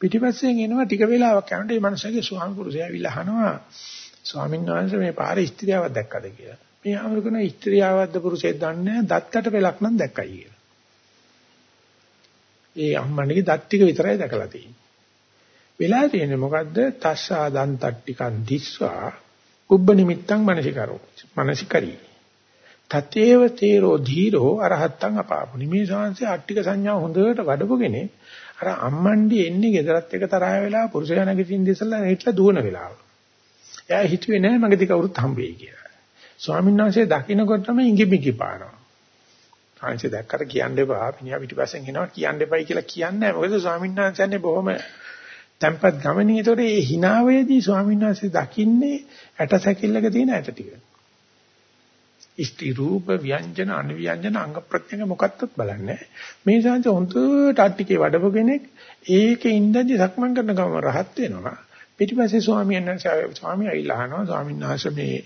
පිටිපස්සෙන් එනවා ටික වෙලාවක් යනකොට මේ මනුස්සයාගේ ස්වාමි පුරුෂයා ඇවිල්ලා අහනවා ස්වාමීන් වහන්සේ මේ පාරේ ස්ත්‍රියාවක් දැක්කද කියලා. මේ ආමරකන ස්ත්‍රියාවක්ද පුරුෂයෙක් දන්නේ දත්තට පෙලක් නම් දැක්කයි කියලා. ඒ අම්මණිගේ දත් ටික විතරයි දැකලා තියෙන්නේ. වෙලා තියෙන්නේ මොකද්ද? තස්සා දන්තට්ටිකන් දිස්වා උබ්බ නිමිත්තං මනසිකරෝ. මනසිකරී. තතේව තේරෝ ධීරෝ අරහත්තං අපාපුනි. මේ ශාංශයේ අට්ටික සංඥා හොඳට වඩපු කෙනේ අර අම්මණ්ඩි එන්නේ ගෙදරත් එක තරහ වෙලා පුරුෂයා නැගිටින්න ඉස්සලා හිටලා දුවන වෙලාව. එයා හිතුවේ නෑ මගදී කවුරුත් හම්බෙයි කියලා. ස්වාමීන් වහන්සේ දකින්නකොටම ඉඟිබිඟි පානවා. ආංශය දැක්කට කියන්න එපා. මිනිහා පිටිපස්සෙන් එනවා කියන්න එපයි කියලා කියන්නේ නෑ. මොකද ස්වාමීන් වහන්සේන්නේ බොහොම tempat ගමනේ. ඒතකොට මේ hinaවේදී ස්වාමීන් වහන්සේ දකින්නේ ඇටසැකිල්ලක තියෙන ඇට ටික. ඉස්ති රූප ව්‍යංජන අනුව්‍යංජන අංග ප්‍රත්‍යංග මොකක්වත් බලන්නේ මේ සංස හොඳට අට්ටිකේ වඩපු කෙනෙක් ඒකේ ඉඳන්දි සක්මන් කරන ගම රහත් වෙනවා පිටිපස්සේ ස්වාමීන් වහන්සේ ස්වාමී ඇවිල්ලා අහනවා ස්වාමීන් වහන්සේ මේ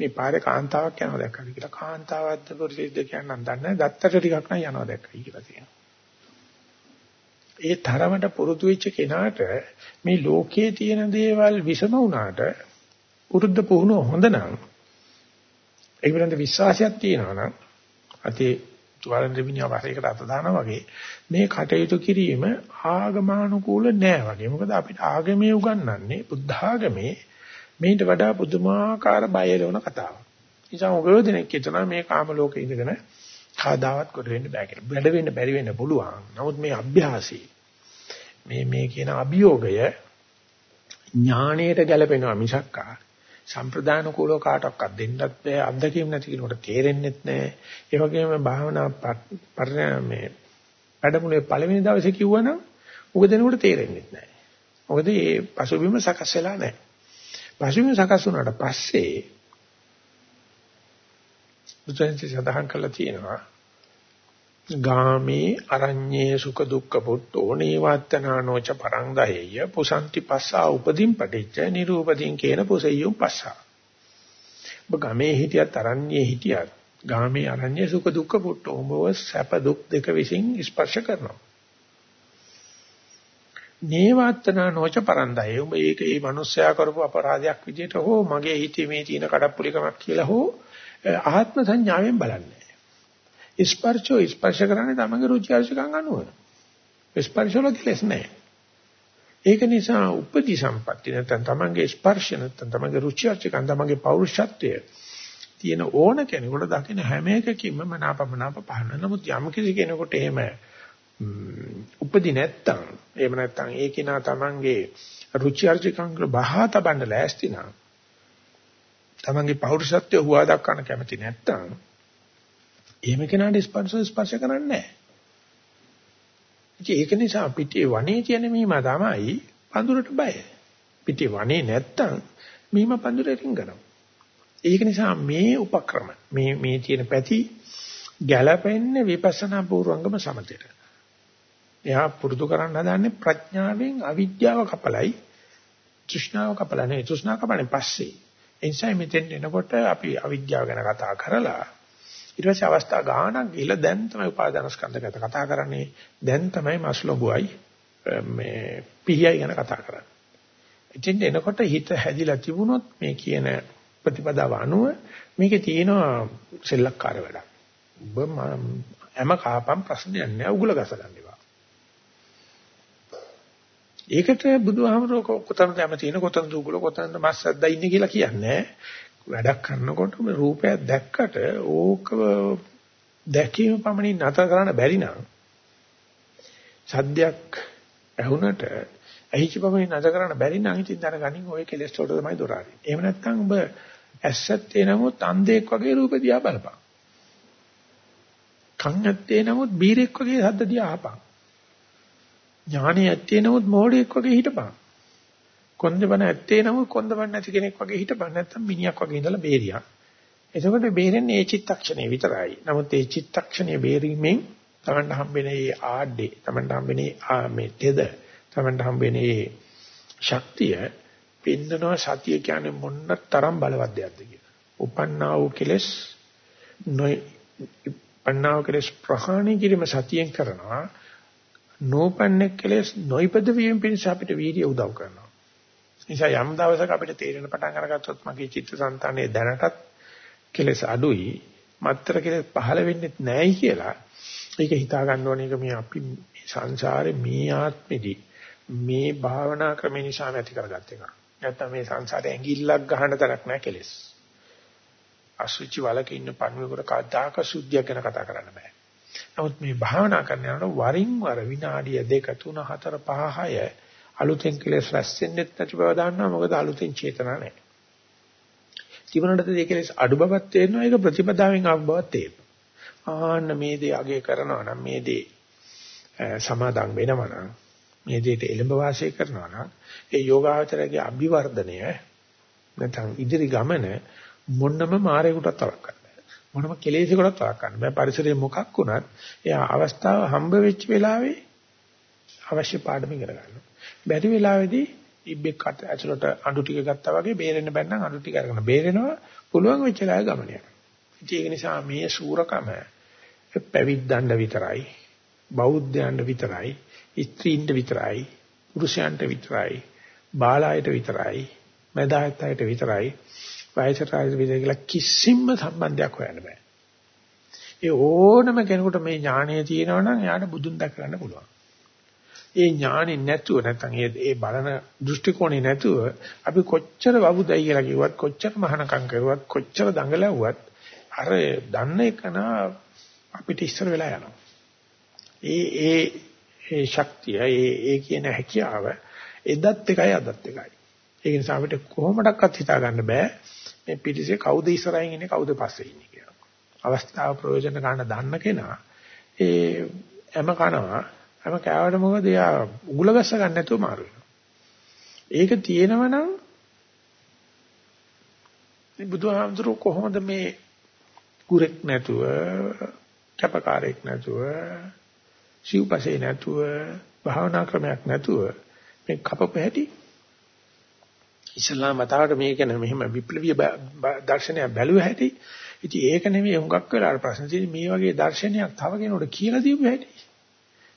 මේ පාරේ කාන්තාවක් යනවා දැක්කද කියලා. කාන්තාවක්ද පුරුෂයෙක්ද කියන්න දන්නේ නැහැ. දත්තට ටිකක් නම් යනවා දැක්කයි කියලා තියෙනවා. ඒ තරමට පුරුදු වෙච්ච කෙනාට මේ ලෝකයේ තියෙන දේවල් විසම වුණාට උරුද්ද පුහුණුව හොඳ නම් ඒ පිළිබඳ විශ්වාසයක් තියෙනවා නම් අතේ තුවාලෙන් දෙවිනියා වශයෙන් අත දානවා වගේ මේ කටයුතු කිරීම ආගමානුකූල නෑ වගේ. මොකද අපිට ආගමේ උගන්වන්නේ බුද්ධ ආගමේ මේට වඩා පුදුමාකාර බය ලෝන කතාවක්. නිසා උගව දෙනෙක් කියනවා මේ කාම ලෝකේ ඉඳගෙන කාදාවත් කොට වෙන්න බෑ කියලා. වැඩ වෙන්න බැරි වෙන්න පුළුවන්. නමුත් මේ අභ්‍යාසී මේ මේ කියන අභියෝගය ඥාණයට ගැලපෙනවා මිසක්කා සම්ප්‍රදාන කූලව කාටවත් දෙන්නත් බෑ අත්දැකීම් නැති කෙනෙකුට තේරෙන්නෙත් නෑ ඒ වගේම භාවනා පරිණාමයේ වැඩමුළුවේ පළවෙනි දවසේ කිව්වනම් උග දෙනකොට තේරෙන්නෙත් නෑ මොකද මේ පසුබිම සකස් වෙලා නෑ පසුබිම සකස් වුණාට පස්සේ බුදුන්සේ සඳහන් කළා තියෙනවා. ගාමේ අරඤ්ඤේ සුඛ දුක්ඛ පුට්ඨෝ නේවත්තනානෝච පරං දහෙය පුසන්ති පස්සා උපදීන් පටිච්ච නිරූපදීන් කියන පුසෙය්‍යුම් පස්සා. ඔබ ගමේ හිටියත් අරඤ්ඤේ හිටියත් ගාමේ අරඤ්ඤේ සුඛ දුක්ඛ පුට්ඨෝ ඔබව සැප දුක් දෙක විසින් ස්පර්ශ කරනවා. නේවත්තනානෝච පරං දහෙය ඔබ ඒක ඒ මිනිස්සයා කරපු අපරාධයක් විදිහට හෝ මගේ හිතේ මේ තියෙන කඩප්පුලිකමක් කියලා හෝ ආත්ම සංඥාවෙන් බලන්නේ ස්පර්ශෝ ස්පර්ශ කරන්නේ තමගේ රුචි අරුචිකම් අනුව. ස්පර්ශවල කෙලස් නැහැ. ඒක නිසා උපදි සම්පatti නැත්නම් තමගේ ස්පර්ශ නැත්නම් තමගේ රුචි අරුචිකම් තමගේ පෞරුෂත්වය තියෙන ඕන කෙනෙකුට දකින්න හැම එකකින්ම මනාපමනාප පහන. නමුත් යම් කිසි කෙනෙකුට එහෙම උපදි නැත්තම් එහෙම නැත්තම් ඒ කෙනා තමන්ගේ රුචි අරුචිකම් වල බහා තබන්න ලෑස්ති නම් තමන්ගේ පෞරුෂත්වය හුවා දක්වන්න කැමති නැත්තම් එහෙම කෙනාට ස්පර්ශ ස්පර්ශ කරන්නේ නැහැ. ඒක නිසා පිටේ වනේ තියෙන මීම තමයි පඳුරට බය. පිටේ වනේ නැත්තම් මීම පඳුරේ රිංගනවා. ඒක නිසා මේ උපක්‍රම මේ මේ තියෙන පැති ගැළපෙන්නේ විපස්සනා පූර්වංගම සමතේට. එයා පුරුදු කරන්න හදන්නේ ප්‍රඥාවෙන් අවිද්‍යාව කපලයි තෘෂ්ණාව කපලා නෙවෙයි තෘෂ්ණාව කපන්නේ පස්සේ. ඒ නිසා මෙතෙන් එනකොට අපි අවිද්‍යාව ගැන කතා කරලා ඊට පස්සේ අවස්ථා ගානක් ගිහලා දැන් තමයි උපාදාන ස්කන්ධ ගැන කතා කරන්නේ. දැන් තමයි මස්ලොබුවයි මේ පිහියයි ගැන කතා කරන්නේ. ඉතින් එනකොට හිත හැදිලා තිබුණොත් මේ කියන ප්‍රතිපදාව අනුව මේකේ තියෙනවා සෙල්ලක්කාර වැඩක්. ඔබ හැම කාපම් ප්‍රශ්නයක් නෑ උගල ගසගන්නවා. ඒකට බුදුහාමරෝ කොතනද යම තියෙන කොතනද උගල කොතනද මස් ඇද්දා ඉන්නේ කියලා කියන්නේ වැඩක් කරනකොට මේ රූපයක් දැක්කට ඕක දැකීම පමණින් නැතර කරන්න බැරි නම් සද්දයක් ඇහුනට ඇහිච්ච පමණින් නැතර කරන්න බැරි නම් ඉතින් දැනගනින් ඔය කෙලෙස් වලට තමයි දොර ආරේ. එහෙම නැත්නම් ඔබ ඇස්සත්තේ නමුත් අන්ධෙක් වගේ රූප දිහා බලපන්. කන් ඇත්තේ නමුත් බීරෙක් වගේ සද්ද දිහා අහපන්. ඥානෙ ඇත්තේ නමුත් මෝඩෙක් වගේ හිටපන්. කොන්දපණ ඇත්තේ නමුත් කොන්දපණ නැති කෙනෙක් වගේ හිටපන් නැත්තම් මිනිහක් වගේ ඉඳලා බේරියක්. එතකොට බේරෙන්නේ ඒ චිත්තක්ෂණය විතරයි. නමුත් ඒ චිත්තක්ෂණය බේරීමෙන් තමන්ට හම්බෙන්නේ ආඩේ, තමන්ට හම්බෙන්නේ මේ තෙද, තමන්ට හම්බෙන්නේ ශක්තිය පින්නනවා සතිය කියන්නේ මොන්න තරම් බලවත් දෙයක්ද කියලා. උපන්නා වූ කෙලස් නොයි උපන්නා වූ කෙලස් ප්‍රහාණය කිරීම සතියෙන් කරනවා. නෝපන්නේ කෙලස් නොයිපද වීම පිණිස අපිට වීර්ය උදව් කරනවා. නිසා යම් දවසක අපිට තේරෙන පටන් අරගත්තොත් මගේ චිත්තසංතානයේ දැනටත් කෙලස් අඩුයි මත්තර කෙලස් පහළ වෙන්නේ නැහැයි කියලා ඒක හිතා ගන්න ඕනේ මේ අපි සංසාරේ මේ ආත්මෙදි මේ භාවනා ක්‍රම නිසා නැති කරගත්ත එක. නැත්තම් මේ සංසාරේ ඇඟිල්ලක් ගහන තරක් නැහැ කෙලස්. අසුචි වලක ඉන්න පණුවෙකුට කදාක සුද්ධියක් ගැන කතා කරන්න බෑ. නමුත් මේ භාවනා කරන යනකොට වරින් වර විනාඩිය 2 3 4 5 6 අලුතෙන් කෙලස් රැස් වෙන්නේ නැති බව දන්නවා මොකද අලුතෙන් චේතනා නැහැ. තිබුණාට ඒ කෙලස් අඩු බවක් තේරෙනවා ඒක ප්‍රතිපදාවෙන් ආව බවක් තේරෙනවා. ආන්න මේ දේ අගේ කරනවා නම් මේ දේ සමාදම් වෙනවා නම් මේ දෙයට එළඹ වාසය කරනවා නම් ඒ යෝගාවචරයේ අභිවර්ධනය නැත්නම් ඉදිරි ගමන මොන්නම මාරේකටත් තරක් කරන්න මොනම කෙලෙසයකටත් තරක් කරන්න බෑ. පරිසරයේ මොකක් වුණත් එයා අවස්ථාව හම්බ වෙච්ච වෙලාවේ අවශ්‍ය පාඩම ඉගෙන ගන්නවා. බැරි වෙලාවේදී ඉබ්බෙක් ඇතුළට අඬු ටික ගත්තා වගේ බේරෙන්න බැන්නම් අඬු ටික අරගෙන බේරෙනවා. පුළුවන් වෙච්ච ලාය ගමන යනවා. ඒක නිසා මේ සූරකම පැවිද්දන්න විතරයි බෞද්ධයන්ට විතරයි ස්ත්‍රීන්ට විතරයි, පුරුෂයන්ට විතරයි, බාලයට විතරයි, මැදායතයට විතරයි, වයසට ආයත විතරයි කියලා කිසිම සම්බන්ධයක් හොයන්න බෑ. ඒ ඕනම කෙනෙකුට මේ ඥාණය තියෙනවා නම් එයාට බුදුන් දැක ගන්න පුළුවන්. ඒ ඥාණි නැතුව නැත්නම් ඒ ඒ බලන දෘෂ්ටි කෝණේ නැතුව අපි කොච්චර වබුදයි කියලා කිව්වත් කොච්චර මහානකම් කරුවත් කොච්චර දඟලවුවත් අර දන්න එකන අපිට ඉස්සර වෙලා යනවා. ඒ ඒ ඒ ශක්තිය ඒ ඒ කියන හැකියාව එදත් එකයි අදත් එකයි. ඒක නිසා අපිට කොහොමඩක්වත් හිතා ගන්න බෑ මේ පිටිසේ කවුද ඉස්සරහින් ඉන්නේ කවුද පස්සේ ඉන්නේ කියලා. අවස්ථාව ප්‍රයෝජන ගන්න දන්න කෙනා ඒ හැම කනවා හැම කෑවට මොකද එයා උගුල ගස්ස ගන්න නැතුව මාරු වෙනවා. ඒක තියෙනවනම් මේ බුදුහාමුදුරුවෝ කොහොමද මේ කුරෙක් නැතුව කැපකාරයෙක් නැතුව සිව්පසේ නැතුව භාවනා ක්‍රමයක් නැතුව මේ කපපු හැටි ඉස්ලාම මතවට මේක නෙමෙයි මෙහෙම විප්ලවීය දර්ශනය බැලුව හැටි. ඉතින් ඒක නෙමෙයි හුඟක් වෙලා ප්‍රශ්න තියෙන්නේ මේ වගේ දර්ශනයක් තව කෙනෙකුට කියලා දීපු හැටි.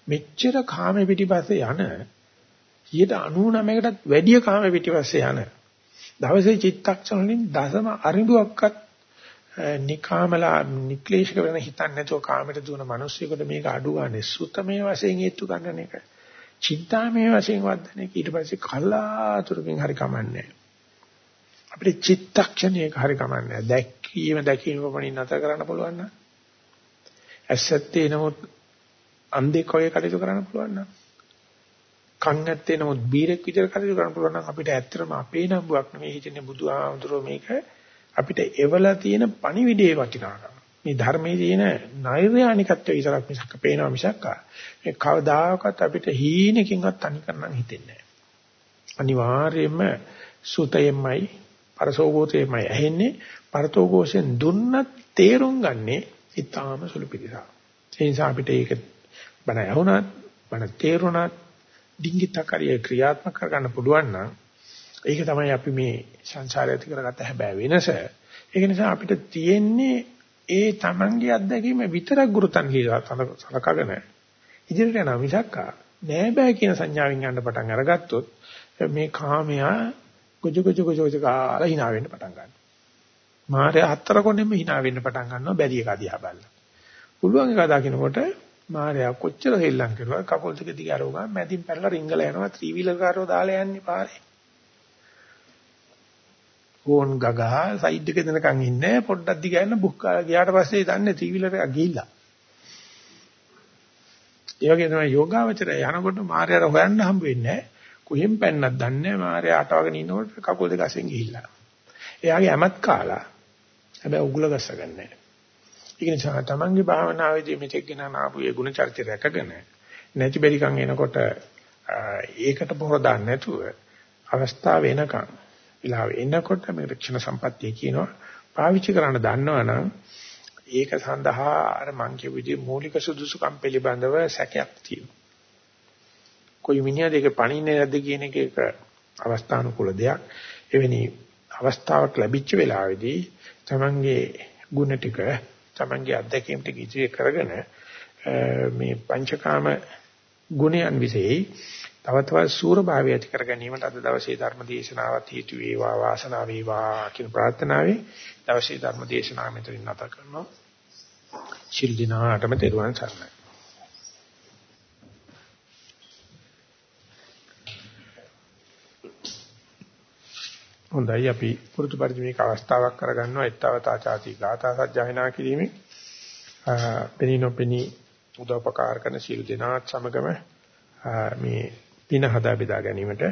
මෙච්චර කාම පිටිපස්සේ යන 99කටත් වැඩිය කාම පිටිපස්සේ යන දවසේ චිත්තක්ෂණ වලින් දසම අරිඹුවක්වත් නිකාමලා නික්ලේශක වෙන හිතන්නේ නැතුව කාමයට දුවන මිනිස්සුෙකුට මේක අඩු ගන්න සුතමේ වශයෙන් හේතු ගන්න එක. චින්තාමේ වශයෙන් වදන එක ඊට පස්සේ කලාතුරකින් හරි කමන්නේ අපිට චිත්තක්ෂණයක හරි කමන්නේ දැක්කීම දැකීම පමණින් නැතර කරන්න පුළුවන් නම්. ඇසත්තේ නමුත් අන්ධෙක් වගේ කටයුතු කරන්න පුළුවන් නම්. කන් නැත්තේ නමුත් බීරෙක් විදිහට කටයුතු කරන්න පුළුවන් නම් අපිට ඇත්තටම අපේ නම්බුවක් නෙවෙයි හිතන්නේ බුදුහාමුදුරුවෝ මේක අපිට එවලා තියෙන පණිවිඩේ වටිනාකම. මේ ධර්මයේ තියෙන නෛර්යානිකත්වය විතරක් මිසක් පේනවා මිසක් මේ කවදාකවත් අපිට හීනකින්වත් තනි කරන්න හිතෙන්නේ නැහැ. අනිවාර්යයෙන්ම සුතයෙන්මයි පරසෝගෝතයෙන්මයි ඇහෙන්නේ. පරතෝගෝසෙන් දුන්නත් තේරුම් ගන්නේ ඊටාම සුළු පිළිසක් ඒ නිසා අපිට ඒක බණ ඇහුණත් බණ තේරුණත් ඩිංගිතකරිය ක්‍රියාත්මක කරගන්න පුළුවන් නම් ඒක තමයි අපි මේ සංසාරය ඇති කරගත්ත හැබෑ වෙනස. ඒක නිසා අපිට තියෙන්නේ ඒ Tamange අත්දැකීම විතරක් ගුරුතන් කියලා සලකගෙන ඉදිරියට යනවා මිසක් නෑ බෑ කියන සංඥාවෙන් යන්න පටන් අරගත්තොත් මේ කාමයා ගොජ ගොජ ගොජ ගොජ කාලා hina වෙන්න පටන් ගන්නවා. මාරය හතර කොනෙම hina වෙන්න පටන් ගන්නවා බැරි එක දිහා බලලා. පුළුවන් එක දකින්නකොට මාර්යා කොච්චර හෙල්ලම් කරුවා කකුල් දෙක දිග අරවගා මැදින් පැනලා රිංගලා යනවා ත්‍රිවිල කාරෝ දාලා යන්නේ පාරේ. ෆෝන් ගගා සයිඩ් එකේ දෙනකන් ඉන්නේ පොඩ්ඩක් දිග යන බුක් කාලා ගියාට පස්සේ දන්නේ ත්‍රිවිලට ගිහිල්ලා. ඒ වගේ තමයි යෝගාවචරය යනකොට මාර්යාර හොයන්න හම්බ වෙන්නේ කොහෙන් පැන්නක් දන්නේ මාර්යා අටවගෙන ඉන්නකොට කකුල් දෙක අසෙන් ගිහිල්ලා. එයාගේ ඇමත් කාලා හැබැයි උගුල ගස්සගන්නේ නැහැ. ඒක නිසා තමන්ගේ භාවනාවේදී මෙතෙක් ගෙන ආපු ඒ ගුණ චරිතය රැකගෙන නැති බැරිකම් එනකොට ඒකට පොර දාන්න නැතුව අවස්ථාව එනකන් විලාව එනකොට මේ රක්ෂණ සම්පත්තිය කියනවා පාවිච්චි කරන්න දන්නවනම් ඒක සඳහා අර මං කියපු විදිහේ මූලික සුදුසුකම් පිළිබඳව සැකයක් තියෙනවා. කොයි මිනිහද ඒක පණින්නේ නැද්ද කියන එක ඒක අවස්ථානුකූල දෙයක්. එවැනි අවස්ථාවක් ලැබිච්ච වෙලාවේදී තමන්ගේ ගුණ ටික තමන්ගේ අත්දැකීම් ටික ඉදිරි කරගෙන මේ පංචකාම ගුණයන් વિશેයි තව තවත් සූරභාවය ඇති කර ගැනීමට අද දවසේ ධර්ම දේශනාවත් හේතු වේවා වාසනාව වේවා කියන ප්‍රාර්ථනාවයි දවසේ ධර්ම දේශනාව මෙතනින් නැත කරනවා. ශිල් දිනාටම තෙරුවන් සරණයි. හොඳයි අපි පුරුදු පරිදි මේක අවස්ථාවක් කරගන්නවා ettavata chati gata sajjayana කිරීමේ පෙනිනොපෙනි උදව්පකාර කරන සීල දෙනාත් සමගම මේ පින හදා බෙදා ගැනීමට.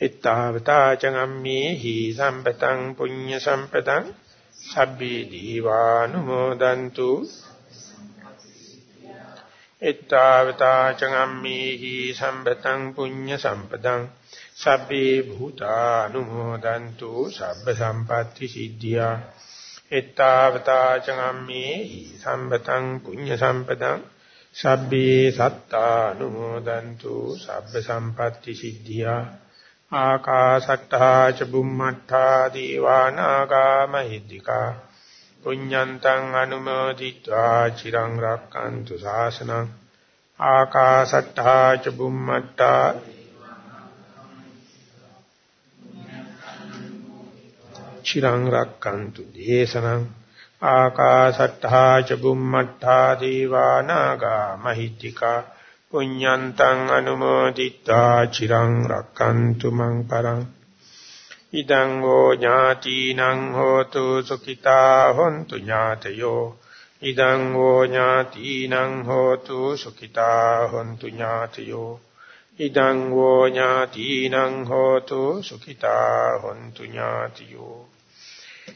ettavata චංගම්මේ හි සම්පතං පුඤ්ඤ සම්පතං සබ්බේ දීවානුමෝදන්තු. ettavata චංගම්මේ හි සම්පතං පුඤ්ඤ සම්පතං සබ්බේ භූතානුමෝදන්තු. සබ්බ සම්පatti සිද්ධියා. එත්තාවතා චගම්මේ සම්පතං පුඤ්ඤ සම්පතං සබ්බේ සත්තානුමෝදන්තු සබ්බ සම්පatti සිද්ධියා ආකාශට්ටා ච බුම්මට්ටා දීවානාගා මහිද්దికා පුඤ්ඤන්තං අනුමෝදිत्वा චිරං රක්칸තු ශාසනං ආකාශට්ටා ච බුම්මට්ටා චිරං රක්칸තු දේශනං ආකාසට්ඨා ච බුම්මට්ඨා දීවානාගා මහිත්‍තිකා පුඤ්ඤන්තං අනුමෝදිත්වා චිරං රක්칸තු මං පරං ඉදං ෝ ඥාතිනං හෝතු සුඛිතා හොන්තු ඥාතයෝ ඉදං ෝ ඥාතිනං හෝතු සුඛිතා හොන්තු ඥාතයෝ ඉදං ෝ ඥාතිනං හෝතු සුඛිතා හොන්තු ඥාතයෝ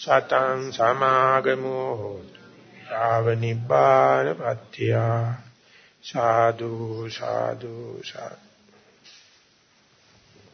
සතං සමාගමෝ හෝතු යාව නිබ්බාන පත්‍ත්‍යා. සාදු සාදු සාදු.